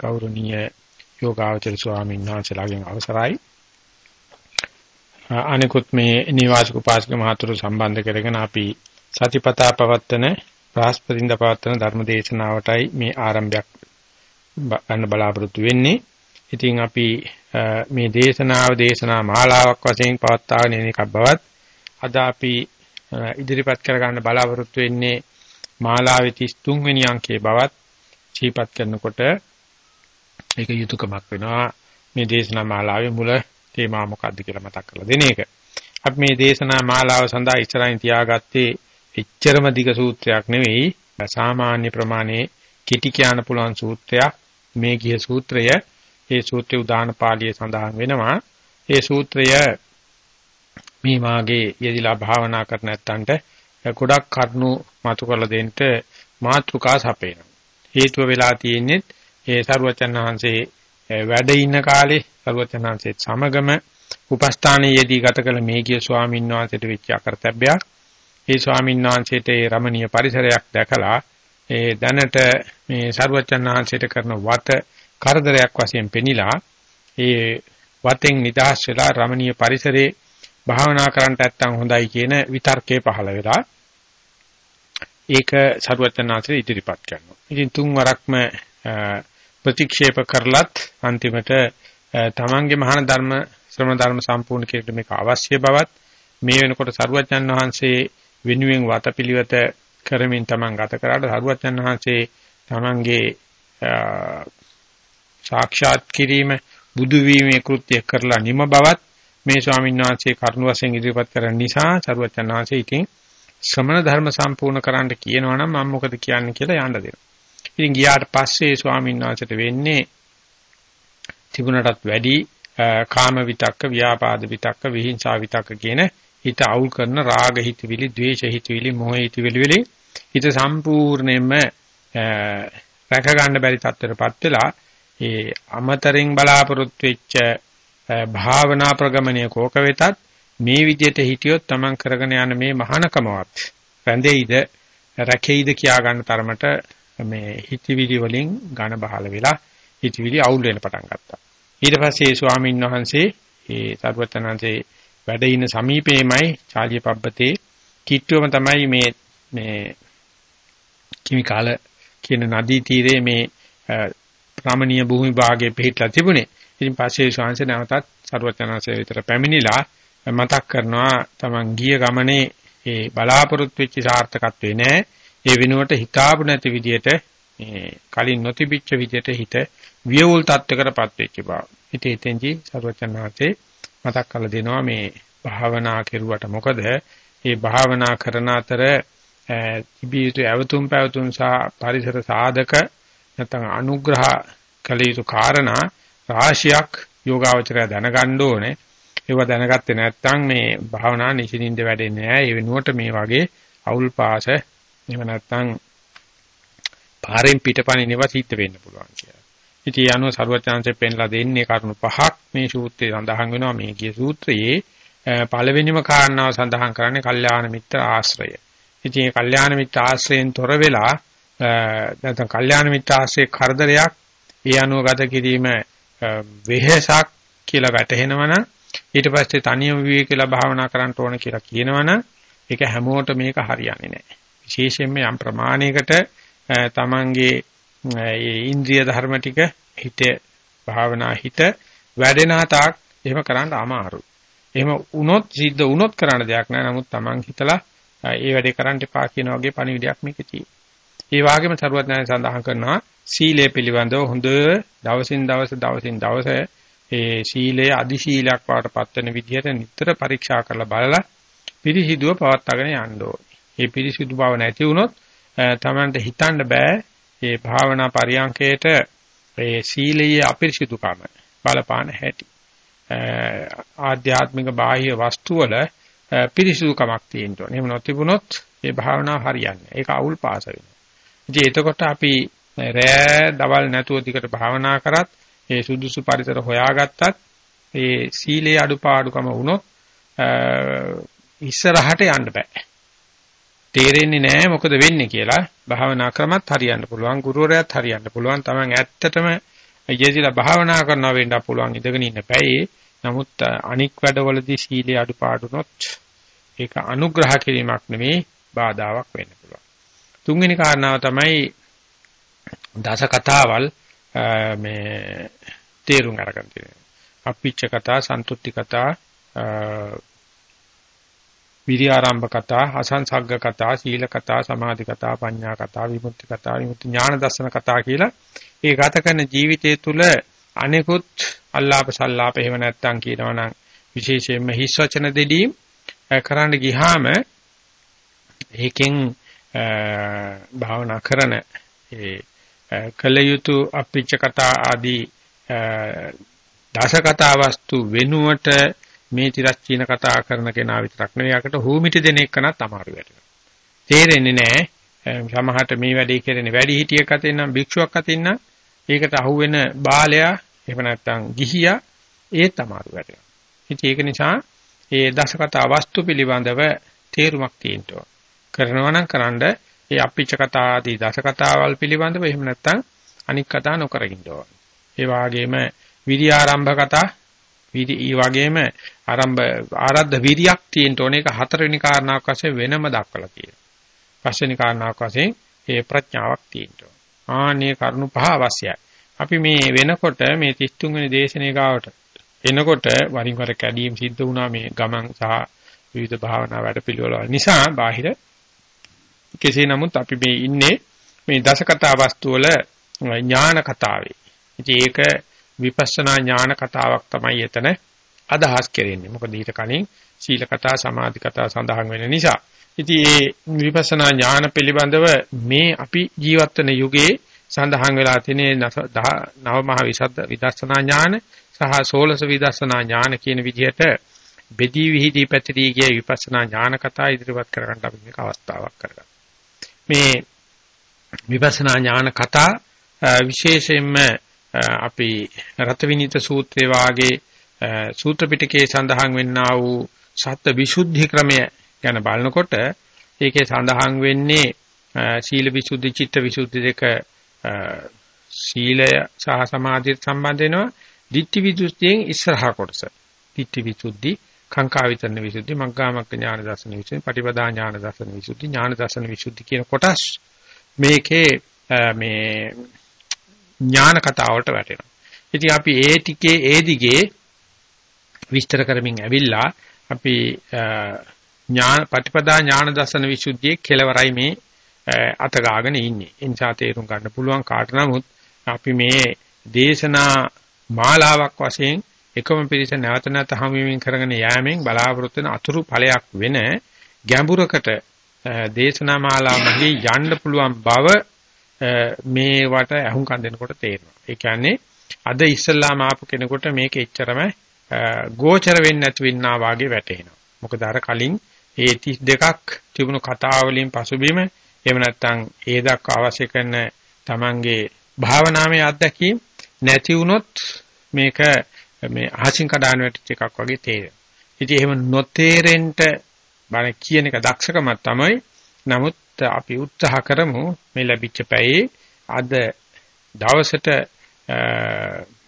ගෞරවනීය යෝගාවචර ස්වාමීන් වහන්සේලාගෙන් අවසරයි. අනිකුත් මේ නිවාසික උපාසක මහතුරු සම්බන්ධ කරගෙන අපි සතිපතා පවත්තන බ්‍රහස්පතින්ද පවත්තන ධර්ම දේශනාවටයි මේ ආරම්භයක් ගන්න බලාපොරොත්තු වෙන්නේ. ඉතින් අපි මේ දේශනාව දේශනා මාලාවක් වශයෙන් පවත්වාගෙන යන එකක් බවත් අද අපි ඉදිරිපත් කර ගන්න බලාපොරොත්තු වෙන්නේ මාලාවේ 33 වෙනි අංකයේ බවත් ජීපත් කරනකොට ඒක යුතුයකමක් වෙනවා. මේ දේශනා මාලාවේ මුල තේමා මොකක්ද කියලා මතක් කරලා දෙන එක. අපි මේ දේශනා මාලාව සඳහා ඉස්සරහින් තියාගත්තේ එච්චරම දිග සූත්‍රයක් නෙවෙයි. සාමාන්‍ය ප්‍රමාණයේ කිටි කියන්න පුළුවන් සූත්‍රයක්. මේ ගිය සූත්‍රය ඒ සූත්‍රය උදාන පාළියේ සඳහන් වෙනවා. ඒ සූත්‍රය මේ වාගේ යෙදිලා භාවනා කර නැත්තන්ට ගොඩක් කරුණු මතු කරලා දෙන්න මාත්‍රිකා සපේනවා හේතුව වෙලා තියෙන්නේ ඒ සරුවචන් වහන්සේ වැඩ ඉන්න කාලේ සරුවචන් වහන්සේත් සමගම උපස්ථානයේදී ගත කළ මේගිය ස්වාමීන් වහන්සේට වෙච්ච අකරතැබ්බයක් ඒ ස්වාමීන් වහන්සේට ඒ රමණීය පරිසරයක් දැකලා ඒ දැනට මේ සරුවචන් වහන්සේට කරන වත කරදරයක් වශයෙන් පෙනිලා ඒ වතෙන් නිදහස් වෙලා රමණීය පරිසරේ භාවනා කරන්නට නැත්තම් හොඳයි කියන විතර්කේ පහළ වෙලා ඒක සරුවචනාංශය ඉදිරිපත් කරනවා. ඉතින් තුන් වරක්ම ප්‍රතික්ෂේප කරලත් අන්තිමට තමන්ගේ මහාන ධර්ම ශ්‍රමණ ධර්ම සම්පූර්ණ කිරීමට මේක අවශ්‍ය බවත් මේ වෙනකොට සරුවචන් වහන්සේ වෙනුවෙන් වතපිලිවෙත කරමින් තමන් ගත කරාට සරුවචන් වහන්සේ තමන්ගේ සාක්ෂාත් කිරීම බුදු වීමේ කෘත්‍ය කරලා නිම බවත් මේ ස්වාමීන් වහන්සේ කරුණ වශයෙන් ඉදිරිපත් කරන නිසා සරුවචන් වහන්සේ ඉතින් ශ්‍රමණ ධර්ම සම්පූර්ණ කරන්න කියනවනම් මම මොකද කියන්නේ කියලා යන්න දෙනවා. ඉතින් ගියාට පස්සේ ස්වාමීන් වහන්සේට වෙන්නේ තිබුණටත් වැඩි කාම විතක්ක, ව්‍යාපාද විතක්ක, විහිංසා විතක්ක කියන හිත අවුල් කරන රාග හිතවිලි, ද්වේෂ හිතවිලි, මොහ හිතවිලි වල හිත සම්පූර්ණයෙන්ම රැක ගන්න බැරි තත්ත්වයටපත් වෙලා ඒ අමතරින් බලාපොරොත්තු වෙච්ච භාවනා ප්‍රගමණය කෝක වෙතත් මේ විදිහට හිටියොත් Taman කරගෙන යන මේ මහානකමවත් රැඳෙයිද රැකෙයිද කියා ගන්න තරමට මේ හිතවිලි වලින් ඝන බහල වෙලා හිතවිලි අවුල් වෙන පටන් ගත්තා. ඊට පස්සේ ස්වාමීන් වහන්සේ ඒ සර්වතනන්සේ වැඩ ඉන සමීපේමයි චාලිය පබ්බතේ කිට්ටුවම තමයි මේ මේ කිමිකාල කියන නදී තීරයේ මේ රාමණීය භූමි භාගයේ පිහිටලා තිබුණේ. ඉතින් පස්සේ ශාංශ නැවතත් සර්වචනanse විතර පැමිණිලා මතක් කරනවා තමන් ගිය ගමනේ ඒ බලාපොරොත්තු වෙච්ච සාර්ථකත්වේ නෑ. ඒ වෙනුවට හිතාපු නැති විදියට මේ කලින් නොතිබිච්ච විදියට හිත වියවුල් තත්ත්වකටපත් වෙච්ච බව. ඉතින් එතෙන්ජි සර්වචනාතේ මතක් කරලා දෙනවා මේ භාවනා කෙරුවට මොකද මේ භාවනා කරන අතර තිබිය යුතු අවතුම් පැවතුම් සහ පරිසර සාධක නැත්නම් අනුග්‍රහ කළ යුතු කාරණා රාශියක් යෝගාවචරය දැනගන්න ඕනේ. ඒව දැනගත්තේ නැත්නම් මේ භාවනා නිසින්ින්ද වැඩෙන්නේ නැහැ. ඒ වෙනුවට මේ වගේ අවුල් පාස එහෙම නැත්නම් පාරෙන් පිටපණිනේවා සිද්ධ වෙන්න පුළුවන් කියලා. ඉතින් ඒ අනුව සරුවචාන්සේ පෙන්ලා දෙන්නේ කරුණු පහක් මේ සූත්‍රයේ සඳහන් වෙනවා මේ කිය සූත්‍රයේ පළවෙනිම කාරණාව සඳහන් කරන්නේ කල්යාණ මිත්‍ර ආශ්‍රය. ඉතින් මේ කල්යාණ මිත්‍ර ආශ්‍රයෙන් තොර වෙලා නැත්නම් කල්යාණ මිත්‍ර ආශ්‍රයේ කරදරයක් ඒ අනුව ගත කිරීම වෙහෙසක් කියලා වැටහෙනවනම් ඊට පස්සේ තනියම විවේකීලා භාවනා කරන්න ඕන කියලා කියනවනම් ඒක හැමෝටම මේක හරියන්නේ නැහැ. විශේෂයෙන්ම යම් ප්‍රමාණයකට තමන්ගේ ඒ ඉන්ද්‍රිය ධර්ම ටික හිත භාවනා හිත වැඩෙන තාක් එහෙම කරන්න අමාරුයි. එහෙම වුණොත් සිද්ධ වුණොත් කරන්න දෙයක් නැහැ. නමුත් තමන් හිතලා ඒ වැඩේ කරන්න එපා කියන වගේ පණිවිඩයක් මේකේ තියෙනවා. ඒ වගේම සරුවත් නැන් සඳහන් කරනවා සීලය පිළිබඳව හොඳ දවසින් දවස දවසින් දවස ඒ සීලය අදි සීලයක් වාටපත් වෙන විදිහට නිතර පරීක්ෂා කරලා බලලා පිරිසිදුව පවත්වාගෙන යන්න ඕනේ. මේ පිරිසිදු බව නැති වුණොත් තමන්ට හිතන්න බෑ මේ භාවනා පරියන්කේට ඒ සීලයේ අපිරිසිදුකම බලපාන හැටි. ආධ්‍යාත්මික බාහ්‍ය වස්තු වල පිරිසිදුකමක් තියෙන්න ඕනේ. එහෙම නොතිබුණොත් මේ භාවනාව හරියන්නේ. ඒක අවුල් පාස වෙනවා. ඉතින් එතකොට අපි රෑ දවල් නැතුව ටිකට භාවනා කරත් ඒ සුදුසු පරිසර හොයාගත්තත් ඒ සීලේ අඩුපාඩුකම වුණොත් ඉස්සරහට යන්න බෑ. තේරෙන්නේ නැහැ මොකද වෙන්නේ කියලා භාවනා ක්‍රමත් හරියන්න පුළුවන් ගුරුවරයාත් හරියන්න පුළුවන් Taman ඇත්තටම යෙදිලා භාවනා කරනවා වෙන්න පුළුවන් ඉඳගෙන ඉන්න පැයේ. නමුත් අනික් වැඩවලදී සීලේ අඩුපාඩුනොත් ඒක අනුග්‍රහ කිරීමක් නෙමෙයි බාධාවක් වෙන්න පුළුවන්. තුන්වෙනි කාරණාව තමයි දස කතාවල් මේ තේරුම් අරගන්න තියෙනවා. අප්පිච්ච කතා, සන්තුට්ටි කතා, විරි ආරම්භ කතා, අසංසග්ග කතා, සීල කතා, සමාධි කතා, පඤ්ඤා කතා, විමුක්ති කතා, විමුක්ති ඥාන දර්ශන කතා කියලා ඒ ගත කරන ජීවිතය තුළ අනෙකුත් අල්ලාප සල්ලාප එහෙම නැත්තම් කියනවනම් විශේෂයෙන්ම හිස් වචන දෙදීම් කරන්න ගියාම ඒකෙන් භාවනා කරන ඒ කල යුතු අපිච්ච කතා ආදී දස කතා වස්තු වෙනුවට මේ තිරච්චීන කතා කරන කෙනා විතරක් නෙවෙයි යකට හූමිටි දෙන එකනත් අමාරු වෙනවා. තේරෙන්නේ නැහැ. සමහරට මේ වැඩේ කරන්නේ වැඩි හිටියෙක් අතින් නම් භික්ෂුවක් අතින් නම් ඒකට අහුවෙන බාලයා එහෙම නැත්නම් ගිහියා ඒත් අමාරු වෙනවා. ඉතින් ඒක නිසා ඒ දස කතා වස්තු පිළිබඳව තේරුමක් තියෙනවා. කරනවා නම් කරන්ඩ ඒ අපිච්ච කතා ආදී දස කතාවල් පිළිබඳව එහෙම නැත්නම් අනික් කතා නොකර ඉන්න ඕන. ඒ වගේම විරියාරම්භ කතා විරි ඊ වගේම ආරම්භ ආරද්ධ විරියක් තියෙන්න ඕන ඒක හතරවෙනි කාරණාවක් වශයෙන් වෙනම දක්වලා තියෙනවා. පස්වෙනි කාරණාවක් වශයෙන් ඒ ප්‍රඥාවක් තියෙන්න ඕන. ආනේ කරුණු පහ අවශ්‍යයි. අපි මේ වෙනකොට මේ 33 වෙනි දේශනේ ගාවට එනකොට වරින් වර කැඩීම් සිද්ධ වුණා මේ ගමන් සහ විවිධ භාවනා වැඩපිළිවෙළ නිසා බාහිර කෙසේ නමුත් අපි මේ ඉන්නේ මේ දසකතා වස්තු වල ඥාන කතාවේ. ඉතින් ඒක විපස්සනා ඥාන කතාවක් තමයි එතන අදහස් කරන්නේ. මොකද ඊට කලින් සීල කතා, සමාධි කතා සඳහන් වෙන නිසා. ඉතින් මේ විපස්සනා ඥාන පිළිබඳව මේ අපි ජීවත් වෙන යුගයේ සඳහන් වෙලා තියෙන නව මහ විසද්ද විදර්ශනා ඥාන සහ සෝලස විදර්ශනා ඥාන කියන විදිහට බෙදී විහිදී පැතිරී ගිය විපස්සනා ඥාන කතා ඉදිරිපත් කරගන්න අපි මේක අවස්ථාවක් කරගන්නවා. මේ විපස්සනා ඥාන කතා විශේෂයෙන්ම අපි රතවිනිත සූත්‍රයේ වාගේ සූත්‍ර පිටකයේ සඳහන් වෙන්නා වූ සත්‍ය විසුද්ධි ක්‍රමය ගැන බලනකොට ඒකේ සඳහන් වෙන්නේ සීල විසුද්ධි චිත්ත විසුද්ධි දෙක සීලය සහ සමාධිය සම්බන්ධ වෙනවා ditthi විසුද්ධියෙන් ඉස්සරහා කොටස ditthi විසුද්ධි කාංකා විතරන විසුද්ධි මග්ගාමග්ග ඥාන දර්ශන විසුද්ධි පටිපදා ඥාන දර්ශන විසුද්ධි ඥාන දර්ශන විසුද්ධි කියන කොටස් මේකේ මේ ඥාන කතාවලට වැටෙනවා. ඉතින් අපි ඒ ටිකේ ඒ දිගේ විස්තර කරමින් ඇවිල්ලා අපි ඥාන පටිපදා ඥාන දර්ශන විසුද්ධියේ කෙලවරයි මේ අත ගාගෙන ඉන්නේ. ඒ නිසා තේරුම් ගන්න පුළුවන් කාට නමුත් අපි මේ දේශනා මාලාවක් වශයෙන් එකම පිරිස නැවත නැවත හමුවීමෙන් කරගෙන යෑමෙන් බලාපොරොත්තු වෙන අතුරු ඵලයක් වෙන ගැඹුරකට දේශනා මාලාවෙහි යන්න පුළුවන් බව මේවට අහුම්කම් දෙනකොට තේරෙනවා. ඒ කියන්නේ අද ඉස්සල්ලාම ආපු කෙනෙකුට මේක එච්චරම ගෝචර වෙන්නේ නැතු වෙන්නා වාගේ වැටෙනවා. මොකද අර කලින් ඒ 32ක් තිබුණු කතා වලින් පසුබිම එහෙම නැත්නම් ඒ දක්වා අවශ්‍ය කරන Tamange භාවනාමය අත්දැකීම් නැති වුණොත් මේක මේ අහසින් කඩාන වැටිච්ච එකක් වගේ තේරෙනවා. ඉතින් එහෙම නොතේරෙන්න බණ කියන එක දක්ෂකමක් තමයි. නමුත් අපි උත්සාහ කරමු මේ ලැබිච්ච පැයේ අද දවසට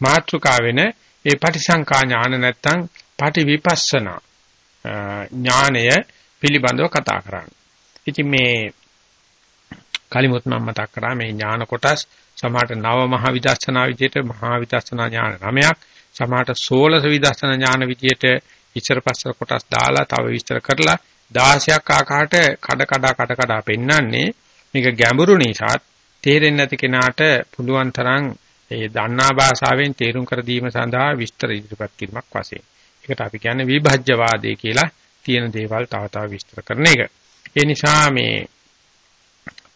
මාත්‍රිකා වෙන ඒ පටිසංකා ඥාන නැත්තම් පටි විපස්සනා ඥානය පිළිබඳව කතා කරන්න. ඉතින් මේ කලිමුත් මම මතක් කරා මේ ඥාන කොටස් සමහරට නව මහ විදර්ශනා විදියට මහා විදර්ශනා ඥාන නමයක් සමහරට සෝලස විදර්ශනා ඥාන විදියට ඉස්සර පස්සර කොටස් දාලා තව විස්තර කරලා 16ක් ආකාරයට කඩ කඩ කඩ කඩ පෙන්වන්නේ මේක ගැඹුරු නිසා තේරෙන්නේ නැති කෙනාට පුළුවන් තරම් ඒ දන්නා භාෂාවෙන් තේරුම් කර දීම සඳහා විස්තර ඉදිරිපත් කිරීමක් වශයෙන්. ඒකට අපි කියන්නේ විභජ්‍යවාදය කියලා තියෙන දේවල් තව තව විස්තර කරන එක. ඒ නිසා මේ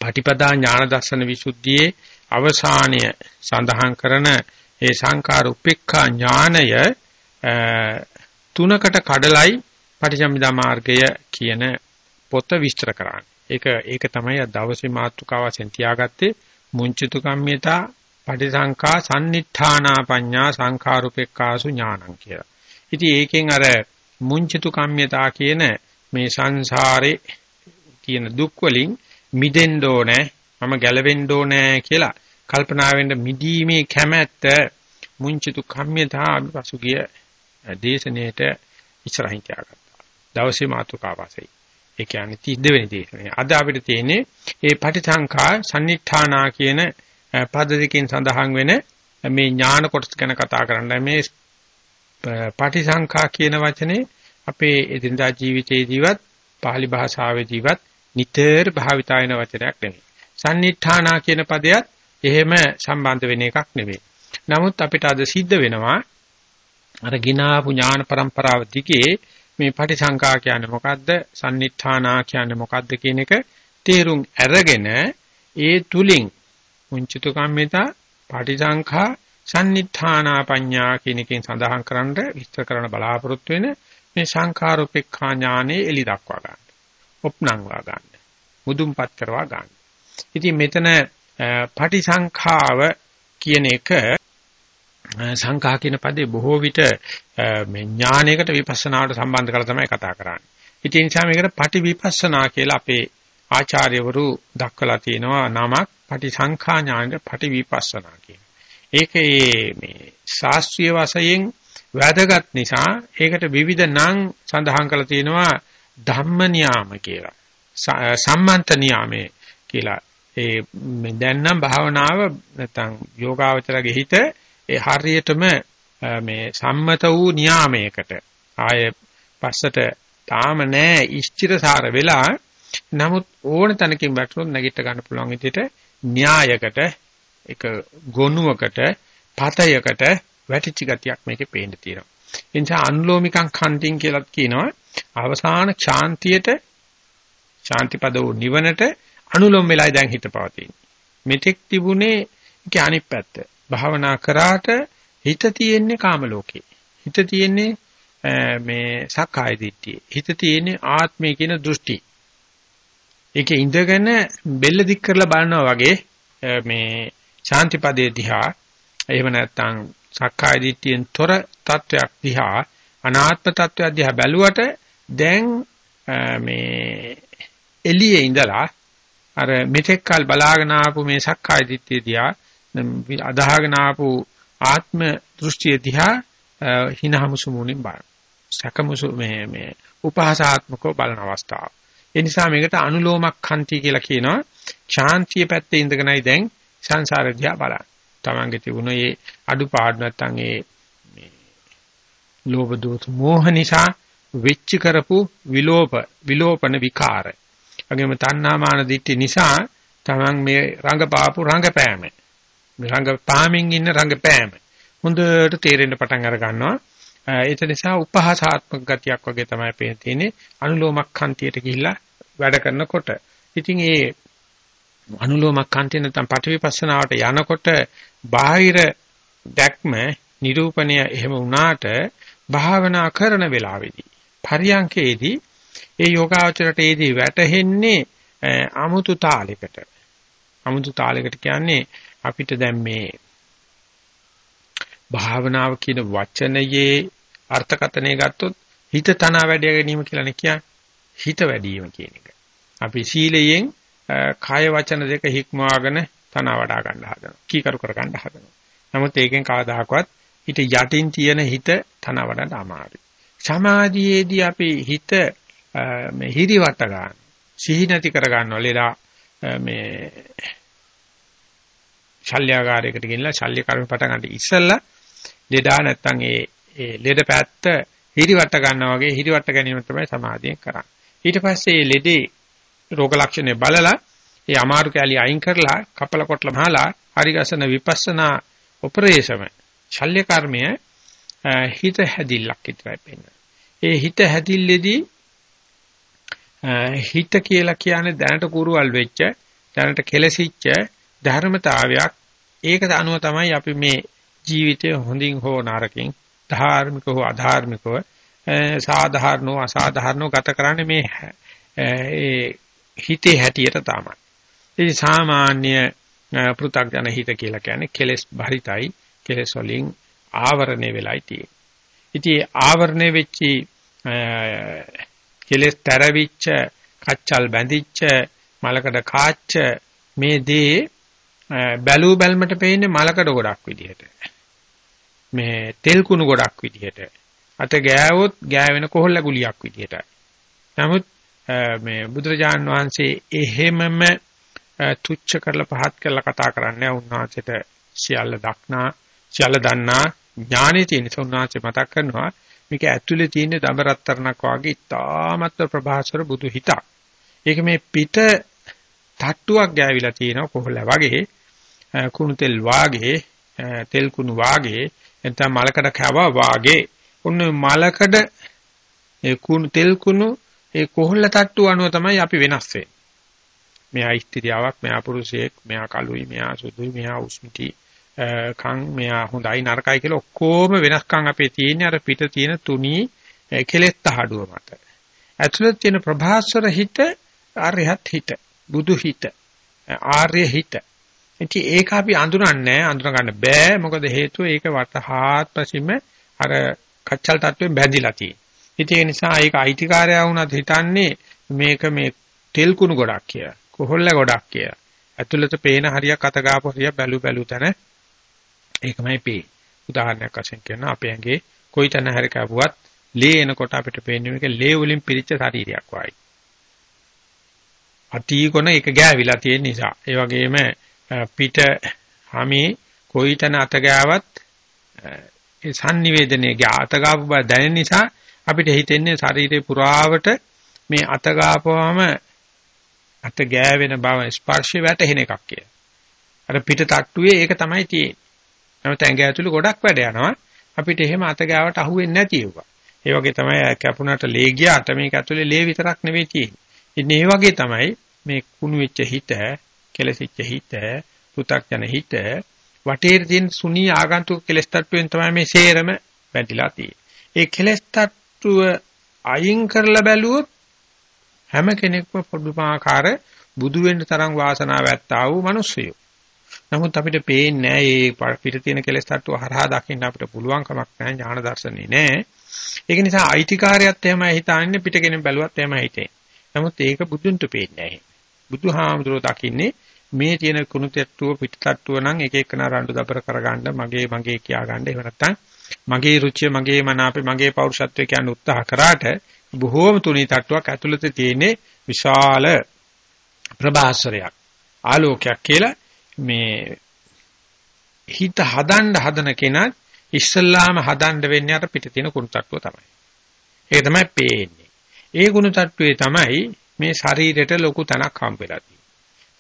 පටිපදා ඥාන දර්ශන විසුද්ධියේ අවසානය සඳහන් කරන ඒ සංකාර උපේක්ඛා ඥානය තුනකට කඩලයි පටිච්චසමුප්පාද මාර්ගය කියන පොත විස්තර කරන්නේ. ඒක ඒක තමයි අද දවසේ මාතෘකාව වශයෙන් තියාගත්තේ මුංචිතු කම්මිතා පටිසංකා සම්නිඨානා පඤ්ඤා සංඛාරුපෙක්කාසු ඥානං කියලා. ඉතින් ඒකෙන් අර මුංචිතු කම්මිතා කියන මේ සංසාරේ තියෙන දුක් වලින් මිදෙන්න ඕනේ මම ගැලවෙන්න ඕනේ කියලා කල්පනා වෙන්න මිදීමේ කැමැත්ත මුංචිතු කම්මිතා අභිපසුගිය දේශනයේට ඉස්සරහින් තියාගත්තා. දවසේ මාතුකාවාසයි. ඒ කියන්නේ 32 වෙනි දේශනය. අද අපිට තියෙන්නේ මේ පටිසංඛා සම්නිඨානා කියන පද දෙකෙන් සඳහන් වෙන මේ ඥාන කොටස ගැන කතා කරන්න. මේ පටිසංඛා කියන වචනේ අපේ එදිනදා ජීවිතයේදීවත් pāli භාෂාවේදීවත් නිතර භාවිතා වෙන වචනයක් නෙමෙයි. සම්නිඨානා කියන පදයට එහෙම සම්බන්ධ වෙන එකක් නෙවෙයි. නමුත් අපිට අද සිද්ධ වෙනවා අර ගිනාපු ඥාන પરම්පරාව දිගේ මේ පටිසංකා කියන්නේ මොකද්ද? සම්නිඨානා කියන්නේ මොකද්ද කියන එක තේරුම් අරගෙන ඒ තුලින් මුංචිතු කම්මිතා පටිසංඛා සම්නිඨානා පඤ්ඤා කියන එකෙන් සඳහන් කරන්න විස්තර කරන බලාපොරොත්තු වෙන මේ සංඛාරෝපේක්ඛා ඥානෙ එලි දක්වා ගන්න. ඔප්නංවා ගන්න. මුදුන්පත් කරවා ගන්න. ඉතින් මෙතන පටිසංඛාව කියන එක සංඛා කියන පදේ බොහෝ විට මේ ඥානයකට විපස්සනාවට සම්බන්ධ කරලා තමයි කතා කරන්නේ. ඉතින් ඒ නිසා මේකට පටි විපස්සනා කියලා අපේ ආචාර්යවරු දක්වලා තියෙනවා නමක් පටි සංඛා ඥානෙට පටි විපස්සනා කියන. ඒකේ මේ ශාස්ත්‍රීය වශයෙන් වැදගත් නිසා ඒකට විවිධ නම් සඳහන් කරලා තියෙනවා ධම්ම නියාම කියලා. සම්මන්ත නියාමේ කියලා. ඒ දැන් නම් භාවනාව නැත්නම් යෝගාවචරගේ හිත ඒ හරියටම මේ සම්මත වූ නියාමයකට ආය පස්සට තාම නෑ ඉෂ්චිරසාර වෙලා නමුත් ඕන තැනකින් වැටුනොත් නැගිට ගන්න පුළුවන් විදිහට න්‍යායකට එක ගොනුවකට පතයකට වැටිච්ච ගතියක් මේකේ පේන්න තියෙනවා. ඒ නිසා අනුලෝමිකං කන්තිං කියලාත් කියනවා අවසාන ශාන්තියට ශාන්තිපද වූ නිවනට අනුලෝම වෙලයි දැන් හිත පවතින්නේ. මෙතෙක් තිබුණේ ඒක අනිත් පැත්ත. භාවනා කරාට හිත තියෙන්නේ කාම ලෝකේ. හිත තියෙන්නේ මේ සක්කාය දිට්ඨිය. හිත තියෙන්නේ ආත්මය කියන දෘෂ්ටි. ඒකේ ඉඳගෙන බෙල්ල දික් කරලා බලනවා වගේ මේ ශාන්තිපදයේ දිහා එහෙම නැත්නම් සක්කාය දිට්ඨියෙන් තොර තත්වයක් දිහා අනාත්ම තත්වයක් දිහා බැලුවට දැන් මේ එළියේ ඉඳලා අර මෙතෙක් කල් බලාගෙන ආපු මේ සක්කාය දිට්ඨිය දිහා අදාහගෙන ආපු ආත්ම දෘෂ්ටිය දිහා හිනහමුසු මුණින් බලන. සකමුසු මේ මේ උපහාසාත්මකව බලන අවස්ථාව. ඒ නිසා මේකට අනුලෝමක් ඛන්ති කියලා කියනවා. ශාන්තිය පැත්තේ ඉඳගෙනයි දැන් සංසාර දිහා බලන්නේ. Tamange තිබුණ මේ අඩුපාඩු නැත්තම් ඒ මේ ලෝභ දෝෂ මෝහ නිසා වෙච්ච කරපු විලෝප විලෝපන විකාර. වගේම තණ්හාමාන දිට්ඨි නිසා Taman මේ රංගපාපු රංගපෑම. මේ රංගපාමින් ඉන්න රංගපෑම. හොඳට තේරෙන්න පටන් අර ගන්නවා. ඒක නිසා උපහාසාත්මක ගතියක් වගේ තමයි පේන තියෙන්නේ අනුලෝමක්ඛන්තියට ගිහිල්ලා වැඩ කරනකොට. ඉතින් ඒ අනුලෝමක්ඛන්තිය නැත්නම් පටිවිපස්සනාවට යනකොට බාහිර දැක්ම නිරූපණය එහෙම වුණාට භාවනා කරන වෙලාවේදී පරියංකේදී ඒ යෝගාචරයට ඒදී වැටෙන්නේ අමුතු තාලයකට. අමුතු තාලයකට කියන්නේ අපිට දැන් මේ භාවනාව කියන වචනයේ අර්ථකථනය ගත්තොත් හිත තන වැඩි ගැනීම කියලානේ කියන්නේ. හිත වැඩිම කියන එක. අපි සීලයෙන් කාය වචන දෙක හික්මවාගෙන තන වඩා ගන්න හදනවා. කීකරු කර ගන්න හදනවා. නමුත් ඒකෙන් කවදාකවත් හිත යටින් තියෙන හිත තන වඩන්න අමාරුයි. සමාධියේදී අපි හිත මේ හිරිවට ගන්න. සිහි නැති කර ගන්නවා. ලෙඩා මේ ශල්‍යකාරයකට ගෙනලා ශල්‍ය කර්ම පටන් ගන්න ඉස්සෙල්ලා ලෙඩා නැත්තම් ඒ ඒ ලෙඩ පැත්ත හිරිවට ගන්නවා වගේ හිරිවට ගැනීම තමයි සමාධියෙන් කරන්නේ. ඊට පස්සේ මේ ලෙඩේ රෝග ලක්ෂණ බලලා ඒ අමාරු කැලිය අයින් කරලා කපල කොටල මහලා හරිගසන විපස්සනා ඔපරේෂම ශල්‍ය කර්මය හිත හැදිල්ලක් විතරයි පෙන්වන්නේ. ඒ හිත හැදිල්ලේදී හිත කියලා කියන්නේ දැනට කුරුවල් වෙච්ච දැනට කෙලසිච්ච ධර්මතාවයක් ඒකට අනුව තමයි අපි මේ ජීවිතය හොඳින් හෝ නරකින් ධාර්මික හෝ අධාර්මිකව සාධාරණව අසාධාරණව ගත කරන්නේ මේ ඒ හිතේ හැටියට තමයි. ඉතින් සාමාන්‍ය පෘථග්ජන හිත කියලා කියන්නේ කෙලෙස් භරිතයි කෙලෙස් වලින් ආවරණය වෙලයි තියෙන්නේ. ඉතින් ආවරණය වෙච්චි කෙලෙස් තරවිච්ච කච්චල් බැඳිච්ච මලකඩ කාච්ච මේ දේ බැලූ බැල්මට පේන්නේ මලකඩ ගොඩක් විදිහට. මේ තෙල් කුණු ගොඩක් විදිහට. අත ගෑවොත් ගෑවෙන කොහොල්ල ගුලියක් විදිහටයි. නමුත් මේ බුදුරජාන් වහන්සේ එහෙමම තුච්ච කරලා පහත් කරලා කතා කරන්නේ උන්වහන්සේට සියල්ල දක්නා සියල්ල දන්නා ඥානෙ තියෙන උන්වහන්සේ මතක් කරනවා මේක ඇතුලේ තියෙන දඹරත්තරණක් වගේ ඉතාමත් ප්‍රභාසර බුදු හිතක්. ඒක මේ පිට තට්ටුවක් ගෑවිලා තියෙනවා කොහොල වගේ කුණු තෙල් වාගේ තෙල් කුණු වාගේ නැත්නම් මලකඩ කැවා වාගේ ඔන්න මලකඩ ඒ කුණු තෙල් කුණු ඒ කොහොල්ල තට්ටුව අනුව තමයි අපි වෙනස් වෙන්නේ. මෙයා ස්ත්‍රියාවක්, මෙයා පුරුෂයෙක්, මෙයා කළුයි, මෙයා සුදුයි, මෙයා උස්මිටි කන් මෙයා හොඳයි නරකයි කියලා ඔක්කොම වෙනස්කම් අපේ තියෙන්නේ අර පිට තියෙන තුනී කෙලෙස් තහඩුව මත. ඇතුළත තියෙන ප්‍රභාස්වර හිත ආර්යහත් හිත, බුදු හිත, ආර්ය හිත. ඉතින් ඒක අපි අඳුරන්නේ අඳුර ගන්න බෑ මොකද හේතුව ඒක වටහාත් පසීම අර කච්චල් තත්වෙන් බැඳිලා තියෙන්නේ. ඉතින් ඒ නිසා ඒක අයිතිකාරයා වුණත් හිතන්නේ මේක මේ තෙල් කුණු ගොඩක් කියලා. කොහොල්ල ගොඩක් කියලා. ඇතුළත පේන හරියක් අත ගාපු හරියක් බැලු බැලු තැන ඒකමයි පේ. උදාහරණයක් වශයෙන් කියනවා අපේ ඇඟේ කොයි තැන හරි කැපුවත් ලේ එනකොට අපිට පේන්නේ මේක ලේ වලින් පිරිච්ච ශරීරයක් වයි. අටීකොන එක ගෑවිලා තියෙන නිසා. ඒ වගේම පිට හැමේ කොයි තැන අත ගෑවත් ඒ sannivedanaya අත ගාපු බව දැනෙන නිසා අපිට හිතෙන්නේ ශරීරේ පුරාවට මේ අත ගාපුවම අත ගෑවෙන බව ස්පර්ශය වැටහෙන එකක් කියලා. අර පිට තට්ටුවේ ඒක තමයි තියෙන්නේ. නමුත් ඇඟ ඇතුළේ ගොඩක් වැඩ යනවා. අපිට එහෙම අත ගාවට අහුවෙන්නේ නැති ඒවා. ඒ වගේ තමයි කැපුණාට ලේ ගියාට මේක ඇතුළේ ලේ විතරක් නෙවෙයි තියෙන්නේ. ඉතින් ඒ වගේ තමයි මේ කුණු වෙච්ච හිත, කෙලසිච්ච හිත, පු탁ජන හිත වටේට තියෙන සුනී ආගන්තුක කෙලස් තට්ටුවෙන් තමයි මේ සේරම වැටිලා තියෙන්නේ. ඒ කෙලස් තට්ටුව අයින් කරලා බැලුවොත් හැම කෙනෙක්ම පොදුමාකාර බුදු වෙන්න තරම් වාසනාවක් ඇත්තා වූ මිනිස්සුයෝ. නමුත් අපිට පේන්නේ නැහැ මේ පිට තියෙන කෙලෙස් තට්ටුව හරහා දකින්න අපිට පුළුවන් කමක් නැහැ ඥාන දර්ශනේ නැහැ. ඒක නිසා අයිතිකාරයත් එහෙමයි හිතන්නේ පිට කෙනෙක් බැලුවත් එහෙමයි හිතේ. නමුත් ඒක බුදුන්ට පේන්නේ නැහැ. බුදුහාමුදුරුවෝ දකින්නේ මේ තියෙන කුණු තට්ටුව පිට තට්ටුව නම් එක එකන රණ්ඩු දබර කරගන්න මගේ මගේ කියා ගන්න එහෙම නැත්නම් මගේ රුචිය මගේ මනාපේ මගේ පෞරුෂත්වය කියන උත්සාහ කරාට බොහෝම තුනී තට්ටුවක් ඇතුළත තියෙන්නේ විශාල ප්‍රභාස්වරයක් ආලෝකයක් කියලා මේ හිත හදන්න හදන කෙනා ඉස්සල්ලාම හදන්න වෙන්නේ අර පිට තියෙන කුණු තට්ටුව තමයි. ඒක තමයි පේන්නේ. ඒ කුණු තට්ටුවේ තමයි මේ ශරීරයට ලොකු තනක් හම්බෙලා තියෙන්නේ.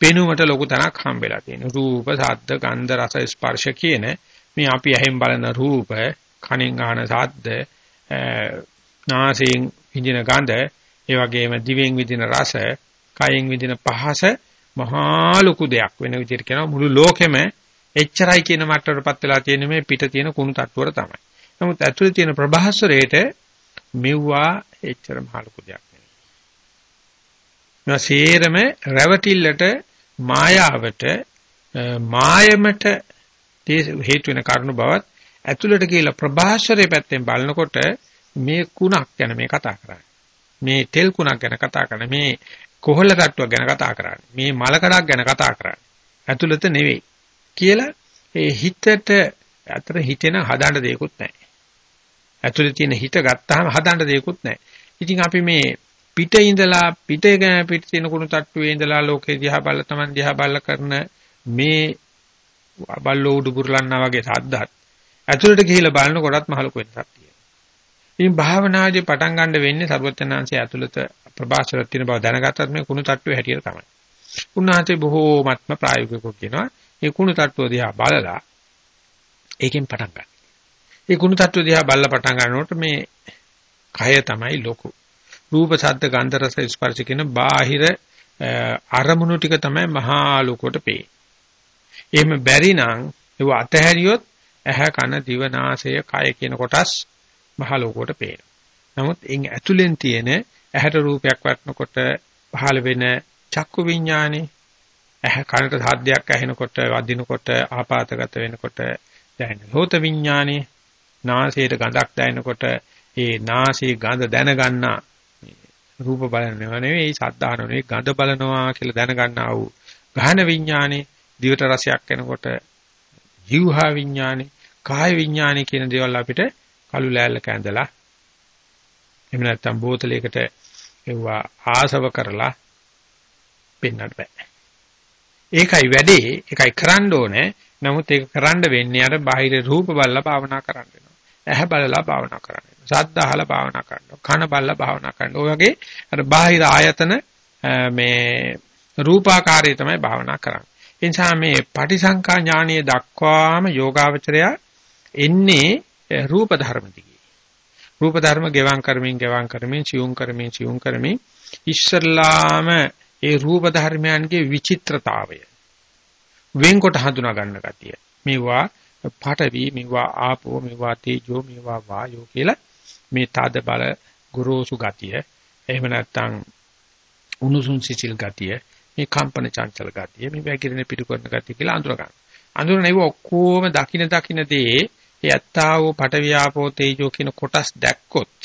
පෙනුමට ලොකු තනක් හම්බෙලා තියෙන්නේ. රූප, ශබ්ද, ගන්ධ, රස, ස්පර්ශ කියන මේ අපි ඇහෙන් බලන රූප, කනෙන් අහන ශබ්ද, නාසයෙන් විඳින ගඳ, ඒ වගේම දිවෙන් විඳින රස, කයෙන් විඳින පහස මහා ලොකු දෙයක් වෙන විදිහට කියනවා මුළු ලෝකෙම එච්චරයි කියන මට්ටමටපත් වෙලා තියෙන මේ පිට තියෙන කුණු තට්ටුවර තමයි. නමුත් ඇතුලේ තියෙන ප්‍රභාස්වරයේට මෙව්වා එච්චර මහ ලොකු දෙයක් නෙවෙයි. නොසේරම රැවටිල්ලට මායාවට මායමට හේතු වෙන කරුණු බවත් ඇතුළට කියලා ප්‍රභාස්වරයේ පැත්තෙන් බලනකොට මේ කුණක් ගැන මේ කතා කරන්නේ. මේ තෙල් කුණක් ගැන කතා කරන්නේ. මේ කොහොල්ල තට්ටුවක් ගැන කතා කරන්නේ. මේ මලකඩක් ගැන කතා කරන්නේ. ඇතුළත නෙවෙයි. කියලා ඒ හිතට අතර හිතෙන හදාන්න දෙයක්වත් නැහැ. ඇතුළේ තියෙන හිත ගත්තාම හදාන්න දෙයක්වත් නැහැ. ඉතින් අපි මේ පිට ඉඳලා පිට පිට තියෙන කුණු තට්ටුවේ ඉඳලා ලෝකේ දිහා බල්ල Taman දිහා බල්ල කරන මේ බල්ලෝ උඩු පුරලන්නා වගේ සද්දත් ඇතුළට ගිහිල්ලා බලනකොටත් මහලු වෙනසක් තියෙනවා. ඉතින් භාවනාදී පටන් ගන්න වෙන්නේ සර්වඥාන්සේ ඇතුළත ප්‍රභාසරත් තියෙන බව දැනගත්තත් මේ කුණු තට්ටුවේ හැටියට තමයි. උන්වහන්සේ බොහෝමත්ම ප්‍රායෝගිකව කියනවා මේ කුණු තට්ටුව දිහා බලලා ඒකෙන් පටන් ගන්න. මේ කුණු තට්ටුව දිහා බලලා පටන් ගන්නකොට මේ කය තමයි ලොකු. රූප, ශබ්ද, ගන්ධ, රස, ස්පර්ශ කියන බාහිර අරමුණු ටික තමයි මහා ලෝකෙට පේන්නේ. එහෙම බැරි නම් ඒව අතහැරියොත් ඇහැ කන දිව නාසය කය කියන කොටස් මහා ලෝකෙට පේනවා. නමුත් එින් ඇතුලෙන් තියෙන ඇහැට රූපයක් වටනකොට පහළ වෙන චක්කු විඥානේ ඇහැ කනට සාද්දයක් ඇහෙනකොට වදිනකොට ආපాతගත වෙනකොට දැනෙන හෝත විඥානේ නාසයට ගඳක් දැනෙනකොට ඒ නාසයේ ගඳ දැනගන්නා රූප බලනව නෙවෙයි සද්ධාන නෙවෙයි ගඳ බලනවා කියලා දැනගන්නා වූ ගහන විඥානේ දිවට රසයක් එනකොට ජීවහා විඥානේ, කාය විඥානේ කියන දේවල් අපිට කළු ලෑල්ලක ඇඳලා එහෙම නැත්නම් බෝතලයකට එවුවා ආසව කරලා පෙන්වන්න බෑ. ඒකයි වැඩේ, ඒකයි කරන්න ඕනේ. නමුත් ඒක කරන්න වෙන්නේ අර බාහිර රූප බලලා භාවනා කරන්න වෙනවා. ඇහැ බලලා භාවනා කරන්න වෙනවා. ශබ්ද අහලා භාවනා කරනවා. කන බලලා භාවනා කරනවා. ඔය වගේ අර බාහිර ආයතන මේ රූපාකාරය තමයි භාවනා කරන්නේ. ඒ නිසා මේ පටිසංකා ඥානීය දක්වාම යෝගාවචරය එන්නේ රූප ධර්ම දිගේ. රූප ධර්ම ගෙවම් කරමින් ගෙවම් කරමින් සියුම් කරමින් සියුම් කරමින් ඉස්සල්ලාම ඒ රූප ධර්මයන්ගේ විචිත්‍රතාවය වෙන්කොට හඳුනා ගන්න ගතිය. මේවා පඨවි, මේවා ආපෝ, මේවා තේජෝ, මේවා වායෝ කියලා මේ තද බල ගුරුසු ගතිය. එහෙම නැත්නම් උණුසුම් සිසිල් ගතිය, මේ කම්පන චංචල ගතිය, මේ වැగిරෙන පිටු කරන ගතිය කියලා අඳුර ගන්න. අඳුරන ඒවා ඔක්කොම දකින දකින දේ ඒ ඇත්තාවෝ පටවියාපෝ තේජෝ කියන කොටස් දැක්කොත්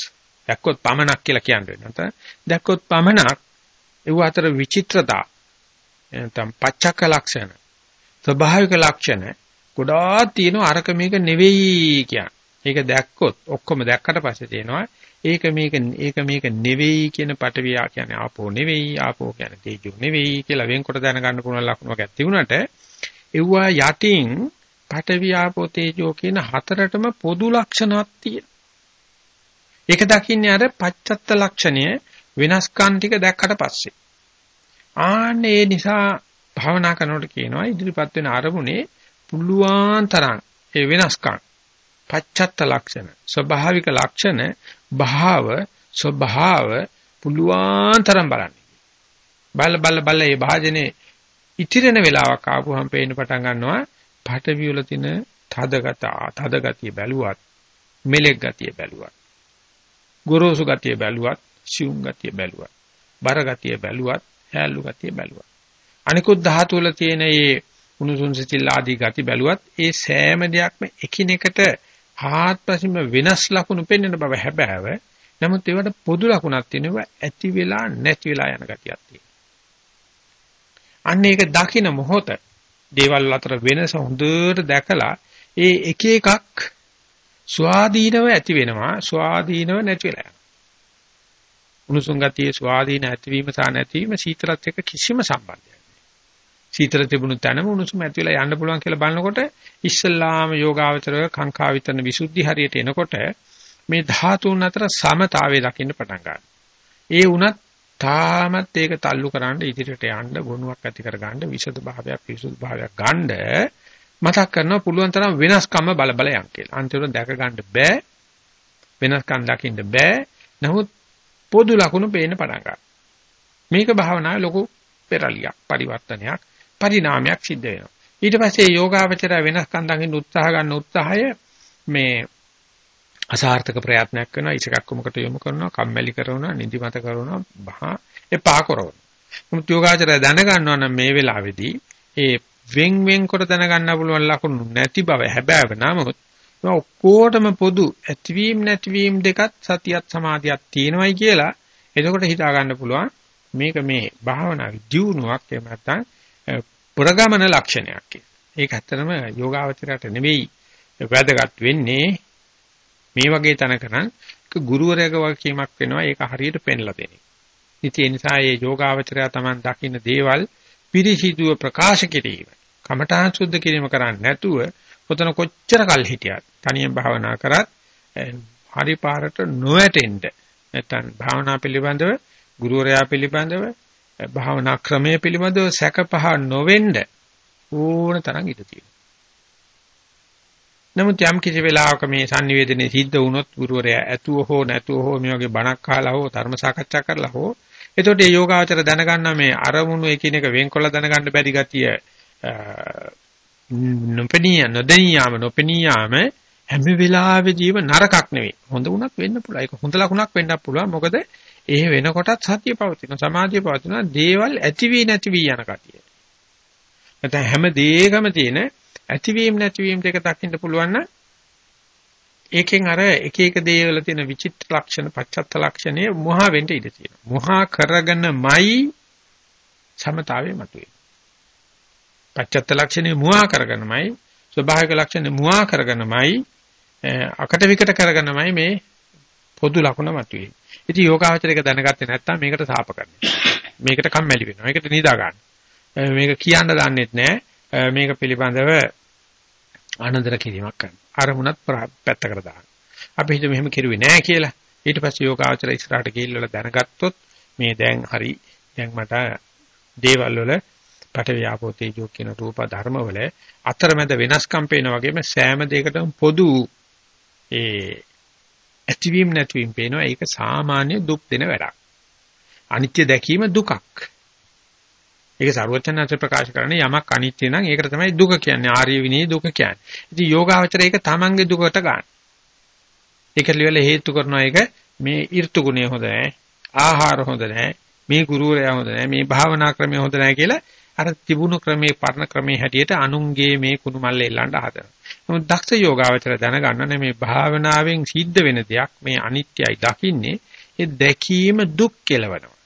දැක්කොත් පමණක් කියලා කියන්නේ නැත්නම් දැක්කොත් පමණක් ඒව අතර විචිත්‍රතා නැත්නම් පච්චක ලක්ෂණ ස්වභාවික ලක්ෂණ ගොඩාක් තියෙනවා අරක මේක නෙවෙයි කියන්නේ. ඒක දැක්කොත් ඔක්කොම දැක්කට පස්සේ තේනවා ඒක මේක ඒක මේක නෙවෙයි කියන පටවියා කියන්නේ ආපෝ නෙවෙයි ආපෝ කියන්නේ තේජෝ නෙවෙයි කියලා වෙන්කොට දැනගන්න පුළුවන් ලක්ෂණයක් තිබුණාට ඒවා යටින් පටවියාපෝ තේජෝ කියන හතරටම පොදු ලක්ෂණක් තියෙනවා. ඒක දකින්නේ අර පච්චත්ත ලක්ෂණය වෙනස්කම් ටික දැක්කට පස්සේ. ආන්නේ ඒ නිසා භාවනා කරනකොට කියනවා ඉදිරිපත් වෙන අරමුණේ පුළුවන් තරම් ඒ වෙනස්කම් පච්චත්ත ලක්ෂණ. ස්වභාවික ලක්ෂණ භාව ස්වභාව පුළුවන් තරම් බලන්න. බල බල බල මේ භාජනේ ඉතිරෙන වෙලාවක් ආපුවම පේන්න පටන් ගන්නවා. පටවි වල තියෙන තදගත තදගතිය බැලුවත් මෙලෙක් ගතිය බැලුවත් ගොරෝසු ගතිය බැලුවත් සියුම් ගතිය බැලුවත් බර ගතිය බැලුවත් හැලු ගතිය බැලුවත්. අනිකුත් ධාතු වල තියෙන මේ උණුසුම් සිතිල් ආදී ගති බැලුවත් ඒ සෑම දෙයක්ම එකිනෙකට ආත්පසින්ම වෙනස් ලක්ෂණ පෙන්වන බව හැබෑව. නමුත් ඒවට පොදු ලක්ෂණක් තියෙනවා ඇති වෙලා නැති වෙලා යන ගතියක් තියෙනවා. අන්න ඒක දකින මොහොත දේවල් අතර වෙනස හොඳට දැකලා ඒ එක එකක් ස්වාධීනව ඇති වෙනවා ස්වාධීනව නැති වෙලා යනවා. උණුසුම් ගතියේ ස්වාධීන ඇතිවීම සහ නැතිවීම සීතලත් එක්ක කිසිම සම්බන්ධයක් නැහැ. සීතල තිබුණු තැනම උණුසුම ඇති වෙලා යන්න පුළුවන් කියලා බලනකොට ඉස්සල්ලාම යෝගාවචරය කාංකා විතරන විසුද්ධි හරියට එනකොට මේ ධාතුන් අතර සමතාවය දකින්න පටන් ගන්නවා. ඒ වුණත් තාමත් ඒක තල්ලු කරන්න ඉදිරියට යන්න ගුණයක් ඇති කර ගන්න විසද භාවයක් පිසුදු භාවයක් ගන්න මතක් කරනවා පුළුවන් තරම් වෙනස්කම බල බල යන් කියලා. අන්තිමට දැක ගන්න බෑ. වෙනස්කම් දකින්න බෑ. නමුත් පොදු ලකුණු පේන්න පටන් ගන්නවා. මේක භාවනාවේ ලොකු පෙරලියක්, පරිවර්තනයක්, පරිණාමයක් සිද්ධ වෙනවා. ඊට පස්සේ යෝගාවචර වෙනස්කම් දකින්න උත්සාහ ගන්න උත්සාහය මේ අසාර්ථක ප්‍රයත්නයක් කරනවා ඉසකක් කොමකට යොමු කරනවා කම්මැලි කරනවා නිදිමත කරනවා බහා එපා කරනවා. නමුත් යෝගාචරය දැනගන්නවා නම් මේ වෙලාවේදී ඒ වෙන් වෙන් කොට දැනගන්න පුළුවන් ලකුණු නැති බව හැබෑව නමුත් ඔක්කොටම පොදු ඇතිවීම නැතිවීම දෙකත් සතියත් සමාධියක් තියෙනවයි කියලා එතකොට හිතා ගන්න පුළුවන්. මේක මේ භාවනා දියුණුවක්. එහෙම නැත්නම් පුරගමන ලක්ෂණයක් කියලා. ඒක ඇත්තටම යෝගාවචරයට නෙවෙයි වැදගත් වෙන්නේ මේ වගේ තැනක නම් ගුරුවරයාගේ වගකීමක් වෙනවා ඒක හරියට පෙන්ලා දෙන. ඉතින් ඒ නිසා මේ යෝගාවචරය Taman දකින්න දේවල් පිරිසිදුව ප්‍රකාශ කිරීම. කමඨාන් සුද්ධ කිරීම කරන්නේ නැතුව පොතන කොච්චර කල් හිටියත් තනියෙන් භාවනා කරත් හරි පාරට නොවැටෙන්න නැත්නම් භාවනා පිළිබඳව ගුරුවරයා පිළිබඳව භාවනා ක්‍රමයේ පිළිබඳව සැක පහ නොවෙන්න ඕන තරම් ඉඩ තියෙනවා. නමුත් යම් කිසි වෙලාවක මේ sannivedanaye සිද්ධ වුණොත් ගුරුවරයා ඇතුව හෝ නැතුව හෝ මේ වගේ බණක් අහලා හෝ ධර්ම සාකච්ඡා කරලා හෝ එතකොට මේ යෝගාචර දැනගන්න මේ අරමුණු එකිනෙක වෙන්කොල්ල දැනගන්න බැරි ගතිය නොපෙනිය නොදෙනියාම නොපෙනියාම හැම වෙලාවෙදීම නරකක් නෙවෙයි. හොඳ වුණත් වෙන්න පුළුවන්. ඒක හොඳ ලකුණක් වෙන්නත් පුළුවන්. මොකද ඒ වෙනකොටත් සතිය පවතින සමාධිය පවතින දේවල් ඇති වී නැති වී යන කතිය නැත්නම් හැම දෙයකම තියෙන ඇතිවීම නැතිවීම දෙක දකින්න පුළුවන් නම් ඒකෙන් අර එක එක දේවල තියෙන විචිත්‍ර ලක්ෂණ පච්චත්ත ලක්ෂණය මොහා වෙන්න ඉඩ තියෙනවා. මොහා කරගෙනමයි සමතාවේ මතුවේ. පච්චත්ත ලක්ෂණේ මුවා කරගෙනමයි ස්වභාවික ලක්ෂණේ මුවා කරගෙනමයි අකට විකට කරගෙනමයි මේ පොදු ලකුණ මතුවේ. ඉතින් යෝගාවචරයක දැනගත්තේ නැත්නම් මේකට සාප කරනවා. මේකට කම්මැලි වෙනවා. මේකට නිදා ගන්න. මේක කියන්න දන්නෙත් නැහැ. මේක පිළිබඳව ආනන්දර කිරීමක් කරනවා. අරමුණත් පැත්තකට දාන්න. අපි හිතුව මෙහෙම කෙරුවේ නැහැ කියලා. ඊට පස්සේ යෝගාචර ඉස්සරහට ගිහිල්ලා දැනගත්තොත් මේ දැන් හරි දැන් මට දේවල් වල පට ව්‍යාපෝ තේජෝ කියන රූප ධර්ම වල අතරමැද වෙනස්කම් පේන වගේම සෑම දෙයකටම පොදු ඒ ඇතිවීම නැතිවීම පේනවා ඒක සාමාන්‍ය දුක් දෙන වැඩක්. අනිත්‍ය දැකීම දුකක්. ඒක ਸਰවචනන්ත ප්‍රකාශ කරන්නේ යමක් අනිත්‍ය නම් ඒකට තමයි දුක කියන්නේ ආර්ය විනී දුක කියන්නේ. ඉතින් යෝගාවචරය ඒක තමන්ගේ දුකට ගන්න. ඒක ලියවල හේතු කරනවා ඒක මේ ඍතු ගුණය හොඳ නැහැ. ආහාර හොඳ නැහැ. මේ ගුරුවරයා හොඳ නැහැ. මේ භාවනා ක්‍රමය හොඳ නැහැ කියලා අර තිබුණු ක්‍රමේ පරණ ක්‍රමේ හැටියට අනුන්ගේ මේ කුණු මල්ල එල්ලන්න හදනවා. නමුත් දක්ෂ යෝගාවචර දැනගන්න මේ භාවනාවෙන් සිද්ධ වෙන දෙයක් මේ අනිත්‍යයි දකින්නේ ඒ දැකීම දුක් කෙලවනවා.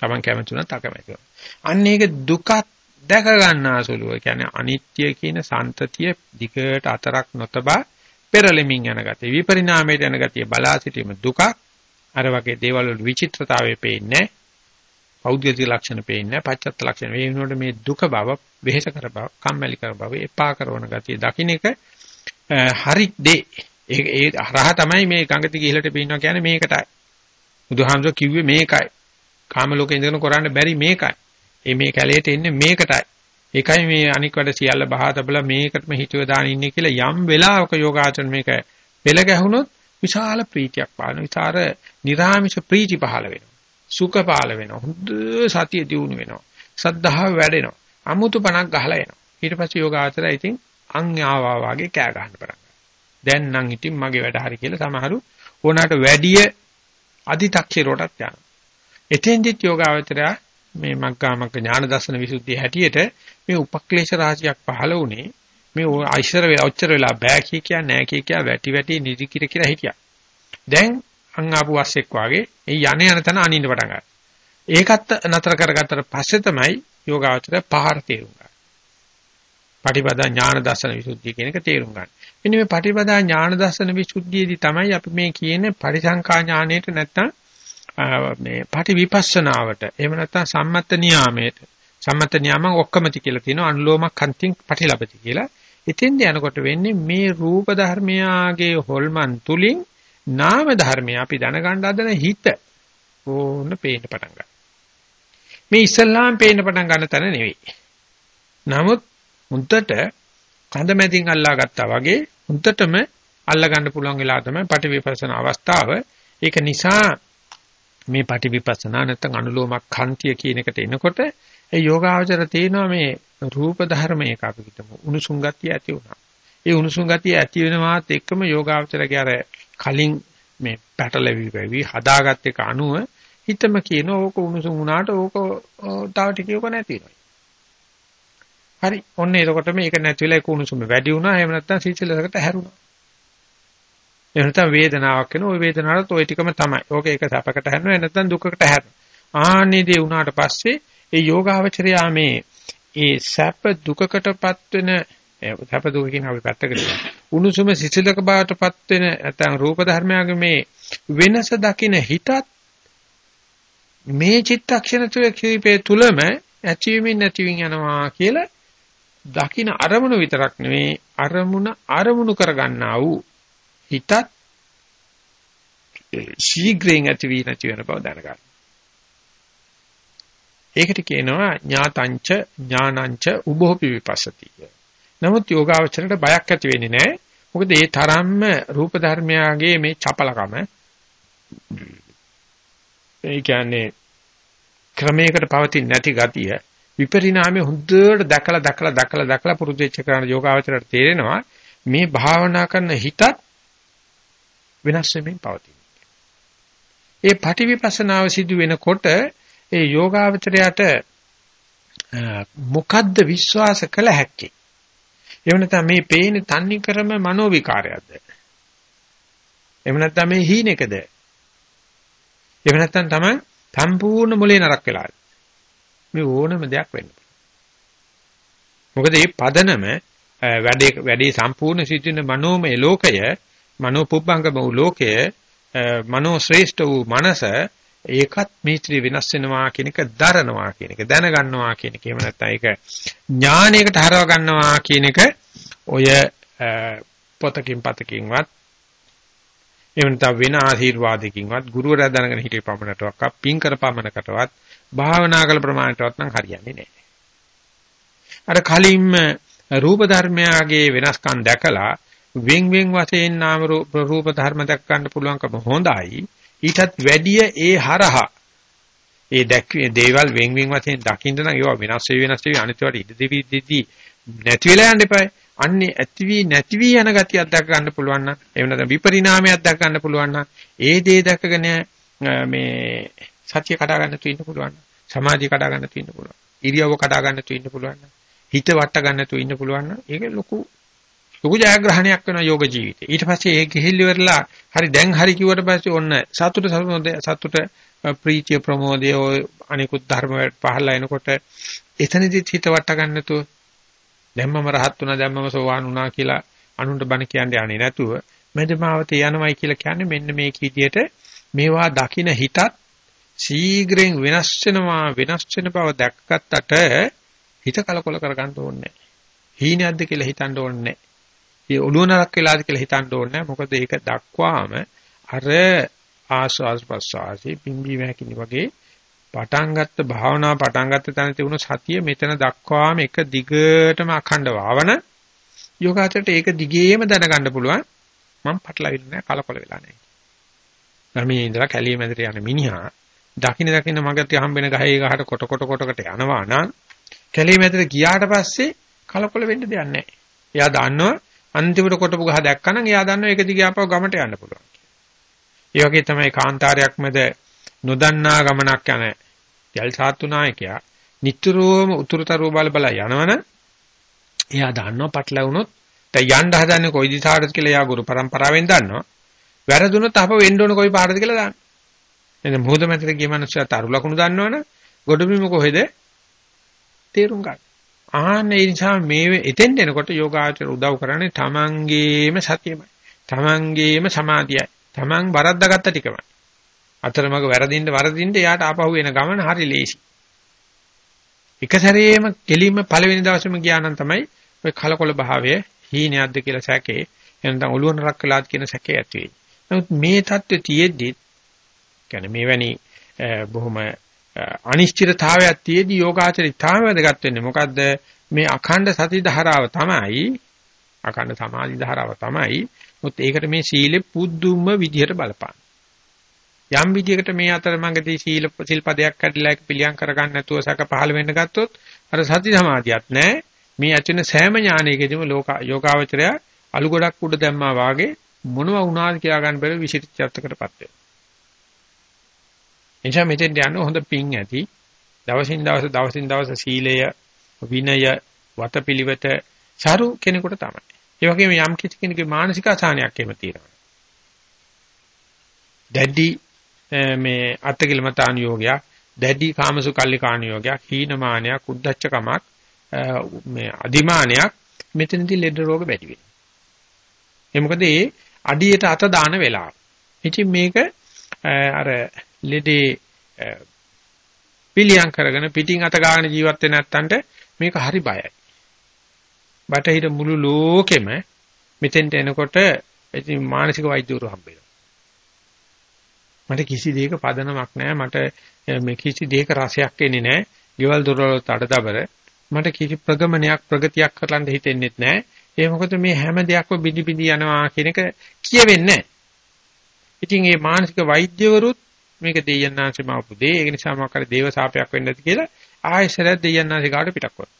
Taman කැමති උනත් අකමැති අන්න ඒක දුකක් දැක ගන්නාසුලුව කියන්නේ අනිත්‍ය කියන සන්තතිය දිගට අතරක් නොතබා පෙරලෙමින් යන ගතිය විපරිණාමයට යන ගතිය බලා සිටීම දුකක් අර වගේ දේවල් වල විචිත්‍රතාවය පේන්නේ පෞද්ගලික ලක්ෂණ පේන්නේ පච්චත්ත ලක්ෂණ මේ වෙනකොට මේ දුක බව වෙහෙස කර බව කම්මැලි කර බව එපා කරන ගතිය දකින්න එක හරි දේ. ඒ ඒ හරහා තමයි මේ ගඟති ගිහිලට පේනවා කියන්නේ මේකටයි. බුදුහාමුදුර කිව්වේ මේකයි. කාම ලෝකේ ඉඳගෙන කරන්න බැරි මේකයි. ඒ මේ කැලේට එන්නේ මේකටයි. ඒකයි මේ අනික් වැඩ සියල්ල බහා තබලා මේකටම හිතුව දාන ඉන්නේ කියලා යම් වෙලාවක යෝගාචරණ මේක පෙළ ගැහුනොත් විශාල ප්‍රීතියක් පාන විතර නිර්ාමිෂ ප්‍රීති පහළ වෙනවා. සුඛ පහළ වෙනවා. හොඳ සතිය දියුණු වෙනවා. සද්ධාව වැඩෙනවා. අමුතු පණක් ගහලා එනවා. ඊට පස්සේ යෝගාචරය ඉතින් අං ආවා වාගේ කෑ ගහන්න පටන් දැන් නම් ඉතින් මගේ වැඩ හරි කියලා සමහරු ඕනකට වැඩිය අදි탁ෂිරෝටත් යනවා. එතෙන්දිත් යෝගාචරය මේ මග්ගාමග්ග ඥාන දර්ශන විසුද්ධිය හැටියට මේ උපක්ලේශ රාශියක් පහළ වුණේ මේ ආයිශර වෙලා ඔච්චර වෙලා බෑ කිය කියා නෑ කිය කියා වැටි වැටි නිදි කිර කිර හිටියා. දැන් අං ආපු වස්සෙක් වාගේ ඒ යන යන තන අනින්න පටන් ගන්නවා. ඒකත් නතර කරගත්තට පස්සේ තමයි යෝගාවචර පහර තේරුම් ගන්න. පටිපදා ඥාන දර්ශන විසුද්ධිය කියන එක තේරුම් ගන්න. මෙන්න මේ පටිපදා ඥාන දර්ශන විසුද්ධියේදී තමයි අපි මේ කියන්නේ පරිසංකා ඥාණයට නැත්තම් මේ පාටි විපස්සනාවට එහෙම නැත්නම් සම්මත නියාමයට සම්මත නියාම ඔක්කමති කියලා තියෙනවා අනුලෝමක් කන්තිං පටිලබති කියලා. ඉතින්ද යනකොට වෙන්නේ මේ රූප ධර්මයාගේ හොල්මන් තුලින් නාම ධර්මය අපි දැනගන්න හදන හිත ඕන පේන්න පටන් ගන්නවා. මේ ඉස්සල්ලාම් පේන්න පටන් ගන්න තැන නෙවෙයි. නමුත් මුන්ටට කඳ මැදින් අල්ලා ගත්තා වගේ මුන්ටටම අල්ලා ගන්න පුළුවන් වෙලා තමයි පටිවිපස්සන අවස්ථාව. ඒක නිසා මේ පටිවිපස්සනා නැත්නම් අනුලෝමක් ඛන්තිය කියන එකට එනකොට ඒ යෝගාවචර තේනවා මේ රූප ධර්මයක අපි හිතමු උණුසුම් ගතිය ඇති වුණා. ඒ උණුසුම් ගතිය ඇති වෙනවාත් එක්කම යෝගාවචරගේ අර කලින් මේ පැටලෙවි වෙවි හදාගත් එක අනුව හිතම කියන ඕක උණුසුම් වුණාට ඕක තව ටිකක නැති වෙනවා. හරි. ඔන්න එතකොට මේක නැති වෙලා ඒක උණුසුම වැඩි වුණා. එහෙම නැත්නම් සීචලසකට හැරුණා. එහෙම නැත්නම් වේදනාවක් වෙන ওই වේදනාවට ওই ටිකම තමයි. ඕක ඒක සැපකට හැරෙනවා නැත්නම් දුකකට හැරෙනවා. ආන්නේ දේ වුණාට පස්සේ ඒ යෝගාවචරයා මේ ඒ සැප දුකකටපත් වෙන සැප දුක කියන අපි පැත්තකට උණුසුම සිසිලක බවටපත් වෙන නැත්නම් රූප ධර්මයාගේ මේ වෙනස දකින හිතත් මේ චිත්තක්ෂණ තුයේ තුලම ඇචීවින් නැතිවින් යනවා කියලා දකින අරමුණු විතරක් නෙවෙයි අරමුණ අරමුණු කරගන්නා වූ හිතත් ශීඝ්‍රයෙන් ඇති වී නැති වෙන බව දැනගන්න. ඒකට කියනවා ඥාතංච ඥානංච උභෝපි විපස්සති. නමුත් යෝගාවචරයට බයක් ඇති වෙන්නේ නැහැ. මොකද ඒ තරම්ම රූප ධර්මයාගේ මේ චපලකම ඒ කියන්නේ ක්‍රමයකට පවතින නැති ගතිය විපරිණාමය හොඳට දැකලා දැකලා දැකලා දැකලා පුරුදු වෙච්ච කරන යෝගාවචරයට තේරෙනවා මේ භාවනා කරන හිතත් වෙනස් වෙමින් පවතින. ඒ පටිවිපස්සනාව සිදු වෙනකොට ඒ යෝගාවචරයට මොකද්ද විශ්වාස කළ හැක්කේ? එහෙම නැත්නම් මේ පේන්නේ තන්නේ කරම මනෝ විකාරයක්ද? එහෙම නැත්නම් මේ හීනෙකද? එහෙම නැත්නම් තමයි සම්පූර්ණ මුලේ නරක වෙලාද? මේ ඕනම දෙයක් වෙන්න. මොකද මේ පදනම වැඩේ වැඩේ සම්පූර්ණ සිටින මනෝමය ලෝකය මනෝ පුබ්බංගම වූ ලෝකය මනෝ ශ්‍රේෂ්ඨ වූ මනස ඒකත් මේත්‍රි වෙනස් වෙනවා කියන එක දරනවා කියන එක දැනගන්නවා කියන එක එහෙම නැත්නම් ඒක ඥානයකට හරව ගන්නවා කියන එක ඔය පොතකින් පතකින්වත් එහෙම නැත්නම් වෙන ආශිර්වාදකින්වත් ගුරුවරයා දැනගෙන හිටිය පමණටවත් පින් කර පමණකටවත් භාවනා කළ ප්‍රමාණයටවත් නම් හරියන්නේ නැහැ. අර කලින්ම රූප ධර්මයාගේ වෙනස්කම් දැකලා වෙන් වෙන් වශයෙන් නාම රූප ධර්ම දැක් ගන්න පුළුවන්කම හොඳයි. ඊටත් වැඩිය ඒ හරහා ඒ දැක්වේ දේවල් වෙන් වෙන් වශයෙන් දකින්න නම් ඒවා වෙනස් වෙවි වෙනස් වෙවි අනිත්වට ඉඩ දෙවි දෙදී නැති වෙලා යන්න එපායි. අන්නේ ඇති වී නැති වී යන ගතියක් දැක ගන්න පුළුවන් නම් එහෙම නැත්නම් විපරිණාමයක් දැක ගන්න පුළුවන් නම් ඒ දේ දැකගෙන මේ සත්‍ය කඩා ගන්න තු ඉන්න පුළුවන්. සමාධිය කඩා ගන්න තු ඉන්න පුළුවන්. ඉරියව්ව කඩා ගන්න තු ඉන්න පුළුවන්. හිත වට ගන්න තු ඉන්න පුළුවන් නම් ඒක ලොකු ලොකු ජයග්‍රහණයක් වෙනවා යෝග ජීවිතේ. ඊට පස්සේ ඒ ගිහිල්ල ඉවරලා හරි දැන් හරි කිව්වට පස්සේ ඔන්න සතුට සතුට ප්‍රීතිය ප්‍රමෝදය අනිකුත් ධර්ම පහළලා එනකොට එතනදිත් හිත වට ගන්නතු දැම්මම රහත් වුණා දැම්මම සෝවාන් වුණා කියලා අනුන්ට බණ කියන්නේ යන්නේ නැතුව මැදමාවත යනවයි කියලා කියන්නේ මෙන්න මේ කීතියට මේවා දකින හිතත් ශීඝ්‍රයෙන් වෙනස් වෙනවා වෙනස් වෙන බව දැක්කත්තට හිත කලකොල කරගන්න ඕනේ නැහැ. හීනයක්ද කියලා හිතන්න ඕනේ නැහැ. ඒ ඔළුව නරක් වෙලාද කියලා හිතන්න ඕනේ මොකද ඒක දක්වාම අර ආස්වාස් ප්‍රසආසී පිම්බි වැකිනි වගේ පටන් ගත්ත භාවනා පටන් ගත්ත තැන තිබුණු සතිය මෙතන දක්වාම එක දිගටම අඛණ්ඩව ආවන යෝගාචරයට ඒක දිගේම දැනගන්න පුළුවන් මම පටලවිලා නැහැ කලකොල වෙලා නැහැ. ගමේ ඉඳලා කැලිය මැදට යන මිනිහා දකින්න දකින්න මගට හම්බෙන ගහේ ගහට කොට කොට කොටකට යනවා නම් කැලිය මැදට ගියාට පස්සේ කලකොල වෙන්න දෙයක් නැහැ. එයා දන්නවා අන්තිමට කොටපු ගහ දැක්කනම් එයා දන්නවා ඒක දිගේ ආපහු ගමට යන්න පුළුවන්. ඒ වගේ තමයි කාන්තාරයක් මැද නොදන්නා ගමනක් යන යල් සාතු නායකයා නිතරම උතුරුතරව බල බල යනවනම් එයා දන්නවා පටලවුනොත් දැන් යන්න හදන්නේ කොයි දිශාටද කියලා එයා ගුරු પરම්පරාවෙන් දන්නවා. වැරදුනොත් අපව වෙන්න ඕන කොයි පාරද කියලා දන්නවා. එතන මොහොත මැදට ගිය මනුස්සයා තරු ලකුණු දන්නවනේ ගොඩබිම කොහෙද තේරුම් ගන්න. ආන්න ඒ නිසා මේ එතෙන් එනකොට යෝගාචර උදව් කරන්නේ තමන්ගේම සතියමයි. තමන්ගේම සමාධියයි. තමන් වරද්දාගත්ත ටිකමයි. අතරමඟ වැරදින්න වරදින්න යාට ආපහු එන ගමන හරි ලේසි. එක සැරේම කෙලින්ම පළවෙනි දවසේම ගියා නම් තමයි ඔය කලකොල භාවය හීනයක්ද කියලා සැකේ එනනම් ඔළුව නරක් කළාද කියන සැකේ ඇති වෙයි. නමුත් මේ தත්ත්වය තියෙද්දි කියන්නේ මේවැනි බොහොම අනිශ්චිතතාවයක් තියේදී යෝගාචරය තාම වැදගත් වෙන්නේ. මොකද්ද? මේ අඛණ්ඩ සති ධාරාව තමයි අඛණ්ඩ සමාධි ධාරාව තමයි මොකද ඒකට මේ සීලෙ පුදුම විදිහට බලපාන. යම් විදිහකට මේ අතරමඟදී සීල සිල්පදයක් කඩලා එක පිළියම් කරගන්න නැතුව සැක පහළ වෙන්න ගත්තොත් අර සති සමාධියක් නැහැ මේ ඇතින සෑම ඥානයකදීම ලෝක යෝගාවචරය අලු ගොඩක් උඩ දැම්මා වාගේ මොනවා වුණාද කියලා ගන්න බැරි විශේෂත්වයකටපත් වෙනවා. එනිසා මෙතෙන්ට යන්න හොඳ පිං ඇති. දවසින් දවස දවසින් දවස සීලය, විනය, වතපිලිවෙත සරු කෙනෙකුට තමයි. ඒ වගේම යම් කිසි කෙනෙකුගේ මානසික අසහනයක් එහෙම තියෙනවා. දැඩි මේ අත්කිලමතාන යෝගයක්, දැඩි කාමසුකල්ලිකාණ යෝගයක්, හීනමානයක්, උද්දච්චකමක්, මේ අදිමානයක් මෙතනදී ලෙඩ රෝග වැඩි වෙනවා. ඒ මොකද ඒ අඩියට අත දාන වෙලාව. ඉතින් මේක අර ලෙඩේ පිළියම් කරගෙන පිටින් අත ගන්න ජීවත් වෙන නැත්තන්ට මේක හරි බයයි. බටහිර මුළු ලෝකෙම මෙතෙන්ට එනකොට ඉතින් මානසික වෛද්‍යවරු හම්බෙනවා. මට කිසි දෙයක පදනමක් නැහැ. මට මේ කිසි දෙයක රසයක් එන්නේ නැහැ. ගෙවල් දොරවල් තඩදබර. මට කිසි ප්‍රගමනයක් ප්‍රගතියක් කරන්න හිතෙන්නේ නැහැ. ඒ මොකද මේ හැම දෙයක්ම බිඳි බිඳි යනවා කියන එක කියවෙන්නේ නැහැ. ඉතින් මේ මානසික වෛද්‍යවරුත් මේක දෙයයන්ාංශම ආපු දේ ඒක නිසා මොකක් හරි දේව සාපයක් වෙන්න ඇති කියලා ආයෙසරයක් දෙයයන්ාංශ කාට පිටක් කරනවා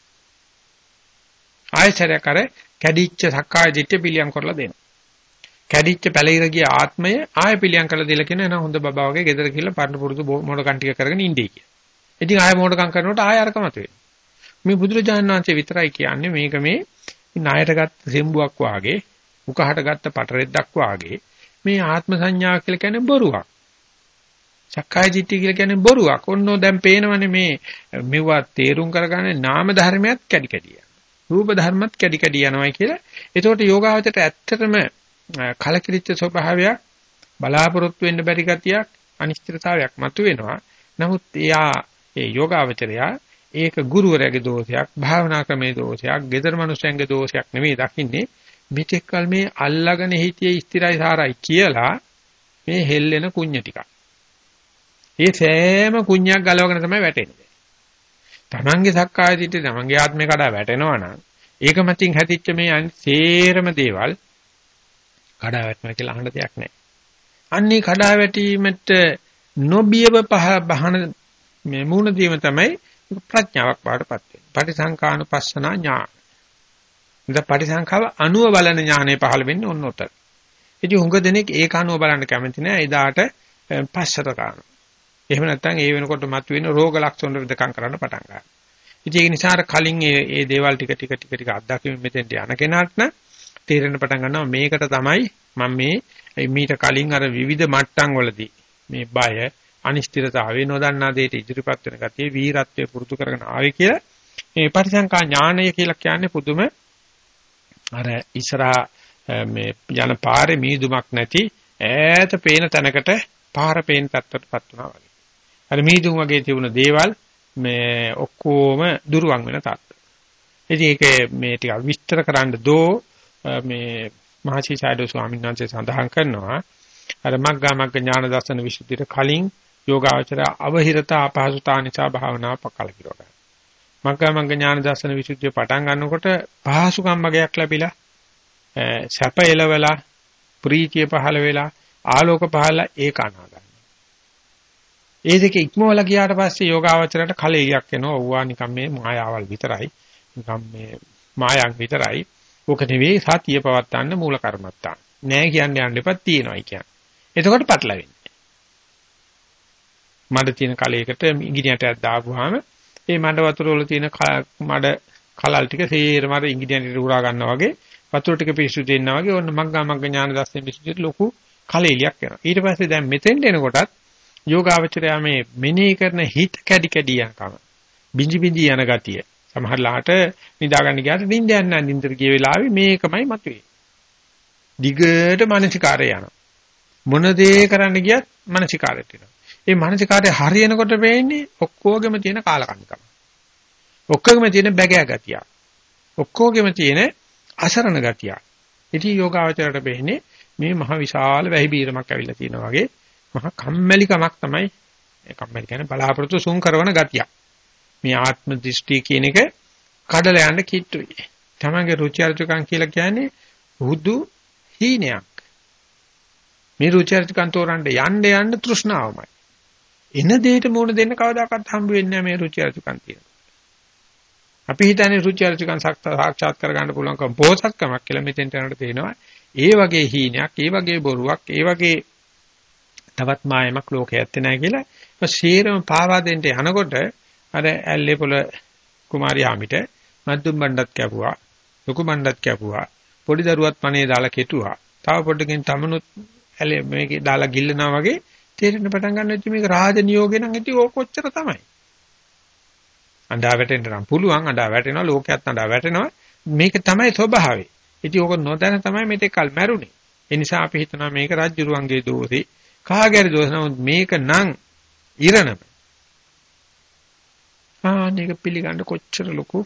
ආයෙසරයක් අර කැඩිච්ච සක්කාය දිට්ඨිය පිළියම් කරලා දෙනවා කැඩිච්ච පැලිර ගිය ආත්මය ආයෙ පිළියම් කරලා දීලා කියන එන හොඳ බබා වගේ ගෙදර කියලා පරණ පුරුදු මොඩකම් ටික කරගෙන ඉඳී කියලා. ඉතින් ආයෙ මොඩකම් කරනකොට ආයෙ අරක මත වෙනවා මේ බුදුරජාණන් වහන්සේ විතරයි කියන්නේ මේක මේ ණයට ගත්ත සෙම්බුවක් වාගේ උකහට ගත්ත පටරෙද්දක් වාගේ මේ ආත්ම සංඥා කියලා කියන්නේ බොරුවක්. සක්කාය දිට්ඨිය කියලා කියන්නේ බොරුවක්. ඔන්නෝ දැන් පේනවනේ මේ මෙවුවා තේරුම් කරගන්නේ නාම ධර්මයක් කැඩි කැඩිය. රූප ධර්මත් කැඩි කැඩි යනවායි කියලා. එතකොට යෝගාවචරයට ඇත්තටම කලකිරිච්ච ස්වභාවයක් බලාපොරොත්තු වෙන්න බැරි ගතියක් අනිශ්චිතතාවයක් මතුවෙනවා. නමුත් එයා ඒ යෝගාවචරයා ඒක ගුරුවරයාගේ දෝෂයක්, භාවනා ක්‍රමේ දෝෂයක්, gedara මනුස්සයන්ගේ දෝෂයක් නෙමෙයි දකින්නේ. මෙතෙක්කල් මේ අල්ලාගෙන හිටියේ ස්ථිරයි සාරයි කියලා මේ හෙල්ලෙන කුඤ්ඤ ටිකක්. ඒ සෑම කුඤ්ඤයක් ගලවගෙන තමයි වැටෙන්නේ. තමන්ගේ සක්කාය දිට්ඨිය තමන්ගේ ආත්මේ කඩා වැටෙනවා නම් ඒක මතින් හැදිච්ච මේ සේරම දේවල් කඩා වැටෙනවා කියලා අහන්න දෙයක් නැහැ. අන්නේ කඩා වැටීමට නොබියව පහ බහන මේ මූණ දීම තමයි ප්‍රඥාවක් බාටපත් වෙන්නේ. පටිසංකානුපස්සනා ඥාන. ඉතින් පටිසංඛාව අනුව බලන ඥානය පහළ වෙන්නේ ඔන්න ඔතන. ඉතින් හුඟ දෙනෙක් ඒක අනුව බලන්න කැමති නෑ. එදාට පස්සට ගන්නවා. එහෙම නැත්නම් ඒ වෙනකොට මතුවෙන රෝග ලක්ෂණ වෙදකම් කරන්න පටන් ගන්නවා. ඉතින් ඒ නිසා කලින් මේ මේ දේවල් ටික ටික ටික ටික අත්දැකීම් මෙතෙන්ට යන කෙනාට නම් තේරෙන්න පටන් ගන්නවා මේකට තමයි මම මේ මීට කලින් අර විවිධ මට්ටම් වලදී මේ බය අනිශ්චිතතාවය නොදන්නා දෙයට ඉදිරිපත් වෙන ගතිය වීරත්වය පුරුදු කරගෙන ආවේ කියලා මේ පටිසංකා ඥානය කියලා කියන්නේ පුදුම අර ඉස්සරහා මේ යන පාරේ මීදුමක් නැති ඈත පේන තැනකට පාර පේන තත්ත්වයටපත් වුණා වගේ. අර මීදුම් වගේ තිබුණ දේවල් මේ ඔක්කොම දුරවන් වෙන තත්ත්ව. ඉතින් ඒක මේ ටික විස්තර කරන්න දෝ මේ මහසිසාරද ස්වාමීන් වහන්සේ සඳහන් කරනවා අර මග්ගා මග්ග ඥාන දර්ශන විසුද්ධියට කලින් යෝගාචර අවහිරතා අපහසුතා නිසා භාවනාව පකල කිරවගන්න. මග්ගා මග්ග ඥාන දර්ශන විසුද්ධිය පටන් ගන්නකොට පහසුකම් වගේක් ලැබිලා සැප එලවලා ප්‍රීතිය පහළ වෙලා ආලෝක පහළ ඒක අනාගන්න. ඒ දෙක ඉක්මවලා ගියාට පස්සේ යෝගාවචරයට කලෙලියක් එනවා. ඕවා නිකම් මේ මායාවල් විතරයි. නිකම් මේ මායන් විතරයි. ඕක නෙවෙයි සතිය පවත්තන්න මූල කර්මත්තාන. නෑ කියන්නේ යන්න එපා තියෙනවායි කියන්නේ. එතකොට පටලවෙන්නේ. මඩ තියෙන කලයකට ඉංගිනේටයක් දාපුවාම ඒ මඩ වතුර වල තියෙන මඩ කලල් ටික සේරම අර ඉංගිනේටට උරා ගන්නවා වගේ වතුර ටික පිරිසුදු දෙන්නා වගේ ඔන්න මග්ගා මග්ග ඥාන දර්ශන පිරිසුදුට ලොකු කලෙලියක් වෙනවා. ඊට පස්සේ දැන් මෙතෙන්ට එනකොටත් යෝගාවචරය මේ මෙනෙහි කරන හිත කැඩි කැඩි යනකම බිඳි බිඳි යන ගතිය සමහරලාට නිදාගන්න ගියාට නිින්ද යන්නේ නැහැ. නිින්දට ගිය වෙලාවේ මේකමයි මතුවේ. දිගට මානසිකාරය යනවා. මොන දේ කරන්න ගියත් මානසිකාරයට එනවා. ඒ මානසිකාරය හරියනකොට වෙන්නේ ඔක්කොගෙම තියෙන කාලකන්නිකම. ඔක්කොගෙම තියෙන බැගෑ ගතිය. ඔක්කොගෙම තියෙන අසරණ ගතිය. ඉතින් යෝගාවචරයට වෙන්නේ මේ මහ විශාල වැහි බීරමක් ඇවිල්ලා තියෙනවා වගේ මහ කම්මැලිකමක් තමයි ඒ කම්මැලි කියන්නේ බලාපොරොත්තු සුන් කරන ගතියක්. මේ ආත්ම දෘෂ්ටි කියන එක කඩලා යන්න කිට්ටුයි. තමන්ගේ රුචි අරුචිකම් කියලා කියන්නේ හුදු හීනයක්. මේ රුචි අරුචිකම් තෝරන්න යන්න යන්න තෘෂ්ණාවමයි. එන දෙයට මුණ දෙන්න කවදාකවත් හම්බ වෙන්නේ නැහැ මේ රුචි අරුචිකම් කියන. අපි හිතන්නේ රුචි අරුචිකම් සාක්ෂාත් කරගන්න පුළුවන්කම පොහසත්කමක් කියලා මෙතෙන්ට යනකොට තේනවා. ඒ වගේ හීනයක්, ඒ වගේ බොරුවක්, ඒ වගේ තවත් මායමක් ලෝකයේ ඇත්තේ නැහැ කියලා. ඒක ශීරම පාවා දෙන්න යනකොට අර ඇල්ලේ පොළ කුමාරියාමිට මද්දුම් බණ්ඩත් කැපුවා ලොකු බණ්ඩත් කැපුවා පොඩි දරුවත් පණේ දාලා කෙටුවා. තව පොඩ්ඩකින් තමනුත් ඇලේ මේකේ දාලා ගිල්ලනවා වගේ තේරෙන්න පටන් ගන්නවා මේක රාජ නියෝගේ නම් ඉතින් ඕක කොච්චර තමයි. අඬා වැටෙන්න නම් පුළුවන් අඬා වැටෙනවා ලෝකයක් අඬා වැටෙනවා. මේක තමයි ස්වභාවය. ඉතින් ඕක නොදැන තමයි මෙතෙක් කල් මැරුණේ. ඒ නිසා අපි හිතනවා මේක රාජ්‍යරුවන්ගේ දෝෂේ. කාගේ දෝෂ නමුත් මේක නම් ඉරණම ආනේක පිළිගන්න කොච්චර ලොකු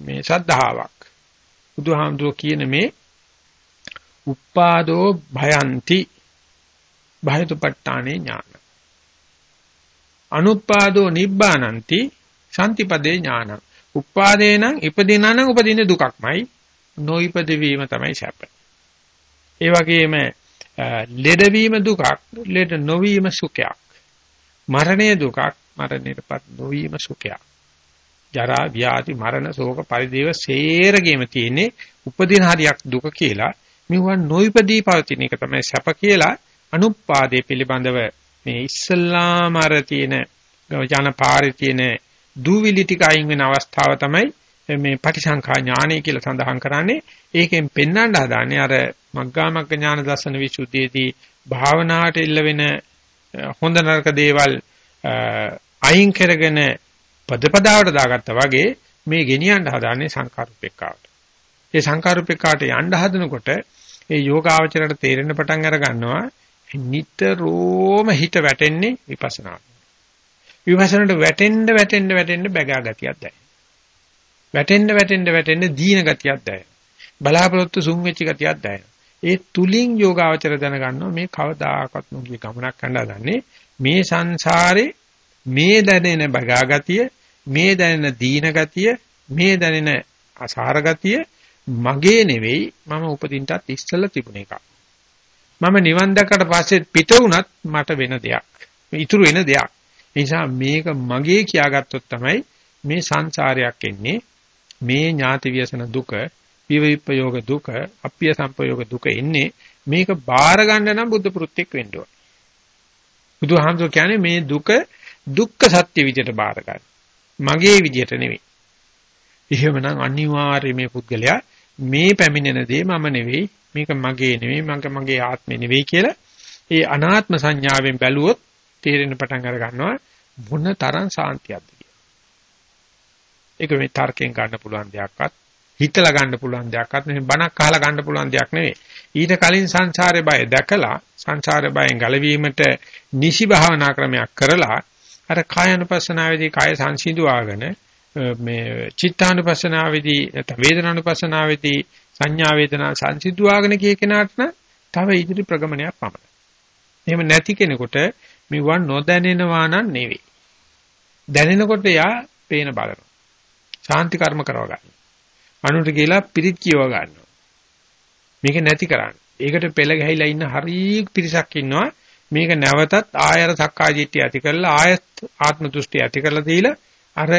මේ ශ්‍රද්ධාවක්. බුදුහාමුදුරුවෝ කියන මේ උපාදෝ භයಂತಿ භයතුපට්ඨානේ ඥාන. අනුපාදෝ නිබ්බානಂತಿ ශාන්තිපදේ ඥාන. උපාදේන ඉපදිනාන උපදින දුකක්මයි නොයිපද වීම තමයි සැප. ඒ වගේම ලෙඩවීම දුකක් ලෙඩ නොවීම සුඛයක්. මරණය දුකක් මරණයටපත් නොවීම සුඛයක්. ජරා ව්‍යාධි මරණ ශෝක පරිදේව සේරගෙම තියෙන්නේ උපදින හරියක් දුක කියලා මෙවන් නොයිපදී පවතින එක තමයි සැප කියලා අනුපාදේ පිළිබඳව මේ ඉස්සල්ලාම අර තියෙන ජන පාරේ තියෙන දූවිලි ටික අයින් වෙන අවස්ථාව තමයි මේ පටිසංඛා ඥානය කියලා සඳහන් කරන්නේ ඒකෙන් පෙන්වන්න හදාන්නේ අර මග්ගා මග්ග ඥාන දර්ශන විසුද්ධියේදී භාවනාවට ඉල්ල වෙන හොඳ නරක දේවල් අයින් කරගෙන පදපදාවට දාගත්තා වගේ මේ ගෙනියන්න හදාන්නේ සංකාරුපෙක්කාවට. ඒ සංකාරුපෙක්කාවට යන්න හදනකොට ඒ යෝගාවචරයට තේරෙන්න පටන් අර ගන්නවා නිතරම හිත වැටෙන්නේ විපස්සනාට. විපස්සනාට වැටෙන්න වැටෙන්න වැටෙන්න බැගා ගතියක් දැනෙනවා. වැටෙන්න වැටෙන්න වැටෙන්න දීන ගතියක් දැනෙනවා. බලාපොරොත්තු සුන් වෙච්ච ගතියක් දැනෙනවා. ඒ තුලින් යෝගාවචර දැනගන්නවා මේ කවදාකවත් නොගිය ගමනක් හඳාගන්නේ මේ සංසාරේ මේ දැනෙන බගා ගතිය මේ දැනෙන දීන ගතිය මේ දැනෙන අසාර ගතිය මගේ නෙවෙයි මම උපදින්නත් ඉස්සෙල්ලා තිබුණ එකක් මම නිවන් දැක්කට පස්සේ පිට වුණත් මට වෙන දෙයක් ඉතුරු වෙන දෙයක් නිසා මේක මගේ කියාගත්තොත් තමයි මේ සංසාරයක් එන්නේ මේ ඥාති ව්‍යසන දුක විවිප්පයෝග දුක, අප්පිය සම්පයෝග දුක එන්නේ මේක බාර ගන්න නම් බුද්ධ පුරුත්‍යක් වෙන්න ඕන. බුදුහාමුදුර කියන්නේ මේ දුක දුක්ඛ සත්‍ය විදියට බාර ගන්න. මගේ විදියට නෙවෙයි. එහෙමනම් අනිවාර්යයෙන් මේ පුද්ගලයා මේ පැමිණෙන දේ මම නෙවෙයි, මේක මගේ නෙවෙයි, මගේ මගේ ආත්මෙ නෙවෙයි කියලා ඒ අනාත්ම සංඥාවෙන් බැලුවොත් තේරෙන පටන් අර ගන්නවා මොන තරම් සාන්තියක්ද කියලා. ඒක මේ තර්කයෙන් ගන්න පුළුවන් දෙයක්වත් හිතලා ගන්න පුළුවන් දෙයක්වත් නෙමෙයි බණක් අහලා ගන්න පුළුවන් දෙයක් නෙවෙයි. ඊට කලින් සංසාරේ බය දැකලා සංසාරේ බයෙන් ගැලවීමට නිසි භාවනා ක්‍රමයක් කරලා අර කායानुපස්සනාවේදී කාය සංසිඳුවාගෙන මේ චිත්තානුපස්සනාවේදී නැත්නම් වේදනානුපස්සනාවේදී සංඥා වේදනා සංසිඳුවාගෙන කිය කෙනාට තව ඉදිරි ප්‍රගමනයක් පමණයි. එහෙම නැති කෙනෙකුට මෙවන් නොදැනෙනවා නම් නෙවෙයි. දැනෙනකොට යා පේන බලනවා. ශාන්ති කර්ම කරව ගන්න. අනුන්ට කියලා පිරිත් කියව ගන්නවා. මේක නැති කරන්න. ඒකට පෙළ ගැහිලා ඉන්න හරි පිරිසක් ඉන්නවා. මේක නැවතත් ආයර සක්කායදිට්ඨිය ඇති කරලා ආයත් ආත්ම දෘෂ්ටි ඇති කරලා දීලා අර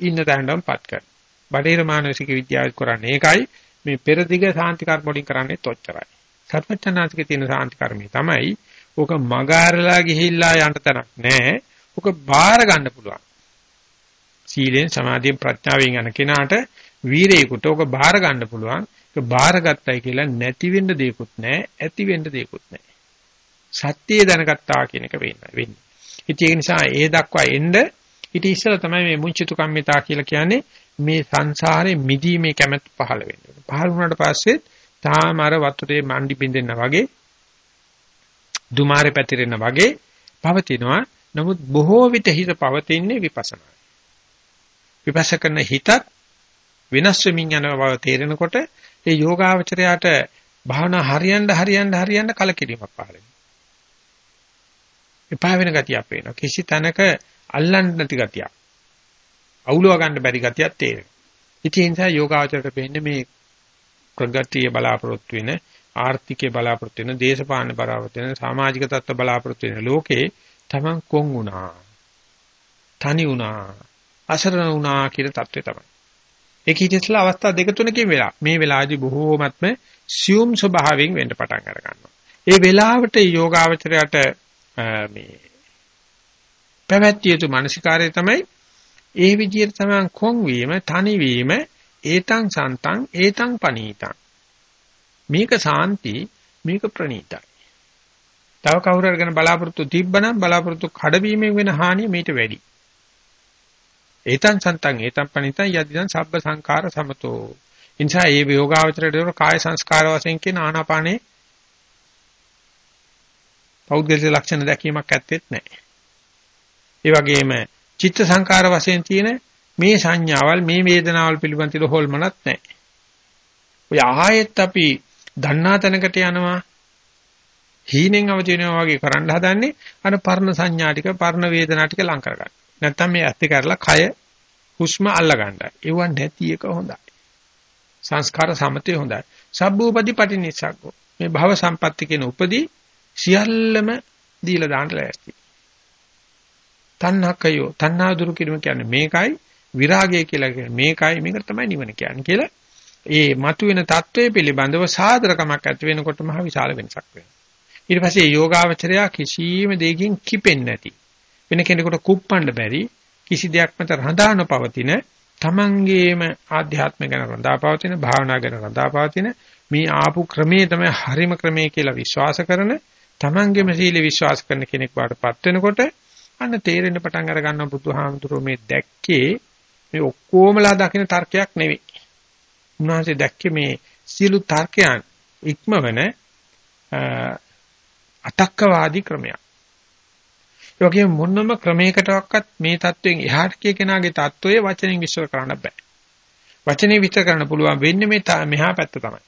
ඉන්න තැනටමපත් කරනවා. බටේර මානසික විද්‍යාව කරන්නේ ඒකයි මේ පෙරදිග සාන්ති කර්ම වලින් කරන්නේ තොච්චරයි. සර්වඥාන්තිකේ තියෙන සාන්ති කර්මය තමයි ඕක මගාරලා ගිහිල්ලා යන්න තැනක් නැහැ. ඕක බාර ගන්න පුළුවන්. සීලෙන් සමාධියෙන් ප්‍රඥාවෙන් යන කෙනාට වීරයෙකුට ඕක බාර ගන්න පුළුවන්. ඒක බාරගත්තයි කියලා නැති වෙන්න දෙයක්වත් නැහැ, ඇති වෙන්න දෙයක්වත් නැහැ. සත්‍යය දැනගත්තා කියන එක වෙන්නේ. ඉතින් ඒ නිසා ඒ දක්වා එන්න ඊට ඉස්සෙල්ලා තමයි මේ මුංචිතු කම්මිතා කියලා කියන්නේ මේ සංසාරේ මිදීමේ කැමැත්ත පහළ වෙන්නේ. පහළ වුණාට පස්සේ තාම අර වතුරේ මණ්ඩි බින්දෙන්න වගේ දුමාරේ පැතිරෙන්න වගේ පවතිනවා. නමුත් බොහෝ විට හිත පවතින්නේ විපස්සනා. විපස්ස කරන හිතත් වෙනස් වෙමින් යන බව තේරෙනකොට ඒ යෝගාවචරයට භාවනා හරියන්න හරියන්න හරියන්න කලකිරීමක් පහළ වෙනවා. එපා වෙන ගතියක් පේනවා. කිසි තැනක අල්ලන්න නැති ගතියක්. අවුලව ගන්න බැරි ගතියක් තේරෙනවා. ඉතින් ඒ නිසා යෝගාවචරයට පේන්නේ මේ ප්‍රගතිය බලාපොරොත්තු වෙන ආර්ථිකය බලාපොරොත්තු වෙන දේශපාලන බලාපොරොත්තු වෙන සමාජික තත්ත්ව බලාපොරොත්තු වෙන ලෝකේ Taman කොන් වුණා. තනි වුණා. අසරණ වුණා කියන தත්ත්වය තමයි. ඒක හිතෙස්ලා අවස්ථා දෙක තුනකින් වෙලා. මේ වෙලාවේදී බොහෝමත්ම සියුම් ස්වභාවයෙන් වෙන්න පටන් අර ගන්නවා. ඒ වෙලාවට යෝගාවචරයට මේ පැවැත්විය යුතු මානසිකාරය තමයි ඒ විදිහට තමයි කොන් වීම, තනි වීම, ඒතං සන්තං, ඒතං පනීතං. මේක සාන්ති, මේක ප්‍රණීතයි. තව කවුරු හරි ගැන බලාපොරොත්තු තිබ්බනම් බලාපොරොත්තු කඩවීමෙන් වෙන හානිය මීට වැඩි. ඒතං සන්තං ඒතං පණිතං යදිදං සබ්බ සංඛාර සමතෝ. ඉන්සා මේ යෝගාවචරයට කාය සංස්කාර වශයෙන් කියන ආනාපානේ පෞද්ගලික ලක්ෂණ දැකීමක් ඇත්තෙත් නැහැ. ඒ වගේම චිත්ත සංකාර වශයෙන් තියෙන මේ සංඥාවල් මේ වේදනාවල් පිළිබඳ තිර හොල්මනක් නැහැ. ඔය ආයෙත් අපි දන්නා තැනකට යනවා හීනෙන් අවදි වෙනවා වගේ කරන්න හදන්නේ අර පර්ණ සංඥා ටික පර්ණ වේදනා ටික ලං කරගන්න. නැත්තම් මේ ඇත්ත කරලා කය හුස්ම අල්ල ගන්නයි. ඒව නැති එක හොඳයි. සංස්කාර සමතේ හොඳයි. සබ්බූපදි පටිනිස්සග්ගෝ. මේ භව සම්පatti කියන උපදී සියල්ලම දීලා දාන්න ලෑස්ති. තණ්හකයෝ තණ්හා දුරු කිරීම කියන්නේ මේකයි විරාගය කියලා කියන්නේ මේකයි මේකට තමයි නිවන කියන්නේ කියලා ඒ මතුවෙන தત્ත්වය පිළිබඳව සාදරකමක් ඇති වෙනකොට මහ විශාල වෙනසක් වෙනවා. ඊට පස්සේ යෝගාවචරයා කිසියම් දෙයකින් කිපෙන්නේ නැති වෙන කෙනෙකුට කුප්පන්න බැරි කිසි දෙයක් මත රඳාන පවතින තමන්ගේම ආධ්‍යාත්ම ගැන රඳා පවතින භාවනා ගැන රඳා පවතින මේ ආපු ක්‍රමයේ තමයි හරිම ක්‍රමයේ කියලා විශ්වාස කරන තමන්ගේම සීල විශ්වාස කරන කෙනෙක් වාටපත් වෙනකොට අන්න තේරෙන්න පටන් අර ගන්නවා බුදුහාමුදුරුවෝ මේ දැක්කේ මේ ඔක්කොමලා දකින තර්කයක් නෙවෙයි. උන්වහන්සේ දැක්කේ මේ සියලු තර්කයන් ඉක්මවන අතක්කවාදී ක්‍රමයක්. ඒ වගේම මොනම ක්‍රමයකටවත් මේ தත්වෙන් එහාට කිය කෙනාගේ தত্ত্বයේ වචනෙන් විශ්ව කරන්න බෑ. වචනේ විශ්ව කරන්න පුළුවන් වෙන්නේ මේ මෙහා පැත්ත තමයි.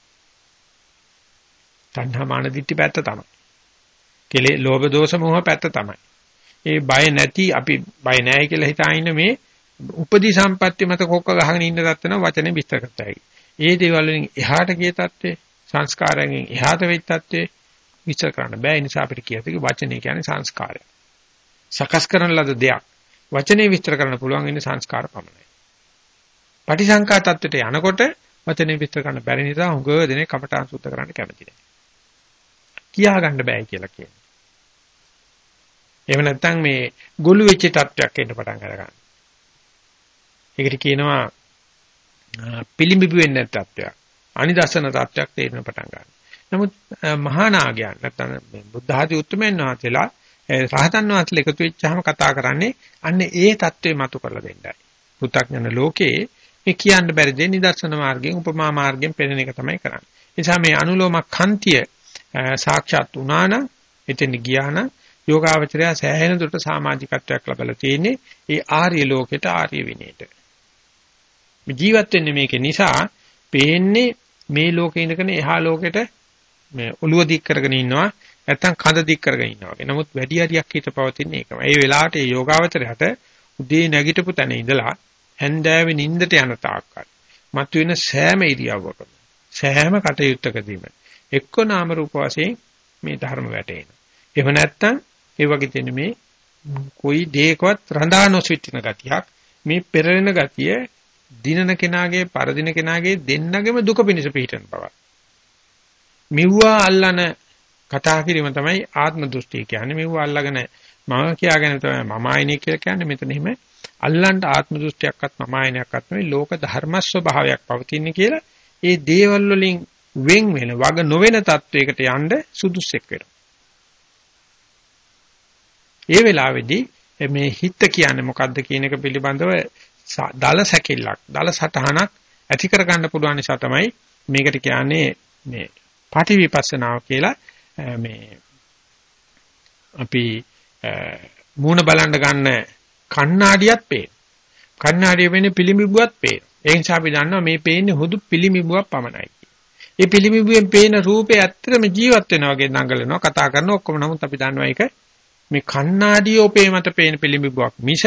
තණ්හා මාන දිටි පැත්ත තමයි. කෙලේ ලෝභ දෝෂ මොහ පැත්ත තමයි. ඒ බය නැති අපි බය නැහැ කියලා හිතා ඉන්න මේ උපදී සම්පත්‍ය මත කොක්ක ගහගෙන ඉන්න தත්වන වචනේ විස්තර කරතයි. ඒ දේවල් වලින් එහාට ගිය தත්ත්වේ සංස්කාරයෙන් එහාට වෙච්ච தත්ත්වේ විස්තර කරන්න බෑ. ඒ නිසා අපිට කියතික වචනේ කියන්නේ සංස්කාරයක්. සකස් කරන ලද දෙයක්. වචනේ විස්තර කරන්න පුළුවන් ඉන්නේ සංස්කාර පමණයි. පටිසංකා தත්ත්වයට යනකොට වචනේ විස්තර කරන්න බැරි නිසා හුඟ දෙනේ කපටාන් සුද්ධ කරන්න කැමති නැහැ. කියා ගන්න බෑ කියලා කියන්නේ. එහෙම නැත්නම් මේ ගොළු වෙච්ච තත්වයක් එන්න පටන් ගන්නවා. ඒකට කියනවා පිළිඹු වෙන්නේ නැත් තත්වයක්. අනිදර්ශන තත්වයක් තේරෙන පටන් ගන්නවා. නමුත් මහා නාගයන් නැත්නම් බුද්ධ ආදී උත්තරමයන් වහන්සේලා රහතන් වහන්සේලා එකතු වෙච්චාම කතා කරන්නේ අන්න ඒ தત્ත්වේ මතු කරලා දෙන්නයි. පු탁ඥන ලෝකයේ මේ කියන්න බැරි දේ නිදර්ශන මාර්ගයෙන් උපමා මාර්ගයෙන් පෙන්වන එක තමයි කරන්නේ. එනිසා මේ අනුලෝම කන්තිය සාක්ෂාත් වුණා නම් එතෙන් ගියා නම් යෝගාවචරය සෑහෙන දුරට සමාජිකත්වයක් ලබලා තියෙන්නේ ඒ ආර්ය ලෝකෙට ආර්ය විනයට. ජීවත් වෙන්නේ මේක නිසා පේන්නේ මේ ලෝකේ ඉඳගෙන එහා ලෝකෙට මේ ඔළුව දික් කරගෙන ඉන්නවා නැත්තම් කඳ දික් කරගෙන ඉන්නවා වගේ. නමුත් වැඩි හරියක් හිත පවතින එකම. ඒ වෙලාවට ඒ යෝගාවචරයට උදේ නැගිටපු තැන ඉඳලා හැන්දෑවේ නිින්දට යන තාක්කල් මතුවෙන සෑම ඉරියව්වකම සෑම කටයුත්තකදීම එක්ක නාම රූප වශයෙන් මේ ධර්ම වැටේන. එහෙම නැත්තම් ඒ වගේ තියෙන මේ કોઈ දෙයකවත් රඳා නොසිටින ගතියක් මේ පෙරෙන ගතිය දිනන කෙනාගේ පරදින කෙනාගේ දෙන්නගෙම දුක පිණිස පිහිටන බව. මෙව්වා අල්ලන කතා කිරීම තමයි ආත්ම දෘෂ්ටි කියන්නේ. මෙව්වා අල්ලගෙන මම කියාගෙන තමයි මම ආයනේ කියලා කියන්නේ මෙතන එහෙම අල්ලන්ට ආත්ම දෘෂ්ටියක්වත් මම ආයනයක්වත් නෙවෙයි ලෝක ධර්ම ස්වභාවයක් පවතින්නේ කියලා ඒ දේවල් වලින් වෙන් වෙන වග නොවන තත්වයකට යන්න සුදුස්සෙක් වෙනවා. ඒ වෙලාවේදී මේ හිත කියන්නේ මොකද්ද කියන එක පිළිබඳව දල සැකිල්ලක් දල සටහනක් ඇති කර ගන්න පුළුවන් නිසා තමයි මේකට කියන්නේ මේ පටිවිපස්සනාව කියලා මේ අපි මූණ බලන්න ගන්න කණ්ණාඩියක් පේන. කණ්ණාඩිය වෙන්නේ පිළිඹුවක් පේන. ඒ නිසා අපි දන්නවා මේ පේන්නේ හුදු පිළිඹුවක් පමණයි. ඒ පිළිඹුවෙන් පේන රූපේ ඇත්තටම ජීවත් වෙනවා වගේ දඟලනවා කතා කරනවා ඔක්කොම නමුත් අපි දන්නවා ඒක මේ කණ්ණාඩිය ඔපේ මත පේන පිළිඹුවක් මිස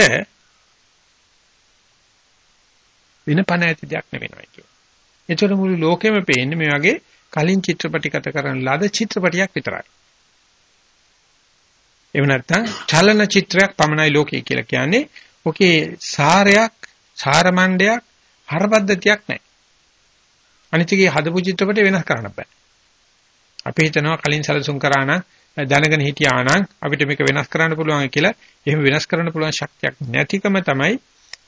වෙන පණ ඇති දෙයක් නෙවෙයි කියන්නේ. ඒතර මුළු ලෝකෙම පේන්නේ මේ වගේ කලින් චිත්‍රපටිගත කරන ලද චිත්‍රපටියක් විතරයි. එහෙම නැත්නම් චලන චිත්‍රයක් පමණයි ලෝකේ කියලා කියන්නේ. ඔකේ සාරයක්, සාරමණ්ඩයක්, හරපද්ධතියක් නැහැ. අනිත්‍යයේ හදපු චිත්‍රපටය වෙනස් කරන්න බෑ. අපි හිතනවා කලින් සැලසුම් කරා නම් දැනගෙන හිටියා නම් අපිට මේක වෙනස් කරන්න පුළුවන් කියලා එහෙම වෙනස් කරන්න පුළුවන් ශක්තියක් නැතිකම තමයි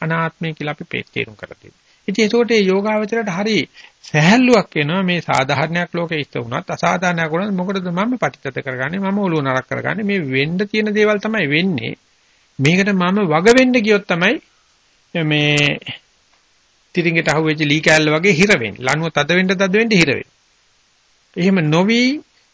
අනාත්මය කියලා අපි තේරුම් කරගන්නේ. ඉතින් ඒකට මේ යෝගාවචරයට හරි සැහැල්ලුවක් එනවා මේ සාධාරණයක් ලෝකේ ඉස්ත වුණත් අසාධාරණයක් වුණත් මොකටද මම පටිච්චත කරගන්නේ මම ඔළුව නරක් කරගන්නේ මේ වෙන්න තියෙන දේවල් තමයි වෙන්නේ. මේකට මම වග වෙන්න ගියොත් තමයි මේ තිරින්ගට අහුවෙච්ච ලී කෑල්ල වගේ හිර වෙන්නේ. ලණුව තද වෙන්න තද වෙන්න හිර වෙන්නේ. එහෙම නොවි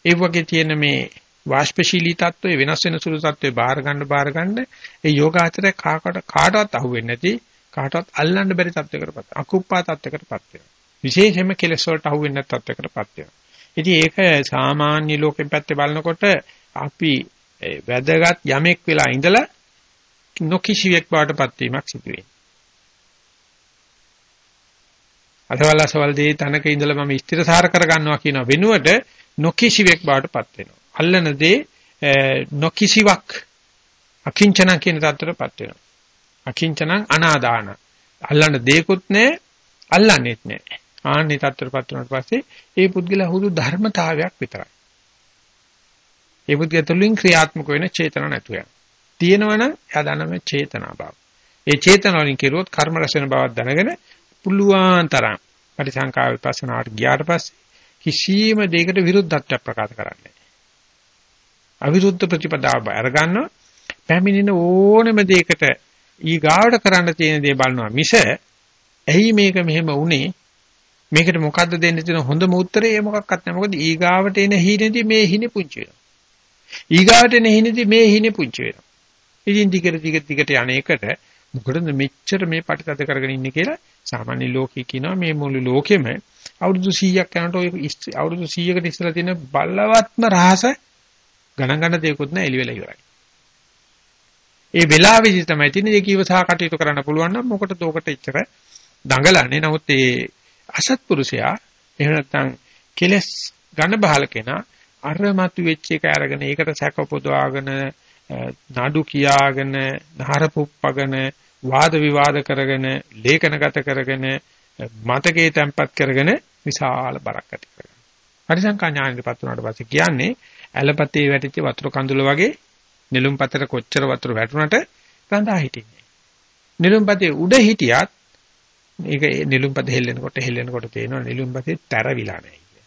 ඒ වගේ තියෙන මේ වාෂ්පශීලී තත්ත්වයේ වෙනස් වෙන සුළු තත්ත්වයේ බාහිර ගන්න බාහිර ගන්න ඒ යෝගාචරය කාකට කාටවත් අහුවෙන්නේ නැති කාටවත් අල්ලන්න බැරි තත්ත්වයකටපත් අකුප්පා තත්ත්වයකටපත් වෙනවා. විශේෂයෙන්ම කෙලෙස් වලට අහුවෙන්නේ නැති තත්ත්වයකටපත් වෙනවා. ඉතින් ඒක සාමාන්‍ය ලෝකෙන් පැත්තේ බලනකොට අපි වැදගත් යමෙක් වෙලා ඉඳලා නොකිසිවෙක් බවටපත් වීමක් සිදු වෙනවා අසවල් අසවල් දේ තනක ඉඳලා මම ස්ථිරසාර කරගන්නවා කියන වෙනුවට නොකිසිවෙක් බවටපත් වෙනවා. අල්ලන දේ නොකිසිවක් අකිංචන කියන தත්තරපත් වෙනවා. අකිංචන අනාදාන. අල්ලන්න දෙයක්වත් නැහැ, අල්ලන්නෙත් නැහැ. ආන්නේ தත්තරපත් වුණාට පස්සේ ඒ පුද්ගලයා හුදු ධර්මතාවයක් විතරයි. ඒ පුද්ගලයා තුලින් ක්‍රියාත්මක වෙන චේතන නැතුව යනවා. තියෙනවනම් එයා දන්නම චේතනා බව. ඒ චේතන වලින් කෙරුවොත් කර්ම රැස් වෙන බවක් දැනගෙන පුළුවන් තරම් පරිසංකා විපස්සනාට ගියාට පස්සේ කිසියම් දෙයකට විරුද්ධත්වයක් ප්‍රකාශ කරන්නේ අවිරුද්ධ ප්‍රතිපදාව අරගන්නවා පැමිණෙන ඕනම දෙයකට ඊගාවට කරන්න තියෙන දේ බලනවා මිස ඇයි මේක මෙහෙම වුනේ? මේකට මොකද්ද දෙන්න තියෙන හොඳම උත්තරේ ඒ මොකක්වත් නැහැ. මොකද ඊගාවට එන හිණේදී මේ හිණේ පුංචි වෙනවා. ඊගාවට එන හිණේදී මේ හිණේ පුංචි වෙනවා. ඉතින් ටිකට ටික ටිකට යන්නේකට මොකටද මෙච්චර මේ පටිතද කරගෙන ඉන්නේ කියලා සාමාන්‍ය ලෝකේ කියනවා මේ මුළු ලෝකෙම අවුරුදු 100ක් යනකොට ඔය අවුරුදු 100කට ඉස්සලා තියෙන බලවත්ම රහස ගණන් ගන්න දෙයක්වත් නැහැ එළි වෙලා ඉවරයි. ඒ වෙලාවෙදි තමයි තියෙන දේ කීව සහ කටයුතු කරන්න පුළුවන් නම් මොකටද ඔකට ඉච්චර දඟලන්නේ. නමුත් ඒ අසත්පුරුෂයා එහෙම නැත්නම් කෙලස් ඝන බහල කෙනා අරමතු වෙච්ච එක අරගෙන ඒකට සැක පොදවාගෙන නඩු කියාගෙන නහර පුප්පගෙන වාද විවාද කරගෙන ලේඛනගත කරගෙන මතකේ තැම්පත් කරගෙන විශාල බරක් ඇති කරගන්නවා. පරිසංකා ඥානෙටපත් වුණාට පස්සේ කියන්නේ ඇලපතේ වැටිච්ච වතුර කඳුල වගේ නෙළුම් පතර කොච්චර වතුර වැටුණට රඳා හිටින්නේ. නෙළුම් පතේ උඩ හිටියත් මේක නෙළුම් පත හෙල්ලෙනකොට හෙල්ලෙනකොට තේනවා නෙළුම් පතේ තරවිලා නැහැ කිය.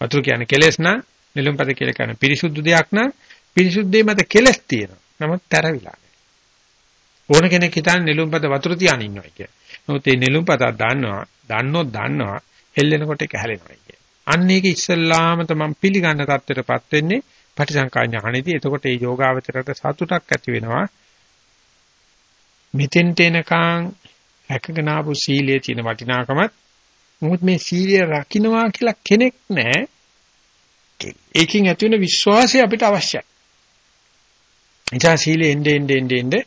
වතුර කියන්නේ කෙලස් නම් නෙළුම් පත කියලා කියන්නේ පිරිසුදු දෙයක් නම් පිරිසුද්දේ මත කෙලස් තියෙනවා. නමුත් තරවිලා නැහැ. ඕන කෙනෙක් හිතන්නේ නෙළුම් පත වතුර තියාගෙන ඉන්නවා කිය. නමුත් මේ නෙළුම් පතක් දන්නවා, දන්නෝ දන්නවා හෙල්ලෙනකොට ඒක හැලෙනවා කිය. අන්න ඒක ඉස්සල්ලාම තමයි පිළිගන්න தත්ත්වයටපත් වෙන්නේ පටිසංකා ඥානෙදී. එතකොට මේ යෝගාවචරයට සතුටක් ඇති වෙනවා. මෙතෙන්ට එනකන් රැකගෙන ආපු සීලයේ තියෙන වටිනාකමත් මොකද මේ සීලය රකින්නවා කියලා කෙනෙක් නැහැ. ඒකෙන් ඇති වෙන විශ්වාසය අපිට අවශ්‍යයි. එචා සීලෙ එnde ende ende ende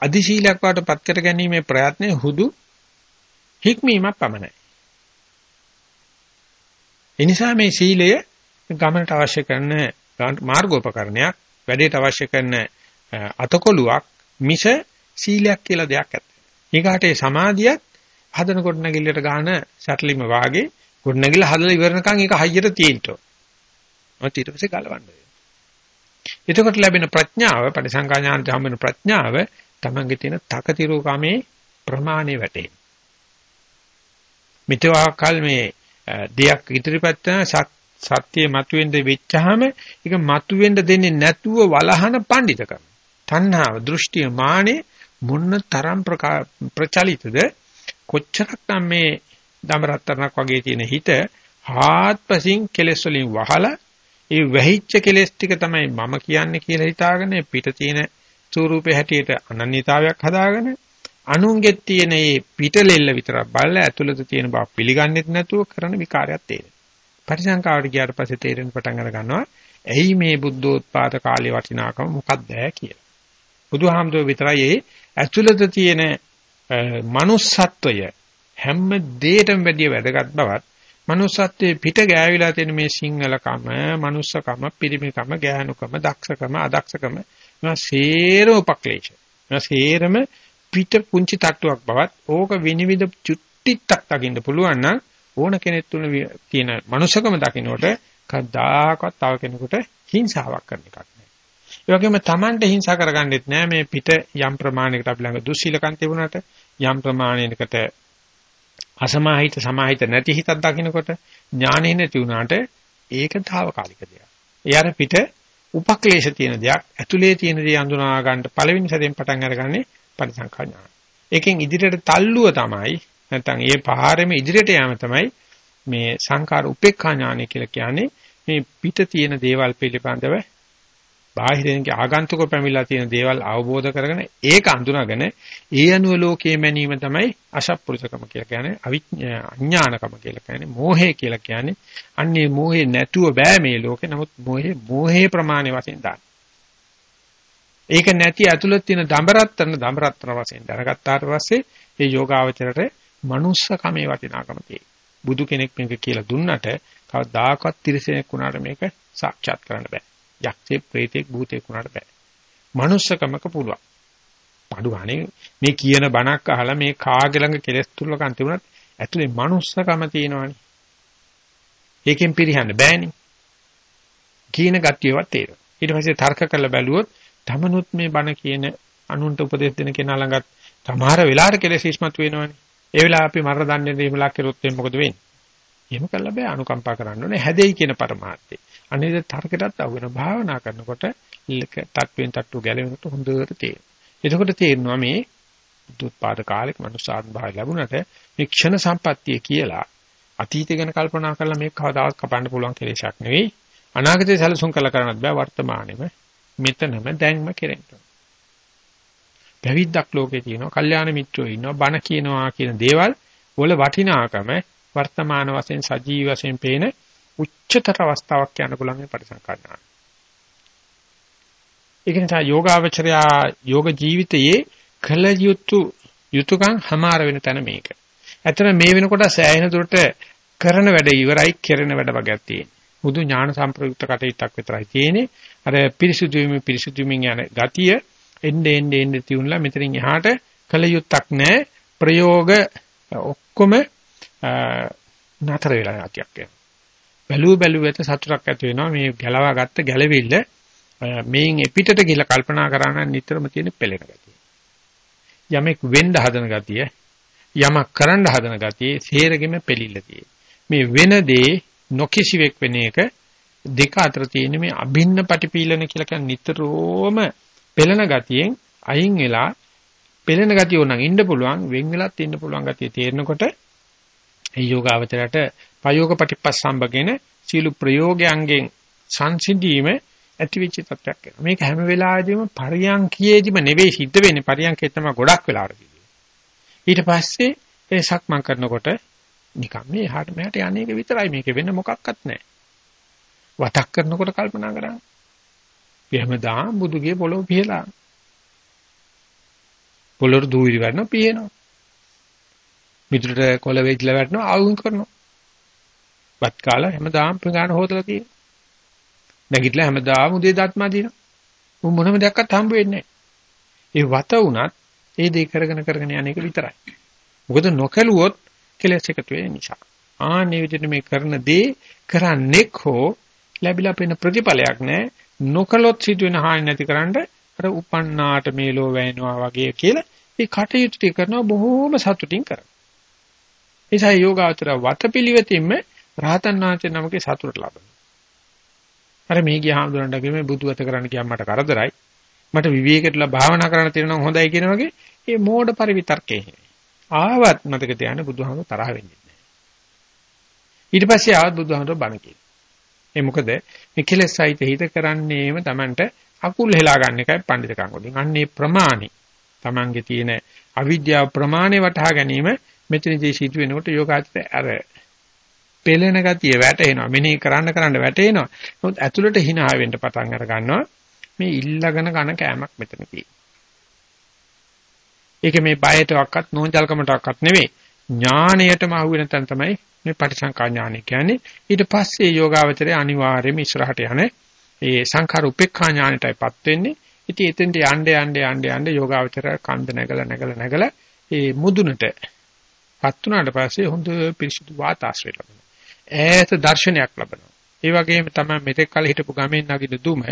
අදි සීලයක් වඩපත් කර ගැනීමේ ප්‍රයත්නය හුදු හික්මීමක් පමණයි. එනිසා මේ සීලය ගමනට අවශ්‍ය කරන මාර්ගෝපකරණයක් වැඩේට අවශ්‍ය කරන අතකොලුවක් මිස සීලයක් කියලා දෙයක් නැත. ඊගාට ඒ සමාධියත් හදන කොට නැගිල්ලට ගන්න සැටලිම වාගේ කොට නැගිල්ල හදලා ඉවරනකන් ඒක හයියට තියෙන්න ඕන. මොකද ඊට පස්සේ ගලවන්න වෙනවා. එතකොට ලැබෙන ප්‍රඥාව පරිසංකා ඥානට හම්බෙන ප්‍රඥාව තමන්ගේ තියෙන තකතිරුකමේ ප්‍රමාණය වැටේ. මිතවාකල් මේ දෙයක් ඉදිරිපත් කරන සත්‍ය මතුවෙන්න වෙච්චාම ඒක මතුවෙන්න දෙන්නේ නැතුව වලහන පඬිතකම. තණ්හාව, දෘෂ්ටිය, මානේ මොන්න තරම් ප්‍රචලිතද කොච්චරක් මේ දමරත්තරණක් වගේ තියෙන හිත හාත්පසින් කෙලෙස් වලින් වහලා ඒ වැහිච්ච කෙලෙස් ටික තමයි මම කියන්නේ කියලා හිතාගෙන පිට තියෙන ස්වරූපේ හැටියට අනන්‍යතාවයක් හදාගෙන අනුන්ගෙත් තියෙන මේ පිටලෙල්ල විතරක් බලලා ඇතුළත තියෙන බව පිළිගන්නෙත් නැතුව කරන විකාරයක් තියෙනවා. පරිසංකාවට ගියාට පස්සේ තේරෙන පටන් අර ගන්නවා ඇයි මේ බුද්ධෝත්පාද කාලේ වටිනාකම මොකක්ද කියලා. බුදුහාමුදුරුවෝ විතරයි ඒ ඇතුළත තියෙන manussත්වය හැම දෙයකටම වැඩිය වැදගත් බවත් manussත්වයේ පිට ගෑවිලා තියෙන මේ සිංහලකම, manussකම, පිරිමිකම, ගෑනුකම, දක්ෂකම, අදක්ෂකම මේවා සේරම උපක්ලේශ. මේවා සේරම පිට පුංචි තට්ටුවක් බවත් ඕක විනිවිද චුට්ටික් දකින්න පුළුවන් නම් ඕන කෙනෙක් තුන තියෙන manussකම දකින්නකොට කවදාකවත් තව කෙනෙකුට හිංසාවක් කරන එකක් නෑ. ඒ වගේම Tamanට හිංසා කරගන්නෙත් නෑ මේ පිට යම් ප්‍රමාණයකට අපි ළඟ දුස්සීලකම් තිබුණාට යම් ප්‍රමාණයකට අසමාහිත සමාහිත නැති හිතක් දකින්නකොට ඥානෙ නැති වුණාට ඒක తాවකාලික දෙයක්. ඒ අර පිට උපක්ලේශ තියෙන දෙයක් ඇතුලේ තියෙන දේ අඳුනා ගන්න පළවෙනි සැරෙන් පටන් අරගන්නේ පරිසංඛා ඥාන. ඒකෙන් ඉදිරියට තල්ලුව තමයි නැත්නම් ඒ පහාරෙම ඉදිරියට යෑම තමයි මේ සංකාර උපේක්ඛා ඥානය කියලා කියන්නේ. මේ පිට තියෙන දේවල් පිළිබඳව බාහිරින්ගේ ආගන්තුක පැමිණලා තියෙන දේවල් අවබෝධ කරගෙන ඒක අඳුනගෙන ඒ අනුව ලෝකයේ මැනීම තමයි අශප්පුරුෂකම කියලා කියන්නේ අඥානකම කියලා කියන්නේ මෝහය කියලා කියන්නේ. අන්නේ මෝහේ නැතුව බෑ මේ ලෝකේ. නමුත් මෝහේ මෝහේ ප්‍රමාණය වශයෙන් දාන්න. ඒක නැති ඇතුළත තියෙන දඹරත්තරන දඹරත්තර වශයෙන් දැනගත්තාට පස්සේ ඒ යෝගාවචරයට මනුස්සකමේ වටිනාකම තියෙනවා. බුදු කෙනෙක් මේක කියලා දුන්නට කවදාකවත් තිරසනෙක් වුණාට මේක සාක්ෂාත් කරන්න බෑ. යක්ෂයෙක්, ප්‍රේතෙක්, භූතෙක් වුණාට බෑ. මනුස්සකමක පුළුවන්. පඩු ගානේ මේ කියන බණක් අහලා මේ කාගේ ළඟ කෙලස් තුලකන් තිබුණත් ඇතුලේ මනුස්සකම තියෙනවනේ. ඒකෙන් පිරිහන්න බෑනේ. කියන ගතියවත් තේරෙනවා. ඊට පස්සේ තර්ක කරලා බැලුවොත් තමනුත් මේ බණ කියන අනුන්ට උපදෙස් දෙන කෙනා ළඟත් සමහර වෙලාවට කෙලෙස් ඉස්මතු වෙනවනේ. ඒ වෙලාව අපි මර දන්නේ දෙහිමලක් කරොත් මොකද වෙන්නේ? එහෙම කළා බෑ අනුකම්පා කරන්න ඕනේ හැදෙයි කියන પરමාර්ථය. අනිත් තර්කයටත් අහු වෙන භාවනා කරනකොට තත්වෙන් තට්ටු ගැලවෙනකොට හොඳට තේරෙනවා. එතකොට තේරෙනවා මේ බුද්ධෝත්පාද කාලෙක මනුස්සාත්ම භාවය ලැබුණට මේ ක්ෂණ සම්පත්තිය කියලා අතීතය ගැන කල්පනා කරලා මේක කවදාවත් කපන්න පුළුවන් කෙලෙසක් නෙවෙයි. අනාගතේ සැලසුම් කළ කරන්නත් බෑ වර්තමානෙම මෙතනම දැන්ම කෙරෙන්න. පැවිද්දක් ලෝකේ තියෙනවා, කල්යාණ මිත්‍රයෝ ඉන්නවා, බණ කියනවා කියන දේවල් වල වටිනාකම වර්තමාන වශයෙන් සජීවී වශයෙන් පේන උච්චතර අවස්ථාවක් කියන්න පුළුවන් මේ පරිසංකල්පනා. ඒක නිසා යෝගාවචරයා යෝග ජීවිතයේ කල යුතු යුතුයකම් හමාර වෙන තැන මේක. ඇත්තට මේ වෙනකොට සෑහෙන දුරට කරන වැඩ ඉවරයි කෙරෙන වැඩ වගේක් තියෙනවා. බුදු ඥාන සම්ප්‍රයුක්ත කටයුත්තක් විතරයි තියෙන්නේ. අර පිරිසුදු වීම පිරිසුදු වීමෙන් යන ගතිය එන්නේ එන්නේ එන්නේ තියුණලා මෙතනින් එහාට කල යුත්තක් නැහැ. ප්‍රයෝග ඔක්කොම නතර වෙලා යතියක් වෙනවා. බැලුව බැලුවට සතුටක් ඇති වෙනවා මේ ගැලවා ගත්ත ගැලවිල්ල මේන් එපිටට ගිහලා කල්පනා කරා නම් නිතරම තියෙන පෙළෙන ගතිය. යමෙක් වෙන්න හදන ගතිය යමක් කරන්න හදන ගතියේ සේරගෙම පෙළිල්ල මේ වෙන දේ නොකිසිවෙක් වෙන එක දෙක අතර තියෙන මේ අභින්න පටිපීලන කියලා කියන්නේ නිතරම පෙළෙන ගතියෙන් අයින් වෙලා පෙළෙන ගතිය උනන් ඉන්න පුළුවන් වෙන් වෙලත් ඉන්න පුළුවන් ගතිය තේරෙනකොට ඒ යෝගාවචරයට පයෝග පටිපස්සම්බගෙන සීළු ප්‍රයෝගයන්ගෙන් සංසිඳීම ඇතිවිච්ච තත්ත්වයක් වෙනවා. මේක හැම වෙලාවෙදීම පරියන්කියේදීම නෙවෙයි සිද්ධ වෙන්නේ පරියන්කේ තමයි ගොඩක් වෙලාවට ඊට පස්සේ ඒ සක්මන් කරනකොට නිකම් මේ එහාට මෙහාට යන්නේ එක විතරයි මේක වෙන මොකක්වත් නැහැ. වතක් කරනකොට කල්පනා කරන්නේ. එහෙමදා බුදුගේ පොළොව පිහලා. පොළොර දූවිලි වටන පියනවා. මිදුලට කොළ වෙයිලා වැටෙනවා ආවුම් කරනවා. බත් කාලා හැමදාම පිඟාන හොදලා තියෙනවා. නැගිටලා හැමදාම උදේ දත්මා දිනවා. උන් මොනම දෙයක්වත් හම්බ වෙන්නේ නැහැ. ඒ වත උනත් ඒ දේ කරගෙන කරගෙන යන එක විතරයි. මොකද නොකලුවොත් කෙලස් එකතු වෙන නිසා. ආන්නේ විදිහට මේ කරන දේ කරන්නෙක් හෝ ලැබිලා පෙන ප්‍රතිඵලයක් නැහැ. නොකලොත් සිදුවෙන හානි නැතිකරන්න අර උපන්නාට මේලෝ වැයෙනවා වගේ කියලා ඒ කටයුතු ටික කරනවා බොහෝම සතුටින් කරනවා. ඒසයි යෝගාචර වතපිලිවෙතින්ම රහතන් වහන්සේ නමකේ සතුට ලබනවා. අර මේ ගියාම දුරන්ට කිව්වේ බුදුවත කරන්න කියම් මට කරදරයි. මට විවේකයටලා භාවනා කරන්න තියෙනවා හොඳයි කියන වගේ මේ මෝඩ පරිවිතර්කේ. ආවත් මතක තියාගන්න බුදුහාමුදුර තරහ වෙන්නේ නැහැ. ඊට පස්සේ ආවත් බුදුහාමුදුර බණ කියනවා. ඒ මොකද මේ කෙලෙස් සහිත හිත කරන්නේම Tamanට අකුල් හෙලා ගන්න එකයි පඬිතකම් වලින්. අන්නේ ප්‍රමාණි Tamanගේ තියෙන අවිද්‍යාව ප්‍රමාණය වටහා ගැනීම මෙතනදී සිදු වෙනකොට යෝගාචරය අර පෙළෙන ගතිය වැටෙනවා. මෙනෙහි කරන්න කරන්න වැටෙනවා. නමුත් ඇතුළට hina වෙන්න පටන් අර ගන්නවා. මේ ඉල්ලගෙන කන කෑමක් මෙතන තියෙන්නේ. ඒක මේ බයටවත් නෝන්ජල්කමටවත් නෙවෙයි. ඥාණයටම අහු වෙන තැන තමයි මේ පටිසංකා ඥානය කියන්නේ. ඊට පස්සේ යෝගාවචරය අනිවාර්යයෙන්ම ඉස්සරහට යන ඒ සංඛාර උපේක්ඛා ඥානයටයිපත් වෙන්නේ. ඉතින් එතෙන්ට යන්න යන්න යන්න යන්න යෝගාවචරය කන්ද නැගලා නැගලා නැගලා ඒ මුදුනට පත් වුණාට පස්සේ හොඳ පිරිසිදු වාතාශ්‍රය ලැබෙනවා. ඈත දර්ශනයක් ලැබෙනවා. ඒ වගේම තමයි මෙතෙක් කල හිටපු ගමෙන් නගින දුම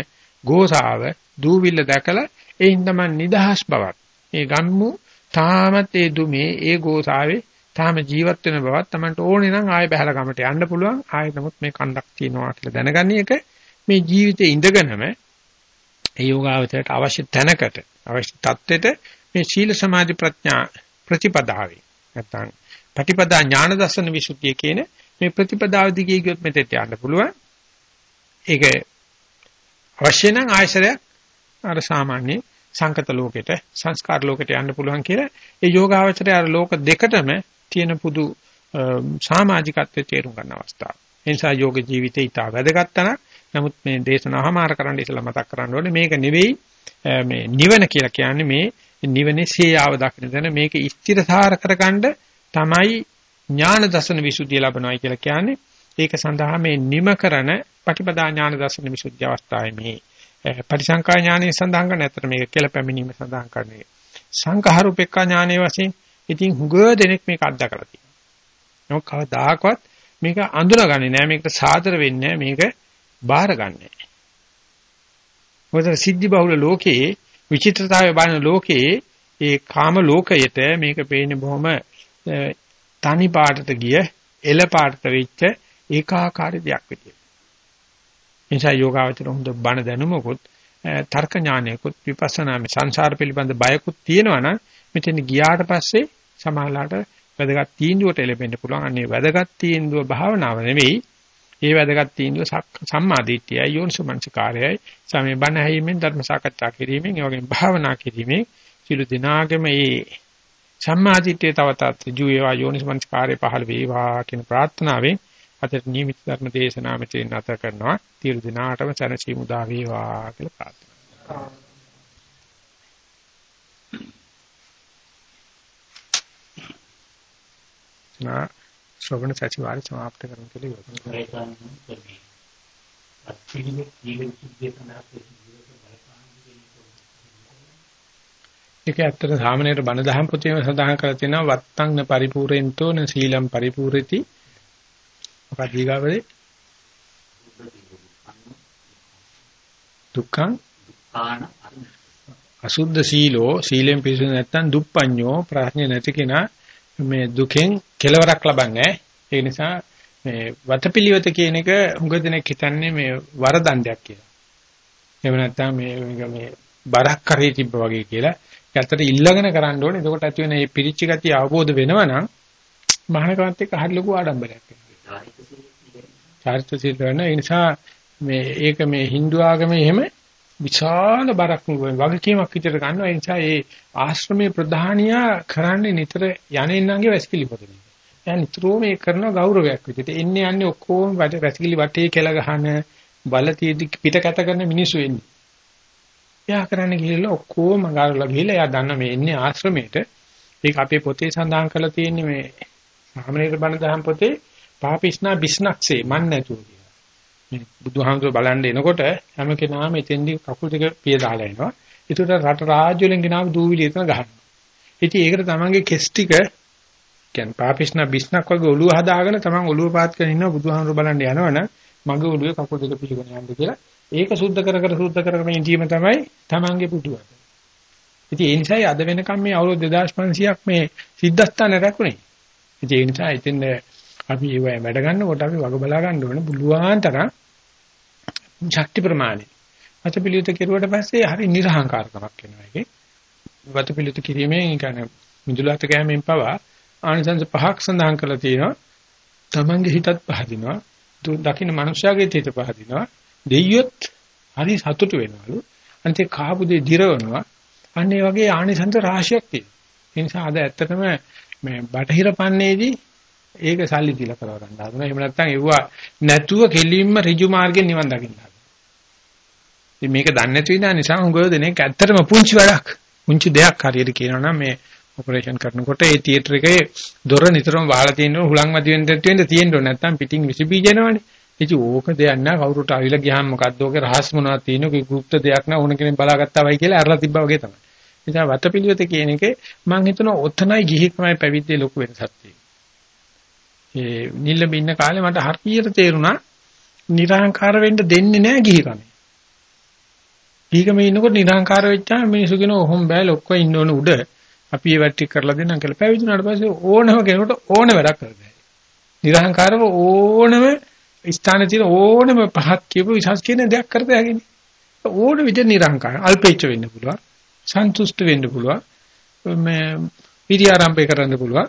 ගෝසාව දූවිල්ල දැකලා එයින් තමයි නිදහස් බවක්. ඒ ගම්මු තාමත් ඒ දුමේ ඒ ගෝසාවේ තාම ජීවත් වෙන බවක් Tamanට ඕනේ නම් ආයෙ බහැලා ගමට යන්න පුළුවන්. ආයෙ නමුත් මේ කණ්ඩක් තියෙනවා කියලා දැනගන්නේ එක මේ ජීවිතේ ඉඳගෙනම ඒ යෝගාවචරයට අවශ්‍ය තැනකට අවශ්‍ය தත්වෙට මේ සීල සමාධි ප්‍රඥා ප්‍රතිපදාවේ නැත්නම් ප්‍රතිපදා ඥාන දර්ශන විසුද්ධිය කියන මේ ප්‍රතිපදාව දිගේ ගියොත් මෙතෙට යන්න පුළුවන්. ඒක අවශ්‍ය නම් ආයශරයක් අර සාමාන්‍ය සංකත ලෝකෙට සංස්කාර ලෝකෙට යන්න පුළුවන් කියලා ඒ යෝගාවචරය අර ලෝක දෙකටම තියෙන පුදු සමාජිකත්වයේ තේරුම් ගන්න අවස්ථාව. ඒ නිසා යෝග ජීවිතේ ඊට වැදගත් තැනක්. නමුත් මේ දේශනාවමාර කරන්න ඉස්සලා මතක් කරන්න ඕනේ මේක නෙවෙයි මේ නිවන කියලා කියන්නේ මේ නිවනේ සියාව දකින්න තැන මේක ස්ථිරසාර කරගන්න තමයි ඥාන දර්ශන විසුද්ධිය ලැබනවායි කියලා කියන්නේ. ඒක සඳහා මේ නිම කරන පටිපදා ඥාන දර්ශන විසුද්ධි අවස්ථාවේ මේ පරිසංකා ඥානයේ සඳහන් කරන අතර මේක කියලා පැමිණීම සඳහන් කරන්නේ සංඛාරුපේක්ඛා ඥානයේ වශයෙන් ඉතින් හුඟ දෙනෙක් මේක අත්දකලා තියෙනවා. නමුත් කවදාකවත් මේක අඳුනගන්නේ නැහැ මේකට සාදර වෙන්නේ මේක බාරගන්නේ නැහැ. මොකද සිද්ධි බහුල ලෝකයේ විචිත්‍රතාවය බලන ලෝකයේ ඒ කාම ලෝකයට මේක පේන්නේ බොහොම තනි පාටට ගිය එළ පාටට වෙච්ච ඒකාකාරී දෙයක් විදියට. නිසා යෝගාවචර හොඳ බණ දැනුමකුත් තර්ක ඥානයකුත් විපස්සනා මේ සංසාර පිළිබඳ බයකුත් තියෙනවා නම් මෙතන ගියාට පස්සේ සමාහලාට වැදගත් තීන්දුවට එළඹෙන්න පුළුවන්. අන්නේ වැදගත් තීන්දුව භාවනාව නෙවෙයි. ඒ වැදගත් තීන්දුව සම්මාදිට්ඨියයි යෝනිසමංසකාරයයි සමේ බණ ඇහිීමෙන් ධර්ම සාකච්ඡා කිරීමෙන් ඒ වගේම භාවනා කිරීමෙන් සිළු දිනාගෙම මේ සම්මාදිට්ඨිය තව තත් ජු වේවා යෝනිසමංසකාරය පහළ වේවා කියන ප්‍රාර්ථනාවෙන් අදට නියමිත ධර්ම දේශනාව මෙතන නැත කරනවා. සියලු දිනාටම සැනසීම උදා වේවා කියලා ප්‍රාර්ථනා කරනවා. නා ශ්‍රවණ සතිවාරය સમાપ્ત කරමු කියලා යොදනවා. ඒක ඇත්තට සාමාන්‍යයෙන් බණ දහම් පොතේම සඳහන් කරලා තියෙනවා වත්තං පරිපූර්ෙන්තෝ න සීලම් පරිපූර්ෙති මොකක්ද ඊගාවලේ දුක්ඛං අසුද්ධ සීලෝ සීලෙන් පිරිසුදු නැත්නම් දුප්පඤ්ඤෝ ප්‍රඥා නැති කෙනා මේ දුකෙන් කෙලවරක් ලබන්නේ ඒ නිසා මේ වතපිලිවෙත කියන එක හුඟ දෙනෙක් හිතන්නේ මේ වරදණ්ඩයක් කියලා. එහෙම නැත්නම් මේ මේ බරක් කරේ තිබ්බ වගේ කියලා. ඒකට ඉල්ලගෙන කරන්න ඕනේ. එතකොට ඇති වෙන මේ පිරිච්ච ගතිය අවබෝධ වෙනවා නම් මහානකමත් එක්ක හරි ලොකු ආඩම්බරයක් වෙනවා. චාරිත්‍ර සීල වෙන ඒ නිසා මේ ඒක මේ Hindu ආගමේ එහෙම විශාල බරක් වගකීමක් විතර ගන්නවා. ඒ නිසා ඒ ආශ්‍රමයේ ප්‍රධානියා කරන්නේ නිතර යන්නේන්නන්ගේ වැසිකිලි පොතේ. එයා නිතරම මේ කරන ගෞරවයක් විදිහට එන්නේ යන්නේ ඔක්කොම වැසිකිලි වටේ කෙල ගහන බලතියදි පිටකත කරන මිනිස්සු එන්නේ. එයා කරන්නේ ගිහලා ඔක්කොම ගාරලා ගිහලා එයා දන්න මේ එන්නේ ආශ්‍රමයට. ඒක අපේ පොතේ සඳහන් කරලා තියෙන්නේ මේ සාමනීර බණ දහම් පොතේ පාපිස්නා බිස්නක්සේ මන් නැතුව කියලා. මේ බුදුහාමුදුර බලන්න එනකොට හැම කෙනාම එතෙන්දි කකුල් දෙක පිය දාලා එනවා. ඒකට රට රාජ්‍ය වලින් ගෙනාව දූවිලි එතන ගහනවා. ඉතින් ඒකට තමන්ගේ කෙස් ටික කියන්නේ පාපිස්නා බිස්නක් වගේ ඔළුව හදාගෙන තමන් ඔළුව පාත් කරගෙන ඉන්නවා බුදුහාමුදුර බලන්න යනවනම් මගේ ඔළුවේ කකුල් දෙක පිළිගෙන යන්න කියලා. ඒක සුද්ධ කර කර සුද්ධ කර කර ඉඳීම තමයි තමන්ගේ පුටුව. ඉතින් ඒ නිසායි අද වෙනකම් මේ අවුරුදු 2500ක් මේ සිද්ධාස්ථාන රැකුනේ. ඉතින් ඒ නිසා ඉතින් අපි ඒ වැඩ ගන්නකොට අපි වග බලා ගන්න ඕනේ බුලුවාන් තරම් ශක්ති ප්‍රමාණය. වතපිලියුත කෙරුවට පස්සේ හරි නිර්හංකාරකමක් වෙනවා ඒකේ. වතපිලියුත කිරීමෙන් කියන්නේ මිදුලත ගෑමෙන් පවා ආනිසංස පහක් සඳහන් කරලා තියෙනවා. තමන්ගේ හිතත් පහදිනවා. දකින්න මනුෂ්‍යයාගේ හිත පහදිනවා. දෙයියොත් හරි සතුටු වෙනවලු. අන්තිම කාපු දෙය දිරවනවා. අන්න ඒ වගේ ආනිසංස රාශියක් තියෙනවා. ඒ නිසා අද ඇත්තටම මේ බටහිර පන්නේදී ඒක සල්ලි දීලා කරව ගන්න හදනවා. එහෙම නැත්නම් ඒවා නැතුව කෙලින්ම ඍජු මාර්ගෙන් නිවන් දකින්න හදනවා. ඉතින් මේක දන්නේ නැති විනා නිසා හුඟව දෙනෙක් ඇත්තටම පුංචි වැඩක්. පුංචි දෙයක් හරියට කියනවා නම් මේ ඔපරේෂන් කරනකොට ඒ තියටර් එකේ දොර නිතරම වහලා තියෙනවා හුලං මැදි වෙන්න දෙන්න තියෙන්න ඕනේ නැත්නම් පිටින් විසි බීජනවනේ. ඉතින් ඕක දෙයක් නෑ කවුරුට අවිල ගියාම මොකද්ද ඕකේ රහස් මොනවද තියෙන්නේ ගුප්ත දෙයක් නෑ ඕන කෙනෙක් බලාගත්තා වයි කියලා අරලා තිබ්බා වගේ තමයි. නිසා වතපිලිවෙත කියන එකේ මම හිතනවා ඔතනයි ගිහිකමයි පැවිද්දේ ලොකු වෙනසක් තියෙන්නේ. ඒ නිල්ලඹ ඉන්න කාලේ මට හරියට තේරුණා නිර්හංකාර වෙන්න දෙන්නේ නැහැ ගිහිකම. ගිහිකම ඉන්නකොට නිර්හංකාර වෙච්චාම මිනිස්සු කියන ඔහොම බෑ ලොක්ක ඉන්න ඕන උඩ අපි ඒ වැටි කරලා දෙන්නම් කියලා පැවිදුණාට පස්සේ ඕනම කෙනෙකුට ඕන වැඩක් කරගන්න. නිර්හංකාරව ඕනම ස්ථානයේ තියෙන ඕනම පහක් කියපු විශ්වාස කියන දෙයක් කරත හැකිනේ. ඕන විදිහ නිර්හංකාර අල්පේච්ච වෙන්න පුළුවන්. සන්තුෂ්ට වෙන්න පුළුවන්. මේ විරියාරම්භය කරන්න පුළුවන්.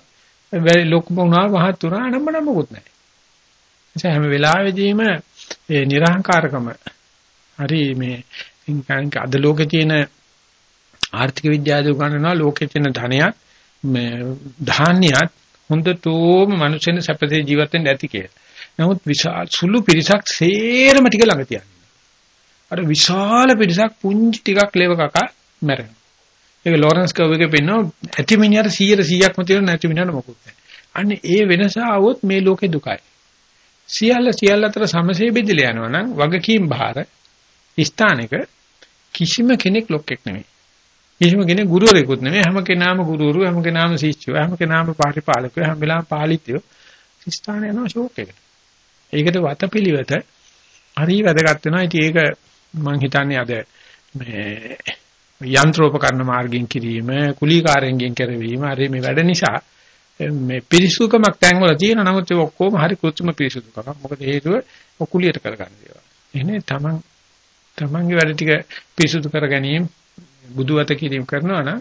වැඩි ලොකු වුණා මහත් වුණා අනම්මන මොකුත් නැහැ. ඒ හැම වෙලාවෙදීම මේ නිර්හංකාරකම හරි මේ අද ලෝකේ තියෙන ආර්ථික විද්‍යාවේ උගන්වනවා ලෝකේ තියෙන ධනයත් මේ ධාන්‍යයත් හොඳටම මිනිස්සුන් සැපසේ ජීවත් වෙන්න ඇති කියලා. නමුත් විශාල සුළු පිරිසක් සේරම ටික ළඟ තියන්නේ. අර විශාල පිරිසක් පුංචි ටිකක් ලේව කකා මැරෙනවා. ඒක ලොරන්ස් කර්ව් එකේ පෙන්නන ඇති මිනිහට 100 100ක්ම තියෙන නැති මිනිහට මොකුත් නැහැ. අන්න ඒ වෙනස આવොත් මේ ලෝකේ දුකයි. සියල්ල සියල්ල අතර සමසේ බෙදලා යනවා නම් වගකීම් බාර ස්ථානික කිසිම කෙනෙක් ලොක්ෙක් නෙමෙයි. කිසිම කෙනෙක් ගුරුවරයෙකුත් නෙමෙයි. හැම කෙනාම ගුරුවරු, හැම කෙනාම ශිෂ්‍යයෝ, හැම කෙනාම පාරිපාලකයෝ, හැම වෙලාවෙම පාලිතයෝ. ස්ථාන යනවා ෂෝක් එකට. ඒකට වතපිලිවෙත හරි වැදගත් වෙනවා. ඉතින් ඒක මම හිතන්නේ අද මේ යන්ත්‍රෝපකරණ මාර්ගයෙන් කිරීම, කුලීකාරයෙන් කරවීම, හරි මේ වැඩ නිසා මේ පිරිසුදුකමක් තැන්වල තියෙන නමුත් ඒ ඔක්කොම හරි කෘත්‍රිම පිරිසුදුකමක්. මොකද හේතුව ඔකුලියට කරගන්න දේවල්. එහෙනම් තමන් තමන්ගේ වැඩ ටික පිරිසුදු කර ගැනීම බුදුවත කිරීම කරනවා නම්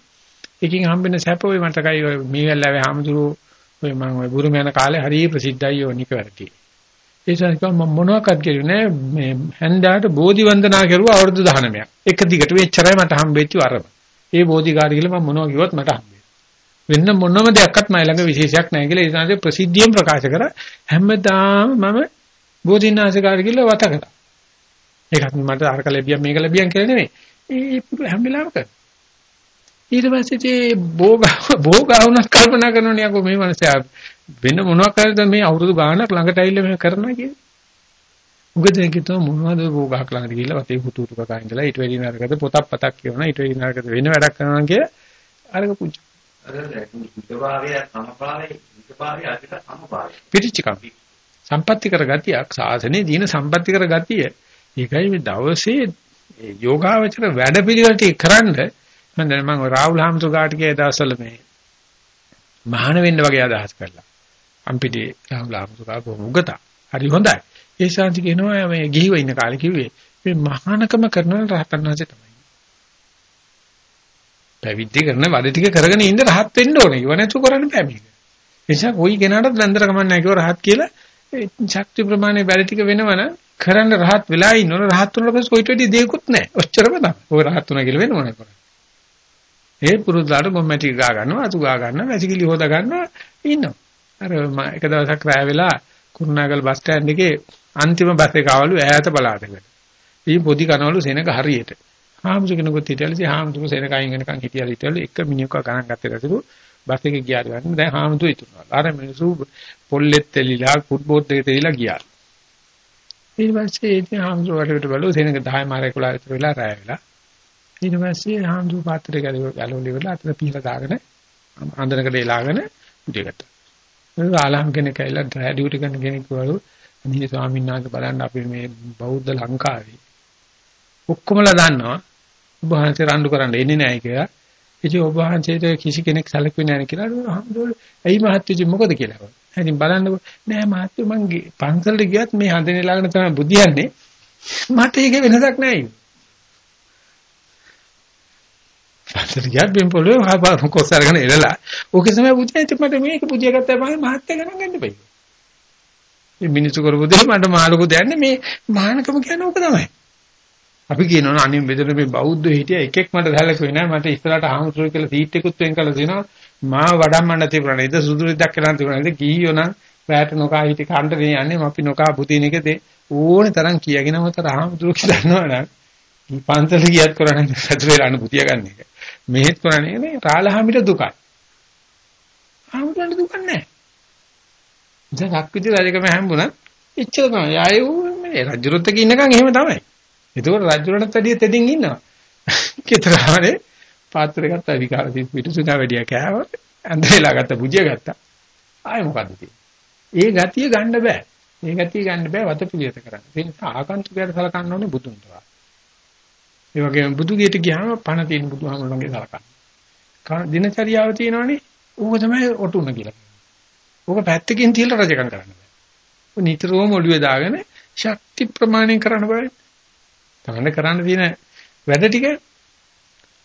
එකකින් හම්බෙන සැප ඔය මතකයි ඔය මීවැල්ලාවේ හාමුදුරුවෝ ඔය මම ඔය බුරුම යන කාලේ හරිය ප්‍රසිද්ධයි ඔය නිකවරටි. ඒ සංස්කම් මම මොනවාක්වත් කිව්වේ නෑ මේ හැන්දාට බෝධි වන්දනා කරුවා අවුරුදු 19ක්. එක දිගට වෙච්චරයි මට හම්බෙච්ච වරම. ඒ බෝධිකාරී කියලා මම මොනවා කිව්වත් මට හම්බෙන්නේ. වෙන මොනම දෙයක්වත් මයි ළඟ විශේෂයක් නැහැ කියලා ඒ සංස්කම් ප්‍රසිද්ධියෙන් ප්‍රකාශ කරා හැමදාම මම බෝධිනාශකාරී කියලා වත කරා. ඒකත් මට අරක ලැබියම් මේක ලැබියම් කියලා නෙමෙයි. ඒ හැම වෙලාවෙම කරා. ඊට පස්සේ ඒ භෝග භෝගවුණක් කල්පනා කරනෝනේ යකෝ මේ මනසයා වෙන මොනවා කරද මේ අවුරුදු ගාණක් ළඟට ඇවිල්ලා මේ කරනවා කියන්නේ. උගද කිතෝ මොනවද භෝගහක් ළඟට ගිහිල්ලා වතේ හුතු හුතු කකා ඉඳලා ඊට වෙඩි නරකද පොතක් පතක් කියවනවා ඊට වෙඩි නරකද වෙන වැඩක් කරනවා කිය අරක පුංචි. පිටිචිකම්. සම්පත්‍ති කර ගතියක් සාසනේ දින සම්පත්‍ති කර ගතිය. ඒකයි මේ දවසේ යෝගාවචර වැඩ පිළිවෙලට කරන්නේ මම දැන් මම රාහුල් හාමුදුර ගාට ගිය දවස්වල මේ මහාන වෙන්න වගේ අදහස් කරලා. අම්පිටේ රාහුල් හාමුදුර ගා බොහොම උගත. හරි හොඳයි. ඒ ශාන්ති කියනවා මේ ගිහිව ඉන්න කාලේ කිව්වේ මේ මහානකම කරන රහතන් වහන්සේ තමයි. පැවිදි කරන වැඩ ටික කරගෙන ඉන්න රහත් වෙන්න ඕනේ. ඉව නැතු කරන්න බෑ මේක. ඒ නිසා කොයි කෙනාටත් ලැන්දර කමන්නේ නැහැ කිව්ව රහත් කියලා ශක්ති ප්‍රමාණය වැඩ ටික වෙනවනම් කරන්න රහත් වෙලා ඉන්නවනේ රහත් වුණාට පස්සේ කොයිට වැඩි දෙයක්වත් නැහැ. ඔච්චරම තමයි. ඔය රහත් වුණා කියලා වෙනව නෑ කරන්නේ. ඒ පුරුද්දාට ගොම්මැටි ගා ගන්නවා, අතු ගා ගන්නවා, වැසිකිලි හොදා ගන්නවා ඉන්නවා. අර එක දවසක් රැය වෙලා කුරුණාගල බස් ස්ටෑන්ඩ් එකේ අන්තිම බස් එක ආවලු ඈත බලාටකට. ඊ පොඩි කනවලු සෙනග හරියට. හාමුදුර කෙනෙකුත් හිටියලු ඉතින් හාමුදුර සෙනග අයින් වෙනකන් හිටියලු හිටියලු එක මිනිහක ගණන් ගත්තේ නැතිලු බස් එකේ ගියාට ගන්න දැන් හාමුදුර ඉතුරුනවා. අර මිනිස්සු පොල්ලෙත් තෙලිලා ෆුට්බෝල් එකේ තෙලිලා ගියා. ඊට පස්සේ ඉතින් හාමුදුර වටේට බලුව සෙනග 10 මාරේ 11 විතර වෙලා රැය වෙලා ඊට පස්සේ හාමුදුරු පාත්‍රය ගැලවලි වෙලා අතන පීලා දාගෙන අඳනකට එලාගෙන උඩ ගත්තා. ඒක ආලම් කෙනෙක් ඇවිල්ලා ඩියුටි කරන කෙනෙක් වළු අනිත් ස්වාමීන් වහන්සේ බලන්න අපි මේ බෞද්ධ ලංකාවේ ඔක්කොමලා දන්නවා ඔබ වහන්සේ රණ්ඩු කරන්න එන්නේ නැහැ කියලා. ඉතින් ඔබ වහන්සේට කිසි කෙනෙක් සැලකුවේ නැහැ කියලා හාමුදුරු ඇයි මහත්තයෝ මොකද කියලා. ඉතින් බලන්නකො නෑ මහත්තයෝ මං පන්සලට ගියත් මේ හඳනේ ලාගෙන තමයි බුදියන්නේ. මට ඒක වෙනසක් නැහැ. පස්සට ගියත් බිම් පොළවේ කොස් අරගෙන එලලා ඕකේ තමයි පුජා ඉතින් මට මේක පුජා ගත්තා පස්සේ මහත්ය ගණන් ගන්න බෑ. මේ මිනිස්සු කරපු දේ මට මාළුකු දෙන්නේ මේ මහානකම කියන්නේ ඕක තමයි. අපි කියනවා අනිත් බෙදෙන මේ බෞද්ධ හිටිය. එකෙක් මට දැලකුවේ නෑ. මට ඉස්සරහට ආහුතුරු කියලා සීට් එකකුත් වෙන් කළා දෙනවා. මා වඩම්මන්න තිබුණා නේද? සුදුරිද්දක් කියලා තිබුණා නේද? කීයෝ නම් රැට නොකා හිටි කණ්ඩ දෙන්නේ අපි නොකා පුතින එකද ඕනේ තරම් කියගෙනම තර ආහුතුරු කියලා දන්නවනම් පන්සල ගියත් කරන්නේ සතුරේ අනුභූතිය ගන්න එක. මෙහෙත් කරන්නේ මේ රාලහාමිට දුකයි. ආමුදන්ට දුක නැහැ. දැන් අක්විති රජකම හැම්බුණා එච්චර තමයි. ආයේ මේ රජුරුත් එක්ක ඉන්නකන් එහෙම තමයි. ඒකෝර රජුරණත් වැඩිය තෙදින් ඉන්නවා. කිතරානේ පාත්‍රය ගත්තා විකාර පිටුසුනා වැඩිය කෑවා. ඇඳලා ගත්ත පුජිය ගත්තා. ආයේ මොකද්ද තියෙන්නේ? ඒ ගතිය ගන්න බෑ. මේ ගතිය ගන්න බෑ වත පිළිවෙත කරන්න. ඒ නිසා ආගන්තුකයට සලකන්න ඕනේ බුදුන්ට. ඒ වගේම බුදු ගෙට ගියාම පණ තියෙන බුදුහාමුදුරන්ගේ සලකන්න. දිනචරියාව තියෙනවනේ ඕක තමයි ඔටුන කියලා. ඕක පැත්තකින් තියලා රජකම් කරන්න බෑ. ඔය නිතරම ඔළුවේ දාගෙන ශක්ති ප්‍රමාණය කරන්න බෑ. තමන්න කරන්න තියෙන වැඩ ටික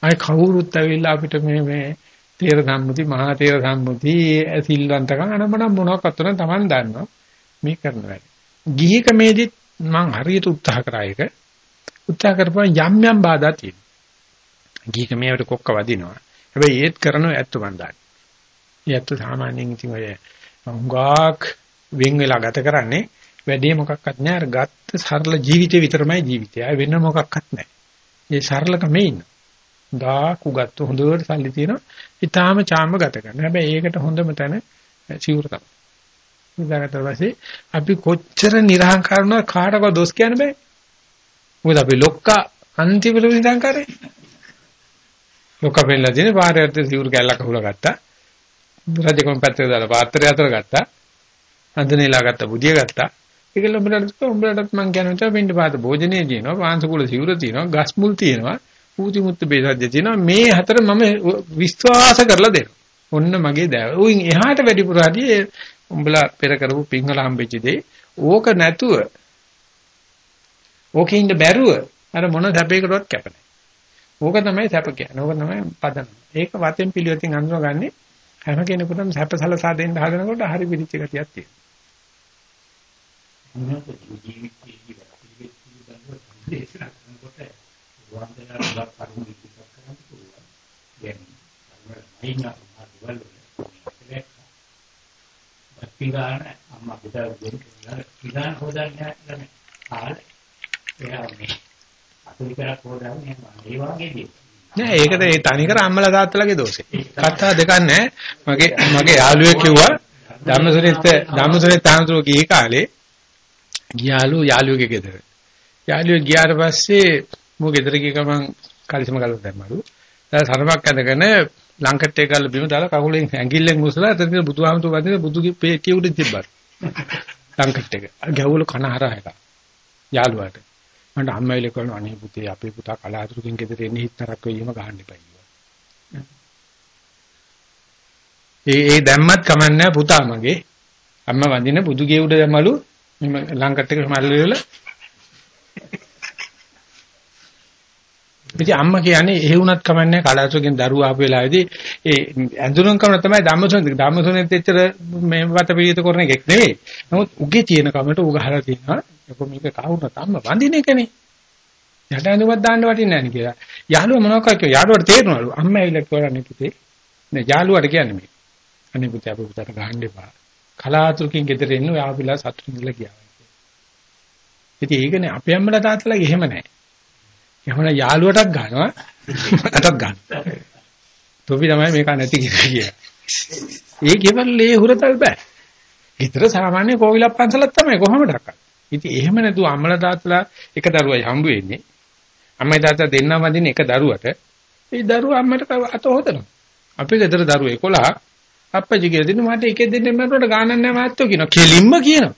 අය කවුරුත් ඇවිල්ලා අපිට මේ මේ තේර සම්මුති මහා තේර සම්මුති සිල්වන්තකම් අනමන මොනවාක්වත් උනන් Taman දන්නවා මේ කරන වැඩ. ගිහිකමේදිත් මම හරියට උත්සාහ කරා ඒක උත්සාහ කරපුවා යම් යම් බාධා තියෙනවා. ගීක මේවට කොක්ක වදිනවා. හැබැයි ඒත් කරනව ඇත්ත මන් දන්නේ. ඒත් සාමාන්‍යයෙන් ඉතින් ඔය හුඟක් වෙන් වෙලා ගත කරන්නේ වැඩේ මොකක්වත් නෑ අර ගත්ත සරල ජීවිතේ විතරමයි ජීවිතය. ආය වෙන මොකක්වත් නෑ. ඒ සරලකමේ ඉන්න. දා කුගත්තු හොඳට සල්ලි තියෙනවා. ඊටාම චාම ගත කරන. හැබැයි ඒකට හොඳම තැන සිවුර තමයි. ඉඳගත්තා පස්සේ අපි කොච්චර නිර්හංකාරව කාටවත් දොස් කියන්න බෑ. මොකද අපි ලොක්කා අන්තිමට විඳන් කරේ. ලොක්කා පෙන්නලා තියෙන පාරයට සිවුරු කැල්ලක් අහුලා ගත්තා. රජකම පැත්තේ දාලා පාත්‍රය අතර ගත්තා. අඳනෙලා ගත්තා බුදිය ගත්තා. ඒකල උඹලට උඹලටත් මං කියන විතර වෙන්න පාත භෝජනේ දිනනවා, පාංශකුල සිවුර තියෙනවා, ගස් මුල් තියෙනවා, පූති මුත්ත බේසජ්‍ය තියෙනවා. මේ හතර මම විශ්වාස කරලා දෙනවා. ඔන්න මගේ දෑව. උන් එහාට වැඩිපුර හරි උඹලා පෙර කරපු පිංහල හම්බෙච්ච දේ ඕක නැතුව ඕකේ ඉන්න බැරුව අර මොන සැපයකටවත් කැප නැහැ. ඕක තමයි සැප කියන්නේ. ඕක තමයි පදන. ඒක වතෙන් පිළිවෙතින් අඳුනගන්නේ හැම කෙනෙකුටම සැපසලසා දෙන්න හදනකොට හරි පිළිච්ච ගතියක් තියෙනවා. ජීවිතයේ දේශනා කරනකොට වන්දනා කරුණු ඉදිරිපත් කරන්න පුළුවන්. දැන් මයින්නා මාර්ගවල පිගාන අම්මා පුතා දෙන්න පිගාන හොදන්නේ නැහැ. එයා මේ අතුලි කරක් හොදන්නේ ඒ වගේ දේ. නෑ ඒකට ඒ තනිකර අම්මලා තාත්තලාගේ දෝෂේ. කතා දෙකක් නෑ. මගේ මගේ යාළුවෙක් කිව්වා ධම්මසුරිත ධම්මසුරිත තාන්ත්‍රෝ ගිහි කාලේ ගියාලු යාළුවෙක්ගේ ගෙදර. යාළුවෙක් ගියාට පස්සේ මෝ ගෙදර ගිය ගමන් කලිසම ගලව දැම්මලු. දැන් සරමක් ඇඳගෙන ලංකට් එක ගාලා බිම දාලා කකුලෙන් ඇඟිල්ලෙන් මුසලා එතන බුදුහාමුදුරුවෝ වදින බුදුගේ පේටිය උඩින් තිබ්බා. ලංකට් එක. ගැවුල කන හරහා එක. යාළුවාට. මට අම්මයිල කරනවා අනේ පුතේ අපේ පුතා කලාතුරකින් ගෙදර එන්නේ හිටතරක් වෙයිම ගහන්න එපා කිව්වා. ඒ ඒ දැම්මත් කමන්නේ පුතා මගේ. අම්මා වඳින බුදුගේ උඩ දැමලු ලංකට් එක මල්ලෙල ඉතින් අම්මා කියන්නේ එහෙ වුණත් කමන්නේ කලාතුරකින් දරුවා ආපු වෙලාවේදී ඒ ඇඳුරම් කරන තමයි ධම්මසොන ධම්මසොනෙත් එච්චර මේ වත පිළිත කරන එකෙක් නෙවෙයි. නමුත් උගේ තියෙන කමට උග ගහලා තියෙනවා. ඒක මේක කවුරුත් අම්මා වඳින එකනේ. යට ඇඳුමක් දාන්න වටින්නේ නැහැ කියලා. යාළුවා මොනවක්ද කිව්වා? යාළුවාට තේරෙනවලු. අම්මා ඇවිල්ලා කියවන්නේ පුතේ. නේ යාළුවාට කියන්නේ මේ. අනේ පුතේ අපේ පුතාට ගහන්න එපා. කලාතුරකින් ගෙදර එන්න ඔය ආවිලා සතුටින් ඉඳලා ගියා. ඉතින් ඒකනේ අපේ අම්මලා තාත්තලාගේ එහෙම නැහැ. එහෙම යාළුවටත් ගන්නවා මටත් ගන්නවා. තොපි තමයි මේක නැති කිය. ඒ කෙවල්ලේ හුරතල් බෑ. ඊතර සාමාන්‍ය කෝවිලක් පන්සලක් තමයි කොහොමද රකන්නේ. ඉතින් එහෙම නැතුව අම්මලා තාත්තලා එක දරුවයි හම්බ වෙන්නේ. අම්මයි තාත්තා දෙන්නම වදින එක දරුවට ඒ දරුවා අම්මට අත හොදනවා. අපේ ගෙදර දරුවෝ 11 අප්පජි කියලා දෙන්න මට එකෙක් දෙන්න මට ගානක් නැහැ මාත්‍යෝ කියනවා. කෙලින්ම කියනවා.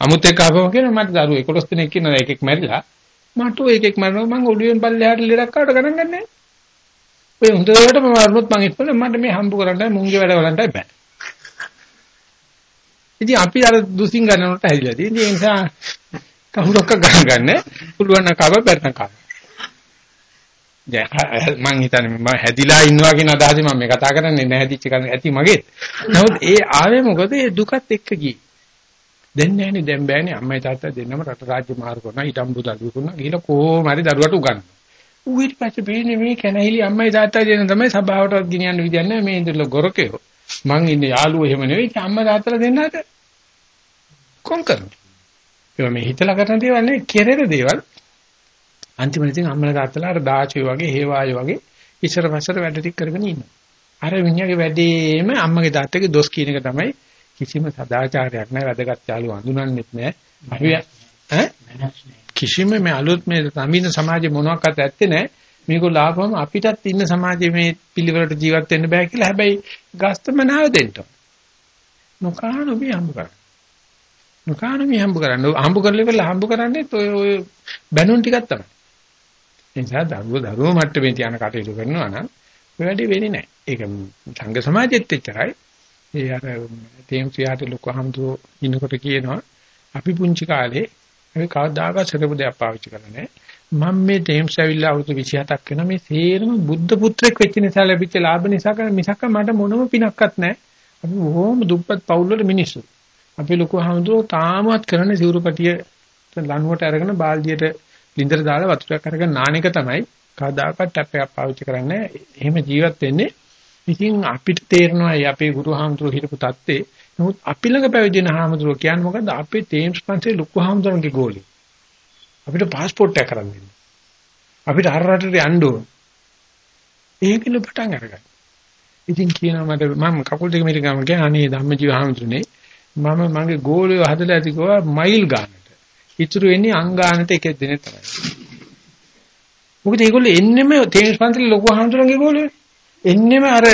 අමුත් එක්ක ආපම කියනවා මට දරුවෝ 11 දෙනෙක් ඉන්නවා එකෙක් මැරිලා මට ඔය එකෙක් මරනවා මං ඔළුවෙන් පල්ලෙහාට ලෙඩක් ආවට ගණන් ගන්නෑ. ඔය හොඳටම මරනොත් මං හිතන්නේ මට මේ හම්බ කරන්නයි මුංගේ වැඩ වලන්ටයි බෑ. ඉතින් අපි අර දුසින් ගන්නවට හැදිලා තියෙන ඒ නිසා කවුරක්ක ගණන් ගන්න පුළුවන් නම් කව බැරනම් කව. දැන් මං හිතන්නේ මම හැදිලා ඉන්නවා කියන අදහසෙන් මම මේ කතා කරන්නේ නැහැදිච්ච කෙනෙක් ඇති මගේ. නමුත් ඒ ආවේ මොකද ඒ දුකත් එක්ක ගියේ. දැන් නැහැනේ දැන් බෑනේ අම්මයි තාත්තා දෙන්නම රට රාජ්‍ය මාරු කරනවා ඊටම්බු දරුවෝ කරනවා ගිහලා කොහොම හරි දරුවට උගන්වනවා. ඌ ඊට පස්සේ බේන්නේ මේ කැනහිලි අම්මයි තාත්තා දෙන්න තමයි සභාවටවත් ගෙනියන්න විදියක් නැහැ මේ ඉඳලා ගොරකයෝ. මං ඉන්නේ යාළුවෝ එහෙම නෙවෙයි අම්මා තාත්තලා දෙන්නට කොම් කරනවා. ඒවා මේ හිතලා කරන දේවල් නෙවෙයි කෙරෙන දේවල්. අන්තිමට ඉතින් අම්මලා තාත්තලා අර දාචෝ වගේ හේවාය වගේ ඉස්සර පස්සට වැඩ ටික කරගෙන ඉන්නවා. අර මිනිහාගේ වැඩේම අම්මගේ තාත්තගේ දොස් කියන එක තමයි කිසිම සදාචාරයක් නැහැ වැදගත් යාළුවෝ අඳුනන්නෙත් නැහැ. අපි ඈ කිසිම මේ අලුත් මේ සම්මින සමාජේ මොනවාක්වත් ඇත්තේ නැහැ. මේගොල්ලෝ ආපුවම අපිටත් ඉන්න සමාජයේ මේ පිළිවෙලට ජීවත් වෙන්න බෑ කියලා හැබැයි ගස්තමනාව දෙන්න. නොකානු මේ හම්බ කරන්නේ. නොකානු මේ හම්බ කරන්නේ. හම්බ කරලා ඉවරලා හම්බ කරන්නේ ඔය ඔය බැනුන් ටිකක් තමයි. ඒ නිසා දරුවෝ දරුවෝ මට්ටමේ තියන කටයුතු කරනවා නම් ඔය වැඩි වෙන්නේ නැහැ. ඒක සංඝ සමාජෙත් එච්චරයි. ඒ අර තේම්සියාට ලොකුහම්දෝ ඉන්නකොට කියනවා අපි පුංචි කාලේ අපි කවදාකවත් සරපු දෙයක් පාවිච්චි කරලා නැහැ. මම මේ තේම්ස් ඇවිල්ලා අවුරුදු 27ක් වෙනවා මේ සේරම බුද්ධ පුත්‍රෙක් වෙච්ච නිසා ලැබිච්ච ලාභ නිසා කරන මිසක මට මොනම පිනක්වත් නැහැ. අපි බොහොම දුප්පත් පවුල් වල මිනිස්සු. අපි ලොකුහම්දෝ තාමත් කරන සිවුරුපටිය ලණුවට අරගෙන බාල්දියට ලින්දර දාලා වතුරක් අරගෙන නාන එක තමයි කවදාකවත් ටැප් එකක් පාවිච්චි කරන්නේ. එහෙම ජීවත් වෙන්නේ ඉතින් අපිට තේරෙනවා මේ අපේ ගුරු හාමුදුරුවෝ හිටපු தත්තේ. නමුත් අපි ළඟ පැවිදෙන හාමුදුරුවෝ කියන්නේ මොකද්ද? අපේ තේම්ස් පන්සේ ලොකු හාමුදුරන්ගේ ගෝලී. අපිට પાස්පෝර්ට් එක කරන් දෙන්න. අපිට අර රටට යන්න ඕන. ඒකල පටන් අරගන්න. ඉතින් කියනවා මට මම කකුල් දෙක මෙතන ගම ගියා අනේ ධම්මජීව හාමුදුරනේ මම මගේ ගෝලියව හදලා ඇති කිව්වා මයිල් ගන්නට. ඉතුරු වෙන්නේ අංගානට එක දිනේ තමයි. මොකද ඒගොල්ලෝ එන්නෙම තේම්ස් පන්සලේ ලොකු හාමුදුරන්ගේ ගෝලියෝ. එන්නෙම අර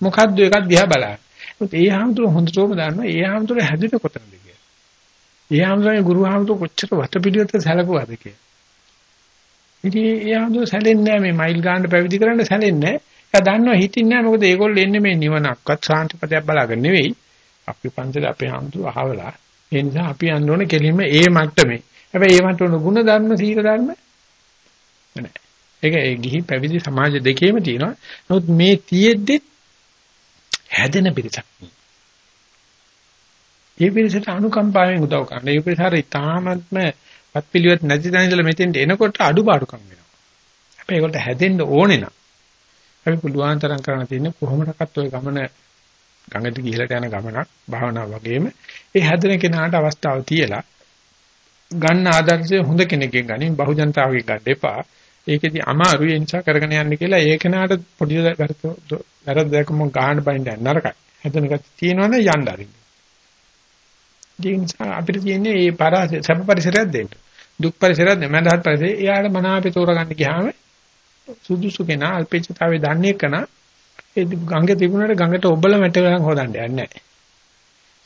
මොකද්ද එකක් දිහා බලන්න. ඒත් ඒ හැමතුරු හොඳටම දන්නවා ඒ හැමතුරු හැදුනේ කොතනද කියලා. ඒ හැමතුරුගේ ගුරු හැමතුරු කොච්චර වතපිළිවෙත සැලකුවාද කියලා. ඉතින් ඒ හැමතුරු සැලෙන්නේ නැහැ මේ මයිල් ගන්න පැවිදි කරන්න සැලෙන්නේ නැහැ. එයා දන්නවා හිතින්නේ නැහැ මොකද ඒගොල්ලෝ එන්නේ මේ නිවනක්වත් ශාන්තිපතයක් බලාගෙන නෙවෙයි. අපි පන්සලේ අපේ හැමතුරු අහවලා. ඒ නිසා අපි යන්න ඕනේ කෙලින්ම ඒ මට්ටමේ. හැබැයි ඒ මට්ටමේ ගුණ ධර්ම සීල ධර්ම නැහැ. ඒක ඒ ගිහි පැවිදි සමාජ දෙකේම තියෙනවා. නමුත් මේ තියෙද්දි හැදෙන පිරිසක්. ඒ පිරිසට අනුකම්පාවෙන් උදව් කරන්න. ඒ පිරිස හරි තාමත්ම පත්පිලිවෙත් නැති තැන ඉඳලා මෙතෙන්ට එනකොට අඩුපාඩුකම් වෙනවා. හැබැයි ඒකට හැදෙන්න ඕනේ නම් අපි පුළුවන් තරම් කරන්න තියෙන්නේ කොහොමඩක්වත් ওই ගමන ගඟට ගිහලට යන ගමනක් භාවනාව වගේම ඒ හැදෙන කෙනාට අවස්ථාව තියලා ගන්න ආදර්ශය හොඳ කෙනෙක්ගෙන් ගනින් බහුජනතාවගේ ගන්න එපා. ඒකෙදි අමාරුයි ඒ නිසා කරගෙන යන්න කියලා ඒ කෙනාට පොඩි වැරද්ද දැකම ගහන්න බයින්න නරකයි. හැදෙන ගැති තියෙනවනේ යන්න අරින්න. ඒ නිසා අපිට තියෙන්නේ මේ පරාසය සබ පරිසරයක් දෙන්න. දුක් පරිසරයක් දෙන්න. මඳහත් පරිසරය එයාට මනාපේ තෝරගන්න ගියාම සුදුසු කෙනා අල්පේච්ඡතාවේ දන්නේ කන ඒ ගඟ තිබුණාට ගඟට ඔබල මැට ගලන් හොදන්න යන්නේ නැහැ.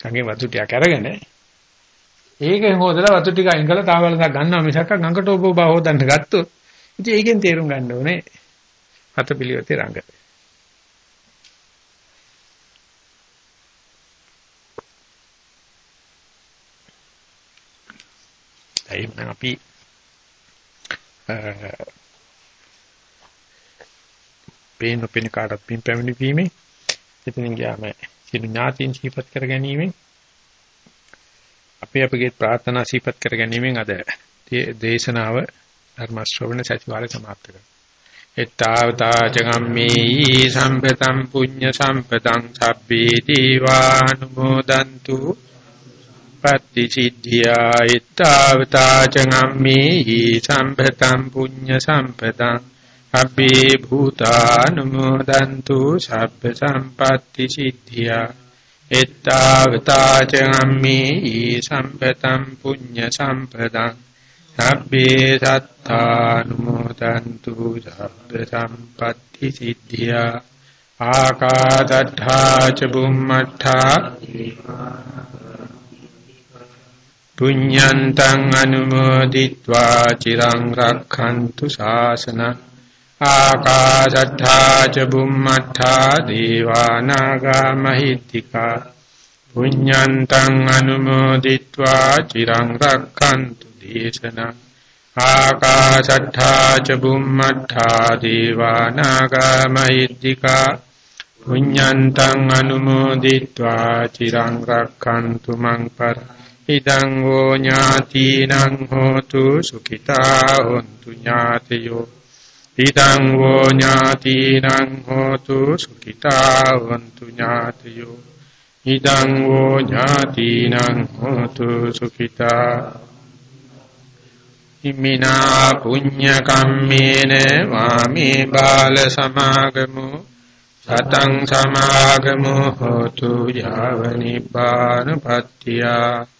ගඟේ වතු ටිකක් අරගෙන ඒකෙන් හොදලා වතු ටික අයින් කරලා තාවලක් ගන්නවා මිසක් ගඟට ඔබ ඔබ හොදන්න ගත්තොත් ඉතින් ඒකෙන් තේරුම් ගන්න ඕනේ හත පිළිවෙතේ එහෙනම් අපි පේන පේන කාටත් පින් පැමිණි වීමෙන් එතනින් ගියාම සියලු ඥාතීන් සිහිපත් කර ගැනීමෙන් අපේ අපගේ ප්‍රාර්ථනා සිහිපත් කර ගැනීමෙන් අද දේශනාව ධර්ම ශ්‍රවණ සතිවාරය සමාප්ත කරනවා. එත්තාවතා චගම්මේ සම්පතම් පුඤ්ඤ සම්පතං සබ්බේ දීවානුමෝදන්තු පත්ති සිද්ධියා එත්තාවතා චගම්මේ සම්පතම් පුඤ්ඤ සම්පතං අබ්බේ භූතානුමෝදන්තු සබ්බ සම්පatti සිද්ධියා එත්තාවතා චම්මේ සම්පතම් පුඤ්ඤ සම්පදං සබ්බේ සත්තානුමෝදන්තු සබ්බ සම්පatti සිද්ධියා ආකාදත්තා ච බුම්මත්තා පුඤ්ඤන්තං අනුමෝදිत्वा චිරං රක්ඛන්තු ශාසන ආකාශත්තා ච බුම්මත්තා දීවානාගා මහිත්‍තිකා පුඤ්ඤන්තං අනුමෝදිत्वा චිරං රක්ඛන්තු දේශන ආකාශත්තා ච බුම්මත්තා දීවානාගා මහිත්‍තිකා පුඤ්ඤන්තං අනුමෝදිत्वा චිරං රක්ඛන්තු මං පරා ඉදං ෝ ඥාතිනං හෝතු සුඛිතා හොන්තු ඥාතයෝ. ඉදං වෝ ඥාතිනං හෝතු සුඛිතා වന്തു ඥාතයෝ. ඉදං වෝ ඥාතිනං හෝතු සුඛිතා. ඉමිනා පුඤ්ඤ කම්මේන වාමේ බාල සමාගමු. සතං සමාගමු හෝතු යාව නිපාන පත්‍තියා.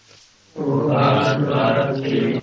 उपास्वार्थी